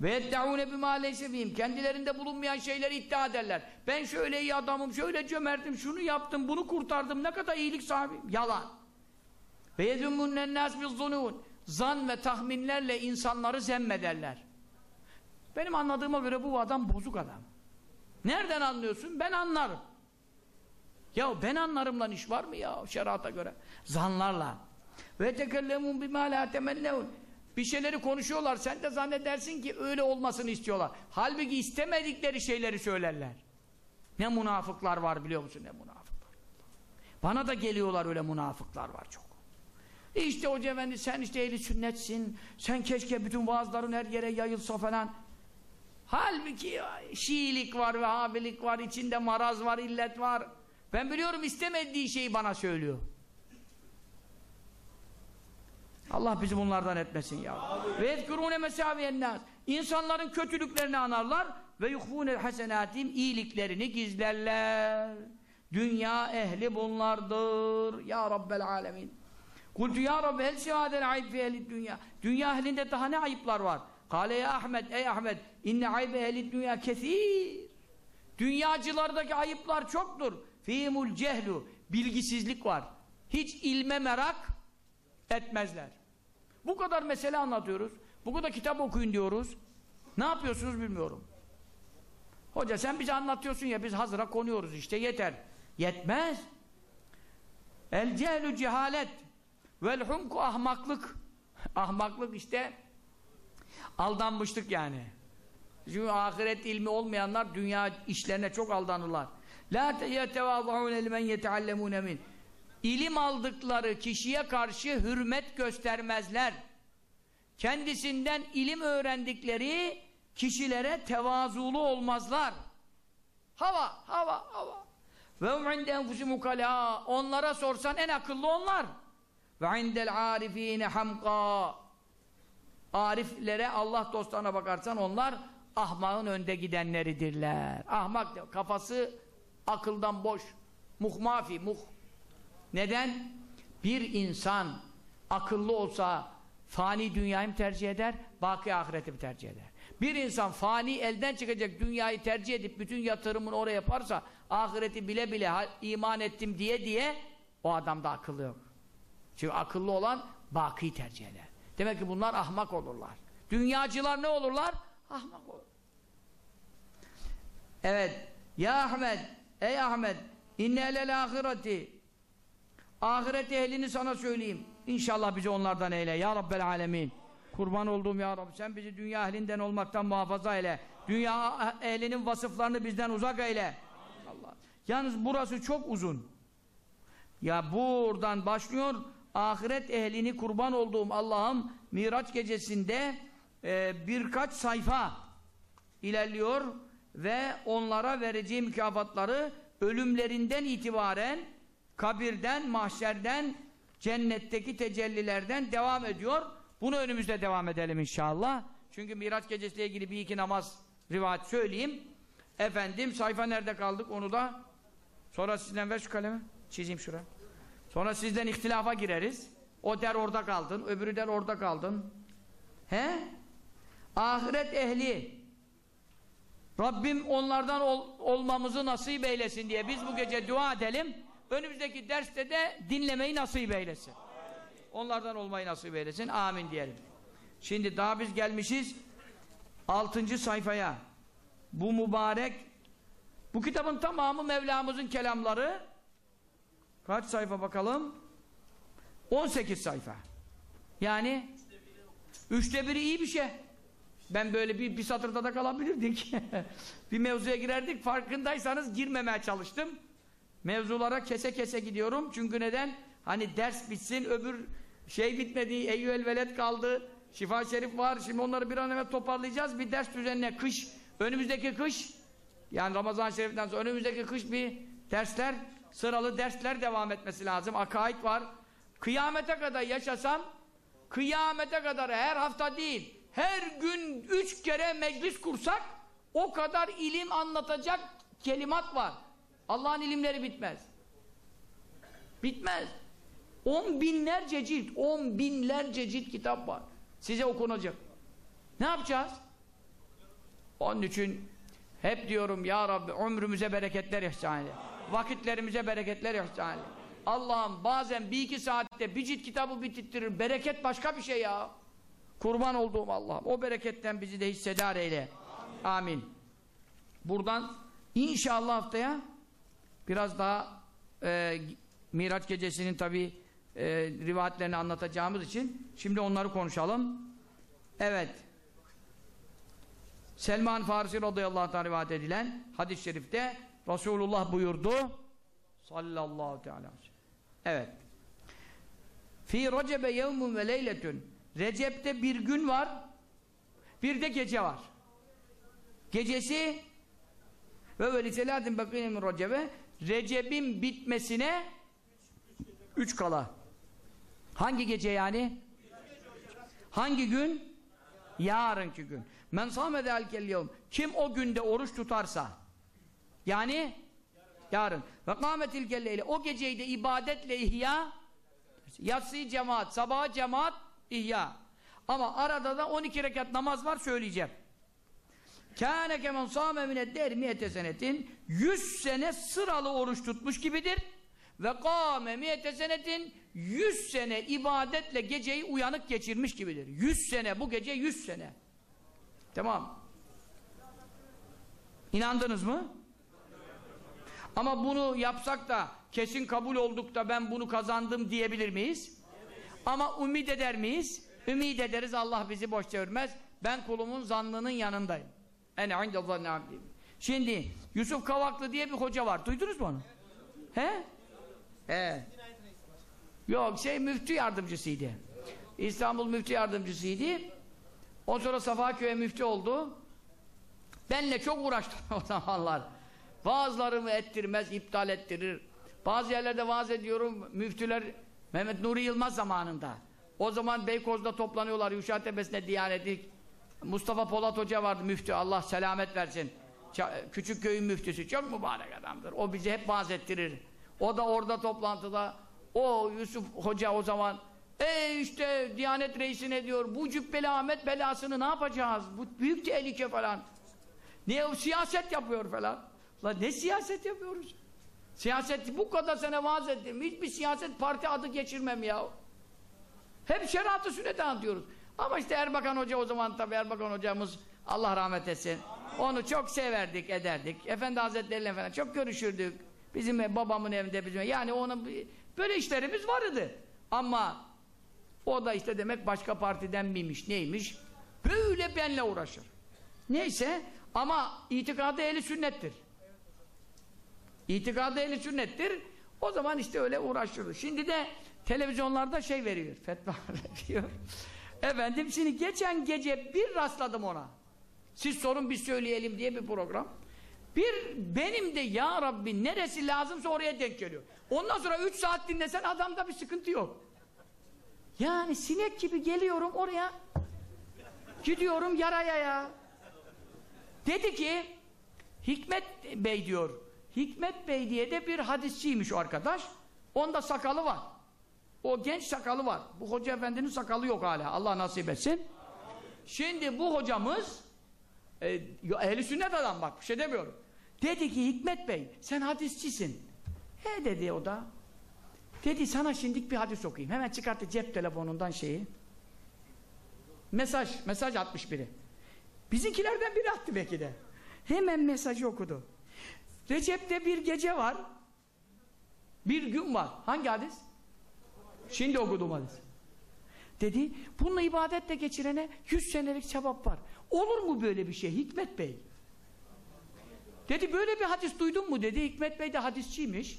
Ve yeddeûne bimâ leyse fîhim. Kendilerinde bulunmayan şeyleri iddia ederler. Ben şöyle iyi adamım, şöyle cömertim, şunu yaptım, bunu kurtardım, ne kadar iyilik sahibiyim. Yalan. Ve yedûmûnnen nâs bizzunûn. Zan ve tahminlerle insanları zemmederler. Benim anladığıma göre bu adam bozuk adam. Nereden anlıyorsun? Ben anlarım. Ya ben anlarım lan iş var mı ya şerata göre? Zanlarla. Ve tekellemun bimâ lâ temennevun. Bir şeyleri konuşuyorlar. Sen de zannedersin ki öyle olmasını istiyorlar. Halbuki istemedikleri şeyleri söylerler. Ne münafıklar var biliyor musun? Ne münafıklar. Bana da geliyorlar öyle münafıklar var çok. İşte hoca efendi sen işte ehli sünnetsin. Sen keşke bütün vaazların her yere yayılsa falan. Halbuki Şiilik var, Vehhabilik var, içinde maraz var, illet var. Ben biliyorum istemediği şeyi bana söylüyor. Allah bizi bunlardan etmesin ya. Ve ezkurune mesaviyen nas. İnsanların kötülüklerini anarlar ve yuhfune hasenatim iyiliklerini gizlerler. Dünya ehli bunlardır. Ya Rabbel alemin. Kultu ya Rabbi hel şehadel ayıp fi dünya. Dünya ehlinde daha ne ayıplar var? Kale ya Ahmet, ey Ahmet, inne aybe ehli dünya kesir. Dünyacılardaki ayıplar çoktur. Fihimul cehlu, bilgisizlik var. Hiç ilme merak etmezler. Bu kadar mesele anlatıyoruz. Bu kadar kitap okuyun diyoruz. Ne yapıyorsunuz bilmiyorum. Hoca sen bize anlatıyorsun ya biz hazıra konuyoruz işte yeter. Yetmez. El cehlü cehalet vel humku ahmaklık. ahmaklık işte aldanmışlık yani. Çünkü ahiret ilmi olmayanlar dünya işlerine çok aldanırlar. La yetevâzûne limen yeteallemûne min. İlim aldıkları kişiye karşı hürmet göstermezler. Kendisinden ilim öğrendikleri kişilere tevazulu olmazlar. Hava, hava, hava. Ve inde enfusimu kalâ. Onlara sorsan en akıllı onlar. Ve indel arifîne hamkâ. Ariflere, Allah dostlarına bakarsan onlar ahmağın önde gidenleridirler. Ahmak kafası akıldan boş. Muhmafi, muh. Neden? Bir insan akıllı olsa fani dünyayı mı tercih eder, baki ahireti mi tercih eder? Bir insan fani elden çıkacak dünyayı tercih edip bütün yatırımını oraya yaparsa ahireti bile bile iman ettim diye diye o adamda akıllı yok. Çünkü akıllı olan bakiyi tercih eder. Demek ki bunlar ahmak olurlar. Dünyacılar ne olurlar? Ahmak olur. Evet. Ya Ahmet, ey Ahmet, inne elel ahireti Ahiret ehlini sana söyleyeyim. İnşallah bizi onlardan eyle. Ya Rabbel alemin. Kurban olduğum ya Rabbi. Sen bizi dünya ehlinden olmaktan muhafaza eyle. Dünya ehlinin vasıflarını bizden uzak eyle. Allah. Yalnız burası çok uzun. Ya buradan başlıyor. Ahiret ehlini kurban olduğum Allah'ım Miraç gecesinde e, birkaç sayfa ilerliyor ve onlara vereceği mükafatları ölümlerinden itibaren kabirden, mahşerden, cennetteki tecellilerden devam ediyor. Bunu önümüzde devam edelim inşallah. Çünkü Miraç gecesiyle ilgili bir iki namaz rivayet söyleyeyim. Efendim sayfa nerede kaldık onu da sonra sizden ver şu kalemi. Çizeyim şuraya. Sonra sizden ihtilafa gireriz. O der orada kaldın, öbürü der orada kaldın. He? Ahiret ehli. Rabbim onlardan ol, olmamızı nasip eylesin diye biz bu gece dua edelim. Önümüzdeki derste de dinlemeyi nasip eylesin. Onlardan olmayı nasip eylesin. Amin diyelim. Şimdi daha biz gelmişiz 6. sayfaya. Bu mübarek bu kitabın tamamı Mevlamızın kelamları. Kaç sayfa bakalım? 18 sayfa. Yani üçte biri iyi bir şey. Ben böyle bir, bir satırda da kalabilirdik. bir mevzuya girerdik. Farkındaysanız girmemeye çalıştım. Mevzulara kese kese gidiyorum. Çünkü neden? Hani ders bitsin, öbür şey bitmedi, Eyyüel Veled kaldı. Şifa Şerif var. Şimdi onları bir an evvel toparlayacağız. Bir ders düzenine kış, önümüzdeki kış yani Ramazan Şerif'ten sonra önümüzdeki kış bir dersler, sıralı dersler devam etmesi lazım. Akaid var. Kıyamete kadar yaşasam, kıyamete kadar her hafta değil, her gün üç kere meclis kursak, o kadar ilim anlatacak kelimat var. Allah'ın ilimleri bitmez. Bitmez. On binlerce cilt, on binlerce cilt kitap var. Size okunacak. Ne yapacağız? Onun için hep diyorum ya Rabbi ömrümüze bereketler ihsan eyle. Vakitlerimize bereketler ihsan eyle. Allah'ım bazen bir iki saatte bir cilt kitabı bitirttirir. Bereket başka bir şey ya. Kurban olduğum Allah'ım. O bereketten bizi de hissedar eyle. Amin. Buradan inşallah haftaya biraz daha e, Miraç gecesinin tabi e, rivayetlerini anlatacağımız için şimdi onları konuşalım. Evet. Selman Farisi radıyallahu anh rivayet edilen hadis-i şerifte Resulullah buyurdu sallallahu teala evet. Fi recebe yevmun ve leyletün. Recep'te bir gün var bir de gece var. Gecesi ve ve liselatin bakîne recebe Recep'in bitmesine üç kala. Hangi gece yani? Hangi gün? Yarınki gün. Men sâmede elkel yevm kim o günde oruç tutarsa yani yarın. Ve kâmetil kelleyle o geceyi de ibadetle ihya yatsı cemaat sabaha cemaat ihya. Ama arada da 12 rekat namaz var söyleyeceğim. Kâne kemen sâme minedder miyete senetin. 100 sene sıralı oruç tutmuş gibidir. Ve kâme miyete senetin. 100 sene ibadetle geceyi uyanık geçirmiş gibidir. 100 sene bu gece 100 sene. Tamam. İnandınız mı? Ama bunu yapsak da kesin kabul olduk da ben bunu kazandım diyebilir miyiz? Ama ümit eder miyiz? Ümit ederiz Allah bizi boş çevirmez. Ben kulumun zannının yanındayım. Ene inde zanni abdim. Şimdi Yusuf Kavaklı diye bir hoca var. Duydunuz mu onu? He? He. Yok şey müftü yardımcısıydı. İstanbul müftü yardımcısıydı. O sonra Safaköy'e müftü oldu. Benle çok uğraştım o zamanlar. Vaazlarımı ettirmez, iptal ettirir. Bazı yerlerde vaaz ediyorum, müftüler Mehmet Nuri Yılmaz zamanında. O zaman Beykoz'da toplanıyorlar, Yuşa Tepesi'ne Diyanetlik. Mustafa Polat Hoca vardı müftü, Allah selamet versin. Küçük köyün müftüsü, çok mübarek adamdır. O bizi hep vaaz ettirir. O da orada toplantıda, o Yusuf Hoca o zaman, e işte Diyanet reisine diyor, bu Cübbeli Ahmet belasını ne yapacağız? Bu büyük tehlike falan. Niye o siyaset yapıyor falan. La ne siyaset yapıyoruz? Siyaset bu kadar sene vaaz ettim. Hiçbir siyaset parti adı geçirmem ya. Hep şeriatı sünnet anlatıyoruz. Ama işte Erbakan Hoca o zaman tabi Erbakan hocamız Allah rahmet etsin. Onu çok severdik, ederdik. Efendi Hazretleri'yle falan çok görüşürdük. Bizim babamın evinde bizim yani onun böyle işlerimiz vardı. Ama o da işte demek başka partiden miymiş, neymiş? Böyle benle uğraşır. Neyse ama itikadı ehli sünnettir. İtikadı ehli sünnettir. O zaman işte öyle uğraşıyoruz. Şimdi de televizyonlarda şey veriyor, fetva veriyor. Efendim şimdi geçen gece bir rastladım ona. Siz sorun biz söyleyelim diye bir program. Bir benim de ya Rabbi neresi lazımsa oraya denk geliyor. Ondan sonra üç saat dinlesen adamda bir sıkıntı yok. Yani sinek gibi geliyorum oraya. Gidiyorum yaraya ya. Dedi ki Hikmet Bey diyor. Hikmet Bey diye de bir hadisçiymiş o arkadaş. Onda sakalı var. O genç sakalı var. Bu hoca efendinin sakalı yok hala. Allah nasip etsin. Şimdi bu hocamız e, ehli sünnet adam bak bir şey demiyorum. Dedi ki Hikmet Bey sen hadisçisin. He dedi o da. Dedi sana şimdilik bir hadis okuyayım. Hemen çıkarttı cep telefonundan şeyi. Mesaj, mesaj atmış biri. Bizimkilerden biri attı belki de. Hemen mesajı okudu. Recep'te bir gece var. Bir gün var. Hangi hadis? Şimdi okudum hadis. Dedi, bununla ibadetle geçirene yüz senelik sevap var. Olur mu böyle bir şey Hikmet Bey? Dedi, böyle bir hadis duydun mu dedi. Hikmet Bey de hadisçiymiş.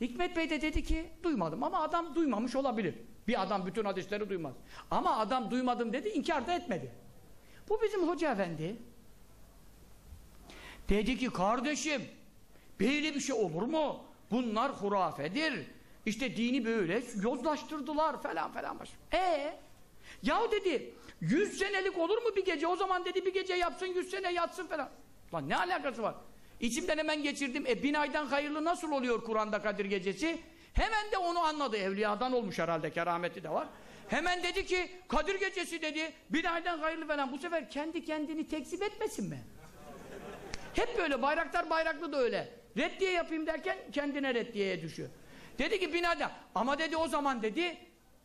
Hikmet Bey de dedi ki, duymadım ama adam duymamış olabilir. Bir adam bütün hadisleri duymaz. Ama adam duymadım dedi, inkar da etmedi. Bu bizim hoca efendi. Dedi ki, kardeşim, böyle bir şey olur mu? Bunlar hurafedir. İşte dini böyle yozlaştırdılar falan falan. Ee, yahu dedi, yüz senelik olur mu bir gece? O zaman dedi bir gece yapsın, yüz sene yatsın falan. Lan ne alakası var? İçimden hemen geçirdim. E bin aydan hayırlı nasıl oluyor Kur'an'da Kadir Gecesi? Hemen de onu anladı. Evliyadan olmuş herhalde, kerameti de var. Hemen dedi ki, Kadir Gecesi dedi, bin aydan hayırlı falan. Bu sefer kendi kendini tekzip etmesin mi? Hep böyle, bayraktar bayraklı da öyle. Reddiye yapayım derken kendine reddiyeye düşüyor. Dedi ki bin aydan, ama dedi o zaman dedi,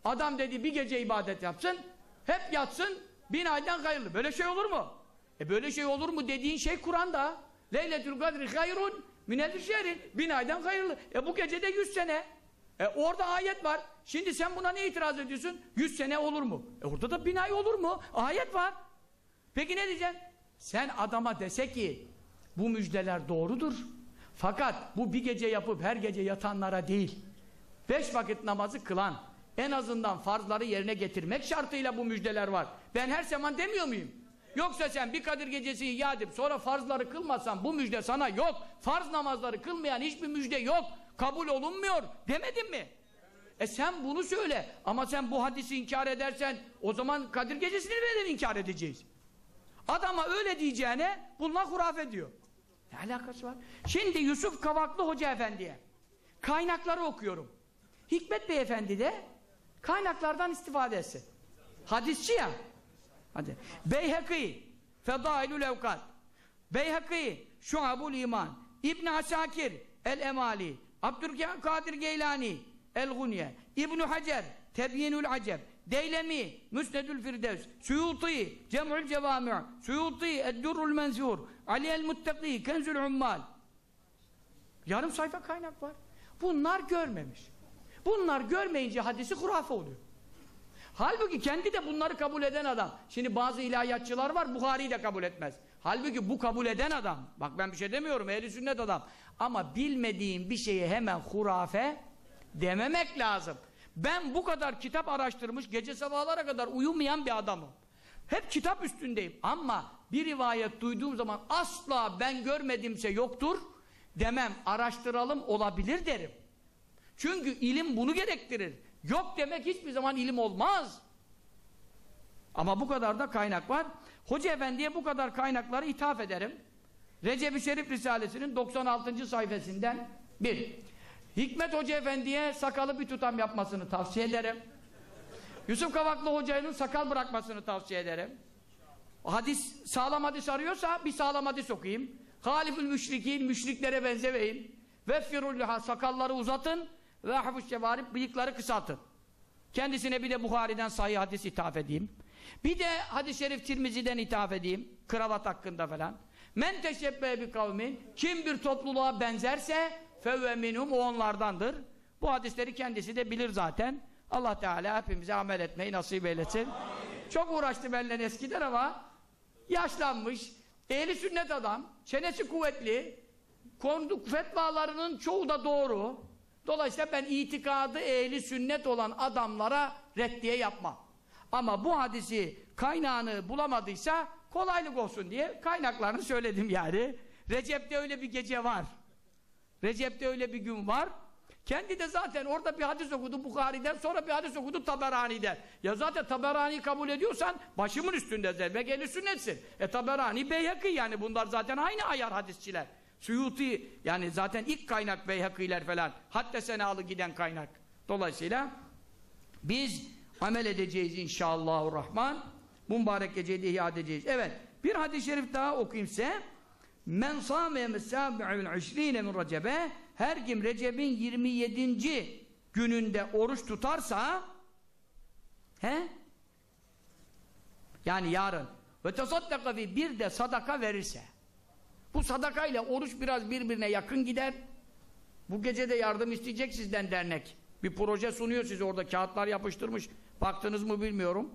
adam dedi bir gece ibadet yapsın, hep yatsın, bin aydan hayırlı. Böyle şey olur mu? E böyle şey olur mu dediğin şey Kur'an'da. Leyletül kadri hayrun minel aydan hayırlı. E bu gece de yüz sene. E orada ayet var. Şimdi sen buna ne itiraz ediyorsun? Yüz sene olur mu? E orada da bin ay olur mu? Ayet var. Peki ne diyeceksin? Sen adama dese ki bu müjdeler doğrudur. Fakat bu bir gece yapıp her gece yatanlara değil. Beş vakit namazı kılan, en azından farzları yerine getirmek şartıyla bu müjdeler var. Ben her zaman demiyor muyum? Yoksa sen bir Kadir gecesi ya edip sonra farzları kılmasan bu müjde sana yok. Farz namazları kılmayan hiçbir müjde yok. Kabul olunmuyor. Demedin mi? E sen bunu söyle. Ama sen bu hadisi inkar edersen o zaman Kadir gecesini neden inkar edeceğiz? Adama öyle diyeceğine bunlar hurafe diyor. Ne alakası var? Şimdi Yusuf Kavaklı Hoca Efendi'ye kaynakları okuyorum. Hikmet Beyefendi de kaynaklardan istifade etsin. Hadisçi ya. Hadi. Beyhaki Fedailül Evkat Beyhaki Şuabul İman İbn Asakir El Emali Abdülkadir Geylani El Gunye İbn Hacer Tebyinül Aceb Deylemi Müsnedül Firdevs Suyuti Cem'ül Cevami' Suyuti Eddurrul Menzur Ali El Muttaki Kenzül Ummal Yarım sayfa kaynak var. Bunlar görmemiş. Bunlar görmeyince hadisi hurafe oluyor. Halbuki kendi de bunları kabul eden adam. Şimdi bazı ilahiyatçılar var Buhari'yi de kabul etmez. Halbuki bu kabul eden adam. Bak ben bir şey demiyorum ehli sünnet adam. Ama bilmediğin bir şeye hemen hurafe dememek lazım. Ben bu kadar kitap araştırmış gece sabahlara kadar uyumayan bir adamım. Hep kitap üstündeyim. Ama bir rivayet duyduğum zaman asla ben görmedimse yoktur demem. Araştıralım olabilir derim. Çünkü ilim bunu gerektirir. Yok demek hiçbir zaman ilim olmaz. Ama bu kadar da kaynak var. Hoca Efendi'ye bu kadar kaynakları ithaf ederim. Recep-i Şerif Risalesi'nin 96. sayfasından bir. Hikmet Hoca Efendi'ye sakalı bir tutam yapmasını tavsiye ederim. Yusuf Kavaklı Hoca'nın sakal bırakmasını tavsiye ederim. Hadis, sağlam hadis arıyorsa bir sağlam hadis okuyayım. Halifül müşrikin, müşriklere benzemeyin. Veffirul sakalları uzatın ve hafız şevarip bıyıkları kısaltın. Kendisine bir de Buhari'den sahih hadis ithaf edeyim. Bir de hadis-i şerif Tirmizi'den ithaf edeyim. Kravat hakkında falan. Men teşebbe bir kavmin kim bir topluluğa benzerse fevve minhum o onlardandır. Bu hadisleri kendisi de bilir zaten. Allah Teala hepimize amel etmeyi nasip eylesin. Amin. Çok uğraştı benimle eskiden ama yaşlanmış, ehli sünnet adam, çenesi kuvvetli, konduk fetvalarının çoğu da doğru. Dolayısıyla ben itikadı ehli sünnet olan adamlara reddiye yapmam. Ama bu hadisi kaynağını bulamadıysa kolaylık olsun diye kaynaklarını söyledim yani. Recep'te öyle bir gece var. Recep'te öyle bir gün var. Kendi de zaten orada bir hadis okudu Bukhari'den sonra bir hadis okudu Taberani'den. Ya zaten Taberani'yi kabul ediyorsan başımın üstünde zelbek eli sünnetsin. E Taberani Beyhaki yani bunlar zaten aynı ayar hadisçiler. Suyuti yani zaten ilk kaynak Beyhakiler falan. Hatta senalı giden kaynak. Dolayısıyla Biz amel edeceğiz inşallahurrahman. Mübarek geceyi ihya edeceğiz. Evet. Bir hadis-i şerif daha okuyayım size. Men sâme mesâbi'ül işrîne min recebe her kim Recep'in 27. gününde oruç tutarsa he? Yani yarın ve tesaddaka bir de sadaka verirse bu sadaka ile oruç biraz birbirine yakın gider. Bu gece de yardım isteyecek sizden dernek. Bir proje sunuyor size orada kağıtlar yapıştırmış. Baktınız mı bilmiyorum.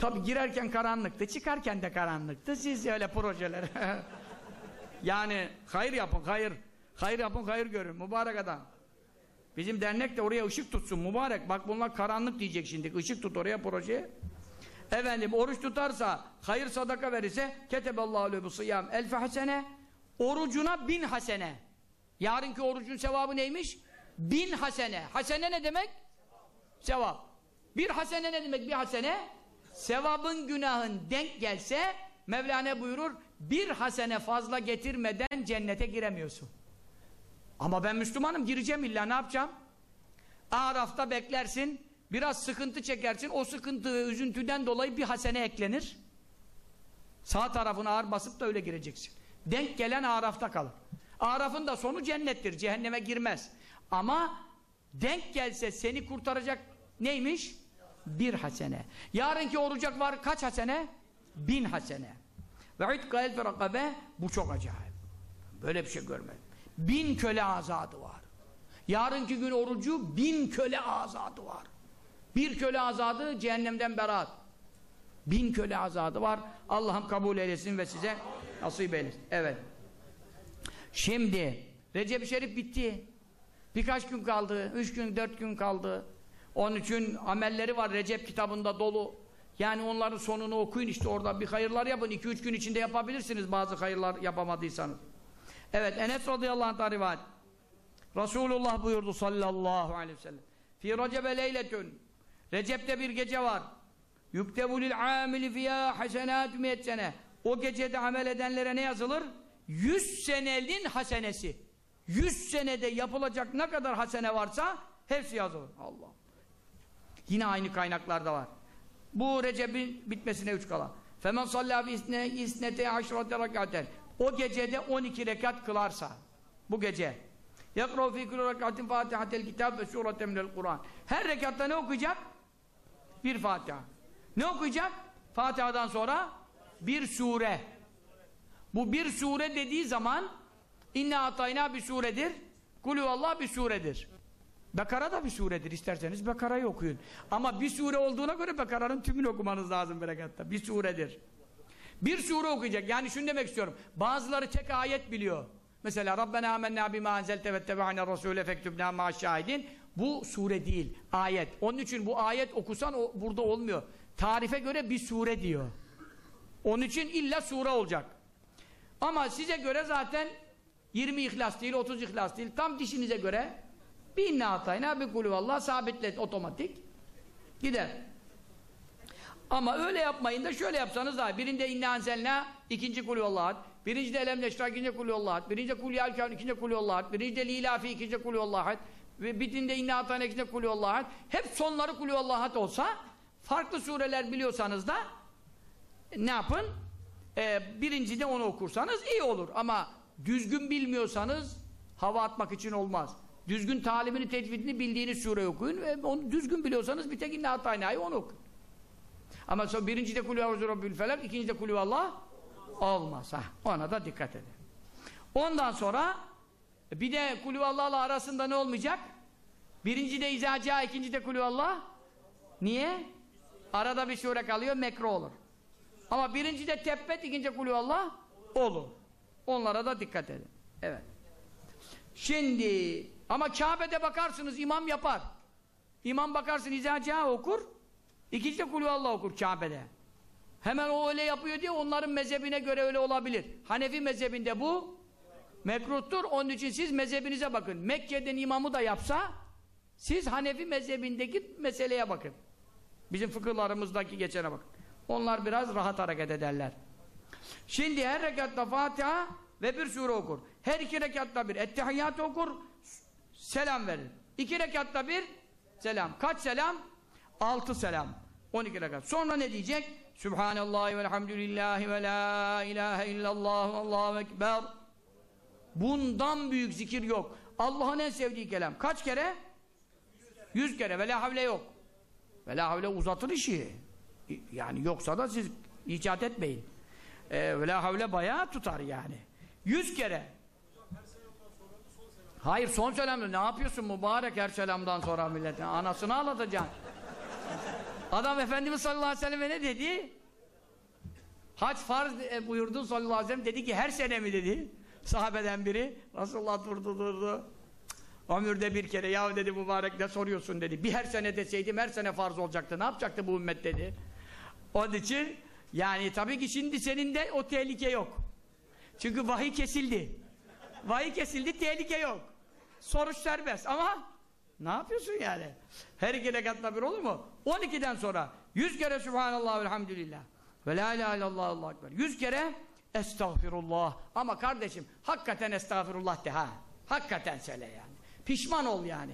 Tabi girerken karanlıktı, çıkarken de karanlıktı. Siz öyle projeler. yani hayır yapın, hayır. Hayır yapın, hayır görün. Mübarek adam. Bizim dernek de oraya ışık tutsun. Mübarek. Bak bunlar karanlık diyecek şimdi. Işık tut oraya projeye. Efendim oruç tutarsa, hayır sadaka verirse keteballahu lehu sıyam elfe hasene orucuna bin hasene. Yarınki orucun sevabı neymiş? Bin hasene. Hasene ne demek? Sevap. Bir hasene ne demek? Bir hasene sevabın günahın denk gelse Mevlana buyurur bir hasene fazla getirmeden cennete giremiyorsun. Ama ben Müslümanım gireceğim illa ne yapacağım? Araf'ta beklersin biraz sıkıntı çekersin o sıkıntı üzüntüden dolayı bir hasene eklenir. Sağ tarafına ağır basıp da öyle gireceksin. Denk gelen Araf'ta kalır. Araf'ın da sonu cennettir. Cehenneme girmez. Ama denk gelse seni kurtaracak neymiş? Bir hasene. Yarınki orucak var kaç hasene? Bin hasene. Ve itka el rakabe bu çok acayip. Böyle bir şey görmedim. Bin köle azadı var. Yarınki gün orucu bin köle azadı var. Bir köle azadı cehennemden beraat. Bin köle azadı var. Allah'ım kabul eylesin ve size nasip eylesin. Evet. Şimdi Recep-i Şerif bitti. Birkaç gün kaldı. Üç gün, dört gün kaldı. Onun için amelleri var Recep kitabında dolu. Yani onların sonunu okuyun işte orada bir hayırlar yapın. iki üç gün içinde yapabilirsiniz bazı hayırlar yapamadıysanız. Evet Enes radıyallahu anh'tan rivayet. Resulullah buyurdu sallallahu aleyhi ve sellem. Fi recebe leyletün. Recep'te bir gece var. Yuktebu lil amili fiyâ hasenâtü miyet sene. O gecede amel edenlere ne yazılır? Yüz senenin hasenesi. Yüz senede yapılacak ne kadar hasene varsa hepsi yazılır. Allah. Yine aynı kaynaklarda var. Bu Recep'in bitmesine üç kala. Femen sallâ fi isne, isnete aşrate rekâten. O gecede 12 rekat kılarsa. Bu gece. Yakrav fi kulü rekatin fatihatel kitab ve surete minel Kur'an. Her rekatta ne okuyacak? Bir Fatiha. Ne okuyacak? Fatiha'dan sonra bir sure. Bu bir sure dediği zaman inna atayna bir suredir. Kulü Allah bir suredir. Bekara da bir suredir. İsterseniz Bekara'yı okuyun. Ama bir sure olduğuna göre Bekara'nın tümünü okumanız lazım berekatta. Bir suredir. Bir sure okuyacak. Yani şunu demek istiyorum. Bazıları tek ayet biliyor. Mesela Rabbena amennâ bimâ enzelte ve tebe'ane rasûle fektübnâ mâşâhidin. Bu sure değil. Ayet. Onun için bu ayet okusan o burada olmuyor. Tarife göre bir sure diyor. Onun için illa sure olacak. Ama size göre zaten 20 ihlas değil, 30 ihlas değil. Tam dişinize göre bir inna atayna bir kulü Allah sabitlet otomatik gider. Ama öyle yapmayın da şöyle yapsanız daha. Birinde inna anzelna, ikinci kulü Allah. Birinci de elem neşra, ikinci kulü Allah. Birinci de kulü yalkân, ikinci kulü Allah. Birinci de lilafi, ikinci kulü Allah. Ve bitinde inna atayna, ikinci kulü Allah. Hep sonları kulü Allah olsa farklı sureler biliyorsanız da ne yapın? Ee, birinci de onu okursanız iyi olur. Ama düzgün bilmiyorsanız hava atmak için olmaz. Düzgün talimini, tecvidini bildiğiniz sure okuyun ve onu düzgün biliyorsanız bir tek inna ataynayı onu okuyun. Ama sonra birinci de kulü avzu rabbül felak, ikinci de kulü Allah olmaz. Ha, ona da dikkat edin. Ondan sonra bir de kulü Allah'la arasında ne olmayacak? Birinci de izaca, ikinci de kulü Allah. Niye? Arada bir sure kalıyor, mekro olur. Ama birinci de tebbet, ikinci kulü Allah olur. Onlara da dikkat edin. Evet. Şimdi ama Kabe'de bakarsınız imam yapar. İmam bakarsın izaca okur. İkinci de Allah okur Kabe'de. Hemen o öyle yapıyor diye onların mezhebine göre öyle olabilir. Hanefi mezhebinde bu mekruhtur. Onun için siz mezhebinize bakın. Mekke'den imamı da yapsa siz Hanefi mezhebindeki meseleye bakın. Bizim fıkıhlarımızdaki geçene bakın. Onlar biraz rahat hareket ederler. Şimdi her rekatta Fatiha ve bir sure okur. Her iki rekatta bir ettehiyyat okur, selam verir. İki rekatta bir selam. Kaç selam? Altı selam. 12 rekat. Sonra ne diyecek? Subhanallah ve ve la ilahe illallah allahu ekber. Bundan büyük zikir yok. Allah'ın en sevdiği kelam. Kaç kere? Yüz kere. Ve la havle yok. Ve la havle uzatır işi. Yani yoksa da siz icat etmeyin. Ee, ve la havle bayağı tutar yani. Yüz kere. Hayır son selamda ne yapıyorsun mübarek her selamdan sonra milletin anasını ağlatacaksın. Adam Efendimiz sallallahu aleyhi ve selleme ne dedi? Hac farz e, buyurdun sallallahu aleyhi ve sellem dedi ki her sene mi dedi? Sahabeden biri Resulullah durdu durdu. Ömürde bir kere ya dedi mübarek ne soruyorsun dedi. Bir her sene deseydim her sene farz olacaktı. Ne yapacaktı bu ümmet dedi. Onun için yani tabii ki şimdi senin de o tehlike yok. Çünkü vahiy kesildi. Vahiy kesildi tehlike yok. Soruş serbest ama ne yapıyorsun yani? Her iki rekatta bir olur mu? 12'den sonra 100 kere Subhanallah ve Elhamdülillah. Ve la ilahe illallah Allahu Ekber. 100 kere Estağfirullah. Ama kardeşim hakikaten estağfirullah de ha. Hakikaten söyle yani. Pişman ol yani.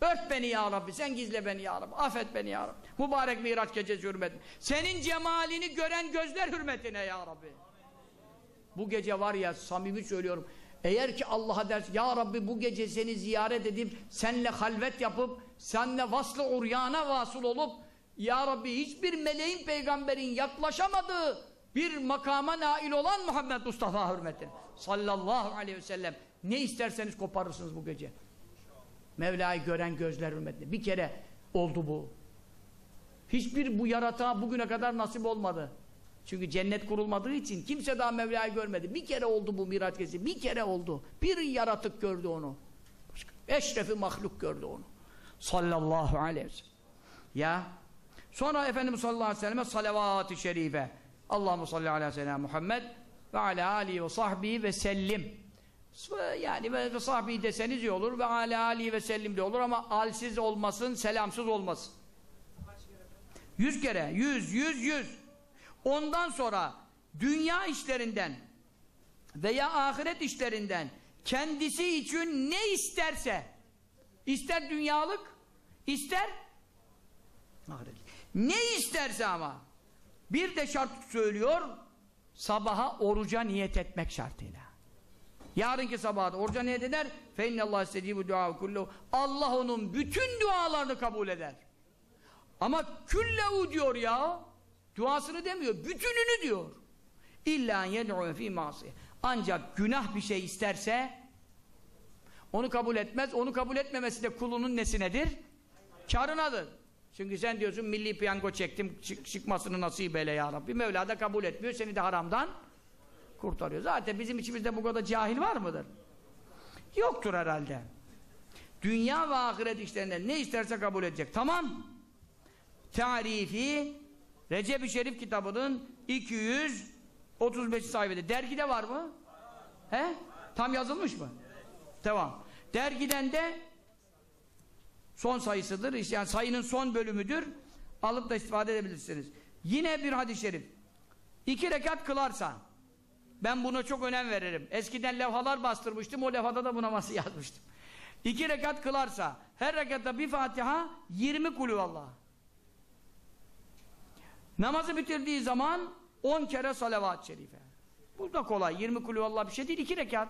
Ört beni ya Rabbi, sen gizle beni ya Rabbi, affet beni ya Rabbi. Mübarek Miraç gecesi hürmetine. Senin cemalini gören gözler hürmetine ya Rabbi. Bu gece var ya samimi söylüyorum. Eğer ki Allah'a dersin ya Rabbi bu gece seni ziyaret edip senle halvet yapıp senle vaslı uryana vasıl olup ya Rabbi hiçbir meleğin peygamberin yaklaşamadığı bir makama nail olan Muhammed Mustafa hürmetine sallallahu aleyhi ve sellem ne isterseniz koparırsınız bu gece. Mevla'yı gören gözler hürmetine. Bir kere oldu bu. Hiçbir bu yaratığa bugüne kadar nasip olmadı. Çünkü cennet kurulmadığı için kimse daha Mevla'yı görmedi. Bir kere oldu bu Miraç gecesi. Bir kere oldu. Bir yaratık gördü onu. Eşrefi mahluk gördü onu. Sallallahu aleyhi ve sellem. Ya. Sonra Efendimiz sallallahu aleyhi ve selleme salavat-ı şerife. Allahümme salli ala seyyidina Muhammed ve ala alihi ve sahbihi ve sellim. Yani ve sahbihi deseniz iyi olur ve ala alihi ve sellim de olur ama alsiz olmasın, selamsız olmasın. Yüz kere, yüz, yüz, yüz. Ondan sonra dünya işlerinden veya ahiret işlerinden kendisi için ne isterse ister dünyalık ister ahiret. Ne isterse ama bir de şart söylüyor sabaha oruca niyet etmek şartıyla. Yarınki sabahda oruca niyet eder fe innallah istediği dua kullu Allah onun bütün dualarını kabul eder. Ama küllehu diyor ya Duasını demiyor, bütününü diyor. İlla yed'u fi masi. Ancak günah bir şey isterse onu kabul etmez. Onu kabul etmemesi de kulunun nesinedir? Karınadır. Çünkü sen diyorsun milli piyango çektim çık, çıkmasını nasip eyle ya Rabbi. Mevla da kabul etmiyor. Seni de haramdan kurtarıyor. Zaten bizim içimizde bu kadar cahil var mıdır? Yoktur herhalde. Dünya ve ahiret işlerinden ne isterse kabul edecek. Tamam. Tarifi Recep-i Şerif kitabının 235 sayfada. Dergide var mı? He? Tam yazılmış mı? Devam. Dergiden de son sayısıdır. İşte yani sayının son bölümüdür. Alıp da istifade edebilirsiniz. Yine bir hadis-i şerif. İki rekat kılarsa ben buna çok önem veririm. Eskiden levhalar bastırmıştım. O levhada da buna yazmıştım. İki rekat kılarsa her rekatta bir Fatiha 20 kulü Allah. Namazı bitirdiği zaman 10 kere salavat-ı şerife. Bu da kolay. 20 kulü Allah bir şey değil. 2 rekat.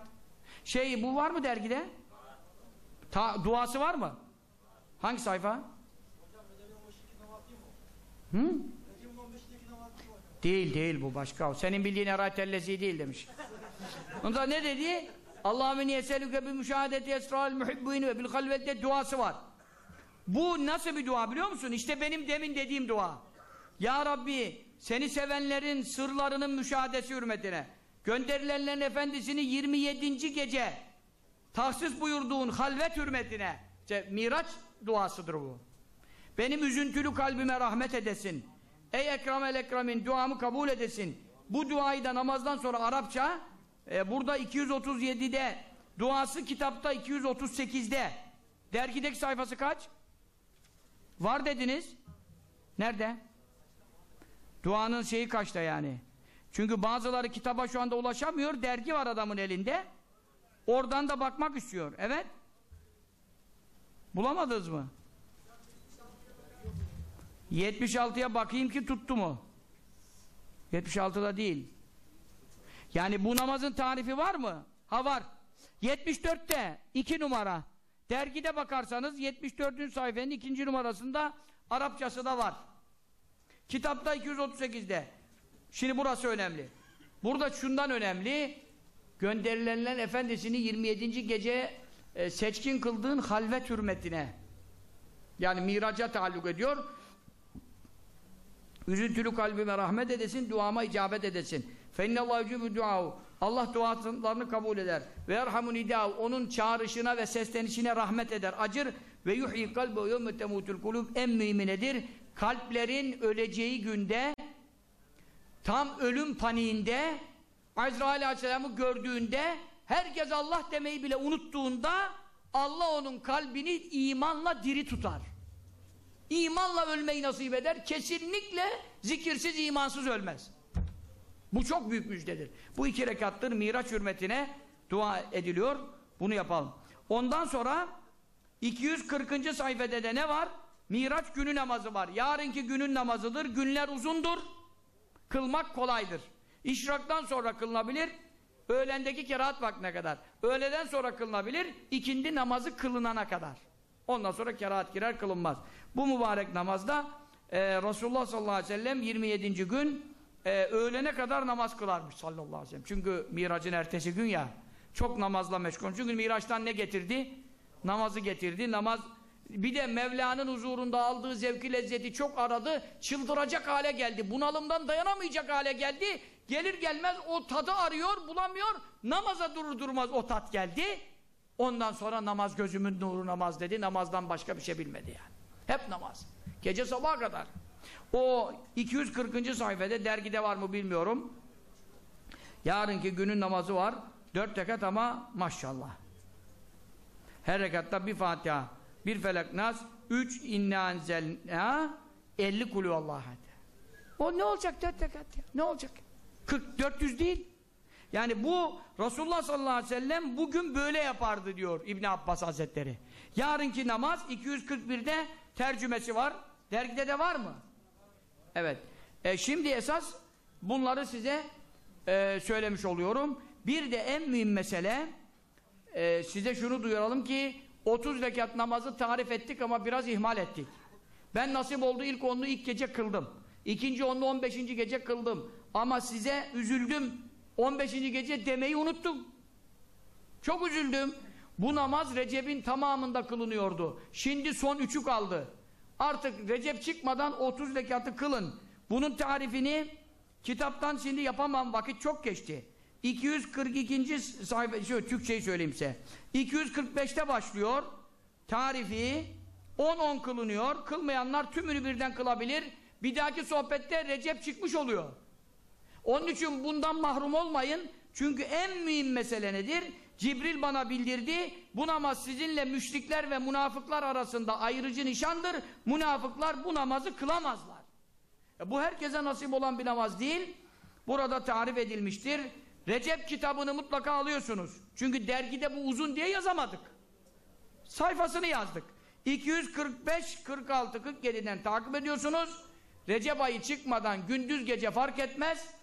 Şey bu var mı dergide? Ta, duası var mı? Hangi sayfa? Hı? Değil değil bu başka. Senin bildiğin eraytellezi değil demiş. Onda ne dedi? Allahümme niyeselüke bi müşahadeti esra'l muhibbine ve bil halvette duası var. Bu nasıl bir dua biliyor musun? İşte benim demin dediğim dua. Ya Rabbi seni sevenlerin sırlarının müşahadesi hürmetine gönderilenlerin efendisini 27. gece tahsis buyurduğun halvet hürmetine işte Miraç duasıdır bu. Benim üzüntülü kalbime rahmet edesin. Ey Ekremel Ekrem'in duamı kabul edesin. Bu duayı da namazdan sonra Arapça e, burada 237'de duası kitapta 238'de dergideki sayfası kaç? Var dediniz. Nerede? Duanın şeyi kaçta yani? Çünkü bazıları kitaba şu anda ulaşamıyor. Dergi var adamın elinde. Oradan da bakmak istiyor. Evet. Bulamadınız mı? 76'ya bakayım ki tuttu mu? 76'da değil. Yani bu namazın tarifi var mı? Ha var. 74'te 2 numara. Dergide bakarsanız 74. sayfanın 2. numarasında Arapçası da var. Kitapta 238'de. Şimdi burası önemli. Burada şundan önemli. Gönderilenler efendisini 27. gece e, seçkin kıldığın halvet hürmetine. Yani miraca taalluk ediyor. Üzüntülü kalbime rahmet edesin, duama icabet edesin. فَاِنَّ اللّٰهُ يُجِبُ دُعَاهُ Allah dualarını kabul eder. Ve erhamun idâhu onun çağrışına ve seslenişine rahmet eder, acır ve yuhyi kalbe ve yevme temutul kulub en mühimi nedir? Kalplerin öleceği günde tam ölüm paniğinde Azrail Aleyhisselam'ı gördüğünde herkes Allah demeyi bile unuttuğunda Allah onun kalbini imanla diri tutar. İmanla ölmeyi nasip eder. Kesinlikle zikirsiz, imansız ölmez. Bu çok büyük müjdedir. Bu iki rekattır Miraç hürmetine dua ediliyor. Bunu yapalım. Ondan sonra 240. sayfada de ne var? Miraç günü namazı var. Yarınki günün namazıdır. Günler uzundur. Kılmak kolaydır. İşraktan sonra kılınabilir. Öğlendeki kerahat vaktine kadar. Öğleden sonra kılınabilir. ikindi namazı kılınana kadar. Ondan sonra kerahat girer kılınmaz. Bu mübarek namazda e, Resulullah sallallahu aleyhi ve sellem 27. gün e, öğlene kadar namaz kılarmış sallallahu aleyhi ve sellem. Çünkü miracın ertesi gün ya çok namazla meşgul. Çünkü miraçtan ne getirdi? Namazı getirdi. Namaz bir de Mevla'nın huzurunda aldığı zevki lezzeti çok aradı. Çıldıracak hale geldi. Bunalımdan dayanamayacak hale geldi. Gelir gelmez o tadı arıyor, bulamıyor. Namaza durur durmaz o tat geldi. Ondan sonra namaz gözümün nuru namaz dedi. Namazdan başka bir şey bilmedi yani. Hep namaz. Gece sabaha kadar. O 240. sayfada dergide var mı bilmiyorum. Yarınki günün namazı var. Dört rekat ama maşallah. Her rekatta bir Fatiha, bir Felak Nas, üç inna enzelna, elli kulü Allah'a. O ne olacak dört rekat ya? Ne olacak? 40, 400 değil. Yani bu Resulullah sallallahu aleyhi ve sellem bugün böyle yapardı diyor İbn Abbas Hazretleri. Yarınki namaz 241'de tercümesi var. Dergide de var mı? Evet. E şimdi esas bunları size e, söylemiş oluyorum. Bir de en mühim mesele e, size şunu duyuralım ki 30 rekat namazı tarif ettik ama biraz ihmal ettik. Ben nasip oldu ilk onlu ilk gece kıldım. İkinci onlu 15. gece kıldım. Ama size üzüldüm. 15. gece demeyi unuttum. Çok üzüldüm. Bu namaz Recep'in tamamında kılınıyordu. Şimdi son üçü kaldı. Artık Recep çıkmadan 30 rekatı kılın. Bunun tarifini kitaptan şimdi yapamam. Vakit çok geçti. 242. sayfa, şu Türkçeyi söyleyeyim size. 245'te başlıyor. Tarifi 10-10 kılınıyor. Kılmayanlar tümünü birden kılabilir. Bir dahaki sohbette Recep çıkmış oluyor. Onun için bundan mahrum olmayın. Çünkü en mühim mesele nedir? Cibril bana bildirdi. Bu namaz sizinle müşrikler ve münafıklar arasında ayrıcı nişandır. Münafıklar bu namazı kılamazlar. E bu herkese nasip olan bir namaz değil. Burada tarif edilmiştir. Recep kitabını mutlaka alıyorsunuz. Çünkü dergide bu uzun diye yazamadık. Sayfasını yazdık. 245, 46, 47'den takip ediyorsunuz. Recep ayı çıkmadan gündüz gece fark etmez.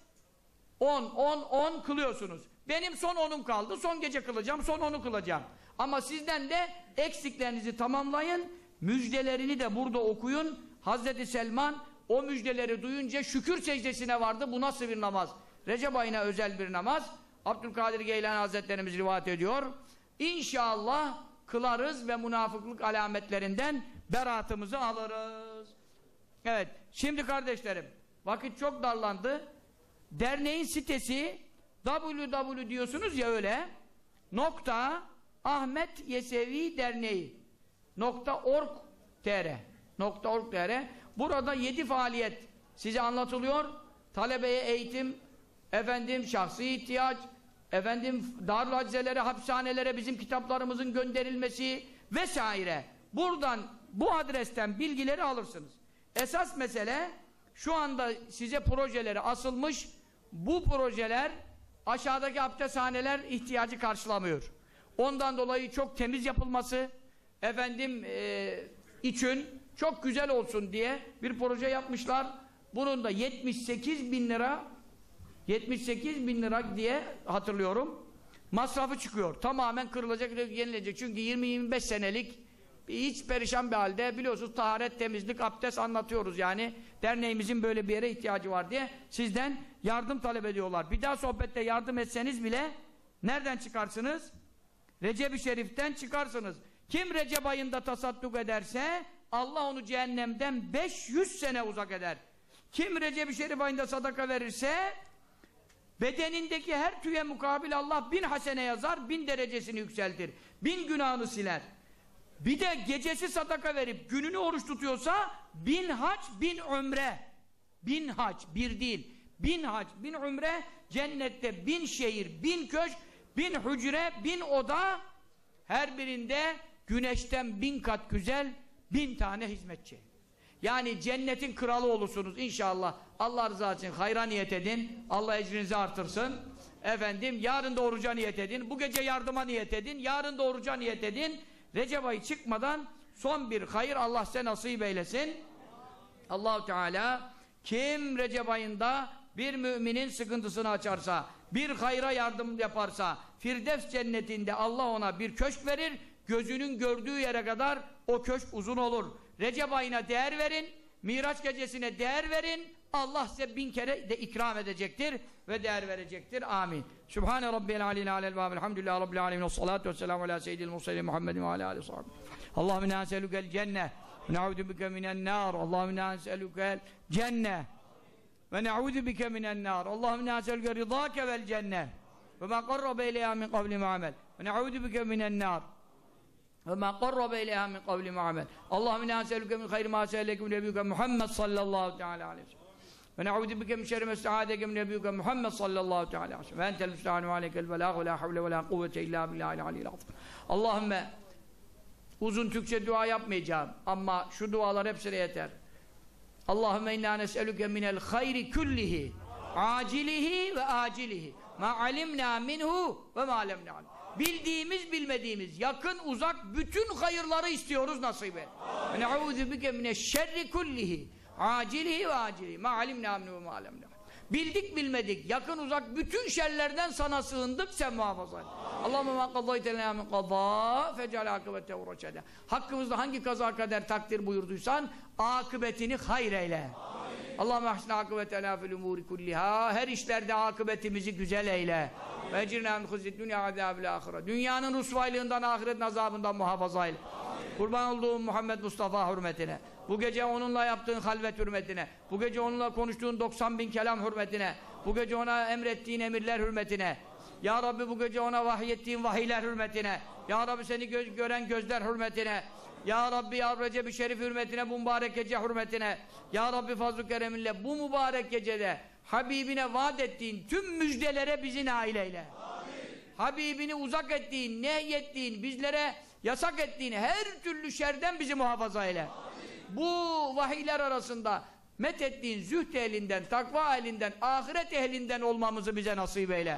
10, 10, 10 kılıyorsunuz. Benim son 10'um kaldı. Son gece kılacağım, son 10'u kılacağım. Ama sizden de eksiklerinizi tamamlayın. Müjdelerini de burada okuyun. Hazreti Selman o müjdeleri duyunca şükür secdesine vardı. Bu nasıl bir namaz? Recep ayına özel bir namaz. Abdülkadir Geylani Hazretlerimiz rivayet ediyor. İnşallah kılarız ve münafıklık alametlerinden beraatımızı alırız. Evet, şimdi kardeşlerim, vakit çok darlandı. Derneğin sitesi www diyorsunuz ya öyle nokta Ahmet Yesevi Derneği nokta org tr nokta org tr burada yedi faaliyet size anlatılıyor. Talebeye eğitim, efendim şahsi ihtiyaç, efendim darül acizelere, hapishanelere bizim kitaplarımızın gönderilmesi vesaire. Buradan bu adresten bilgileri alırsınız. Esas mesele şu anda size projeleri asılmış bu projeler aşağıdaki abdesthaneler ihtiyacı karşılamıyor. Ondan dolayı çok temiz yapılması efendim e, için çok güzel olsun diye bir proje yapmışlar. Bunun da 78 bin lira 78 bin lira diye hatırlıyorum. Masrafı çıkıyor. Tamamen kırılacak, yenilecek. Çünkü 20-25 senelik hiç perişan bir halde biliyorsunuz taharet, temizlik, abdest anlatıyoruz yani. Derneğimizin böyle bir yere ihtiyacı var diye sizden yardım talep ediyorlar. Bir daha sohbette yardım etseniz bile nereden çıkarsınız? Recep-i Şerif'ten çıkarsınız. Kim Recep ayında tasadduk ederse Allah onu cehennemden 500 sene uzak eder. Kim Recep-i Şerif ayında sadaka verirse bedenindeki her tüye mukabil Allah bin hasene yazar, bin derecesini yükseltir. Bin günahını siler. Bir de gecesi sadaka verip gününü oruç tutuyorsa bin haç, bin ömre. Bin haç, bir değil. Bin haç, bin ömre, cennette bin şehir, bin köşk, bin hücre, bin oda, her birinde güneşten bin kat güzel, bin tane hizmetçi. Yani cennetin kralı olursunuz inşallah. Allah rızası için hayra niyet edin. Allah ecrinizi artırsın. Efendim yarın da oruca niyet edin. Bu gece yardıma niyet edin. Yarın da oruca niyet edin. Recep ayı çıkmadan son bir hayır Allah size nasip eylesin. Allahu Teala kim Recep ayında bir müminin sıkıntısını açarsa, bir hayra yardım yaparsa, Firdevs cennetinde Allah ona bir köşk verir, gözünün gördüğü yere kadar o köşk uzun olur. Recep ayına değer verin, Miraç gecesine değer verin, Allah size bin kere de ikram edecektir ve değer verecektir. Amin. Sübhane Rabbiyel aleyhi alel vâb. Elhamdülillah Rabbil alemin. Salatu ve selamu ala seyyidil musallim Muhammedin ve ala aleyhi sahibi. Allahümme inna eselükel cenne ve ne'udu bike minen nar. Allahümme inna eselükel cenne ve ne'udu bike minen nar. Allahümme inna eselüke rıdâke vel cenne ve ma qarrabe ileyha min kavli mu'amel ve ne'udu bike minen nar. وما قرب إليها من قول وعمل اللهم إنا نسألك من خير ما سألك من نبيك محمد صلى الله تعالى عليه وسلم ve na'udü bike min şerri mesta'adeke min nebiyyike Muhammed sallallahu teala aleyhi ve sellem. Ve entel müstahane ve aleykel velâh ve la havle ve la kuvvete illâ billâhil aliyyil azim. Allahümme uzun Türkçe dua yapmayacağım ama şu dualar hepsine yeter. Allahümme inna nes'elüke minel hayri küllihi acilihi ve acilihi ma alimna minhu ve ma alem. Bildiğimiz bilmediğimiz, yakın uzak bütün hayırları istiyoruz nasip et. Ve ne'udhu bike mineşşerri kullihi acilihi ve acilihi ma alimna minhu ve ma lem na'lem. Bildik bilmedik, yakın uzak bütün şerlerden sana sığındık sen muhafaza et. Allahümme ma kazzaytelena min kaza fecal akıbete uğraşede. Hakkımızda hangi kaza kader takdir buyurduysan akıbetini hayır eyle. Allahümme ahsine akıbetena fil umuri kulliha. Her işlerde akıbetimizi güzel eyle. Ve ecirna min huzid dünya azabil ahire. Dünyanın rusvaylığından, ahiret azabından muhafaza eyle. Kurban olduğum Muhammed Mustafa hürmetine, bu gece onunla yaptığın halvet hürmetine, bu gece onunla konuştuğun 90 bin kelam hürmetine, bu gece ona emrettiğin emirler hürmetine, Ya Rabbi bu gece ona vahyettiğin vahiyler hürmetine, Ya Rabbi seni göz, gören gözler hürmetine, Ya Rabbi Ya Recep-i Şerif hürmetine, bu mübarek gece hürmetine, Ya Rabbi fazl-ı kereminle bu mübarek gecede Habibine vaat ettiğin tüm müjdelere bizi nail eyle. Habibini uzak ettiğin, nehyettiğin, bizlere yasak ettiğin her türlü şerden bizi muhafaza eyle. Bu vahiyler arasında met ettiğin zühd ehlinden, takva ehlinden, ahiret ehlinden olmamızı bize nasip eyle.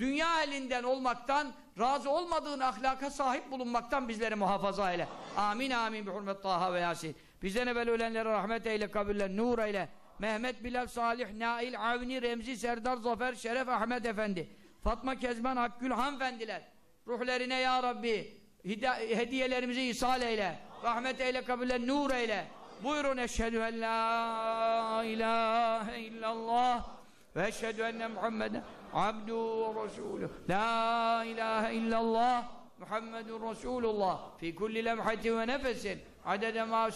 Dünya ehlinden olmaktan, razı olmadığın ahlaka sahip bulunmaktan bizleri muhafaza eyle. Amin amin bi hurmet Taha ve Yasin. Bizden evvel ölenlere rahmet eyle, kabirler nur eyle. Mehmet Bilal Salih, Nail, Avni, Remzi, Serdar, Zafer, Şeref, Ahmet Efendi. Fatma Kezban, Akgül hanımefendiler. Ruhlerine ya Rabbi hediyelerimizi ishal eyle. Rahmet eyle, kabirler nur eyle. Buyurun eşhedü en la ilahe illallah ve eşhedü enne Muhammeden abdu ve resulü. La ilahe illallah Muhammedun Resulullah fi kulli lemhati ve nefesin adede ma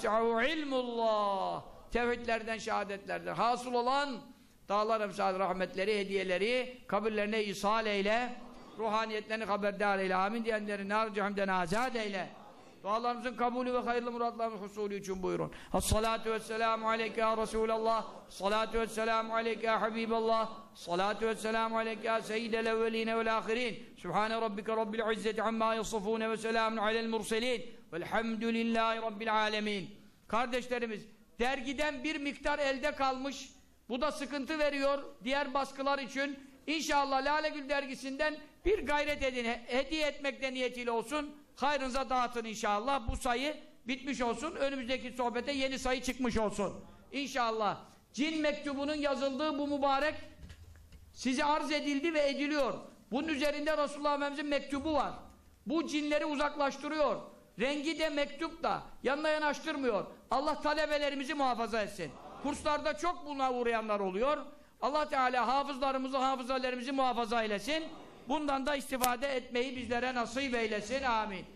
ilmullah tevhidlerden, şehadetlerden hasıl olan dağlar emsal rahmetleri, hediyeleri kabirlerine ishal eyle ruhaniyetlerini haberdar eyle amin diyenleri nar cehennemden azad eyle. Dualarımızın kabulü ve hayırlı muratlarımız husulü için buyurun. As-salatu vesselamu aleyke ya Resulallah salatu vesselamu aleyke ya Habiballah salatu vesselamu aleyke ya seyyidel evveline vel ahirin. Subhane rabbike rabbil izzeti amma yasifune ve selamun alel murselin. Velhamdülillahi rabbil alemin. Kardeşlerimiz dergiden bir miktar elde kalmış. Bu da sıkıntı veriyor diğer baskılar için İnşallah Lale Gül dergisinden bir gayret edin hediye etmekte niyetiyle olsun hayrınıza dağıtın inşallah bu sayı bitmiş olsun. Önümüzdeki sohbete yeni sayı çıkmış olsun. İnşallah. Cin mektubunun yazıldığı bu mübarek size arz edildi ve ediliyor. Bunun üzerinde Resulullah Efendimiz'in mektubu var. Bu cinleri uzaklaştırıyor. Rengi de mektup da yanına yanaştırmıyor. Allah talebelerimizi muhafaza etsin. Kurslarda çok buna uğrayanlar oluyor. Allah Teala hafızlarımızı, hafızalarımızı muhafaza eylesin. Bundan da istifade etmeyi bizlere nasip eylesin. Amin.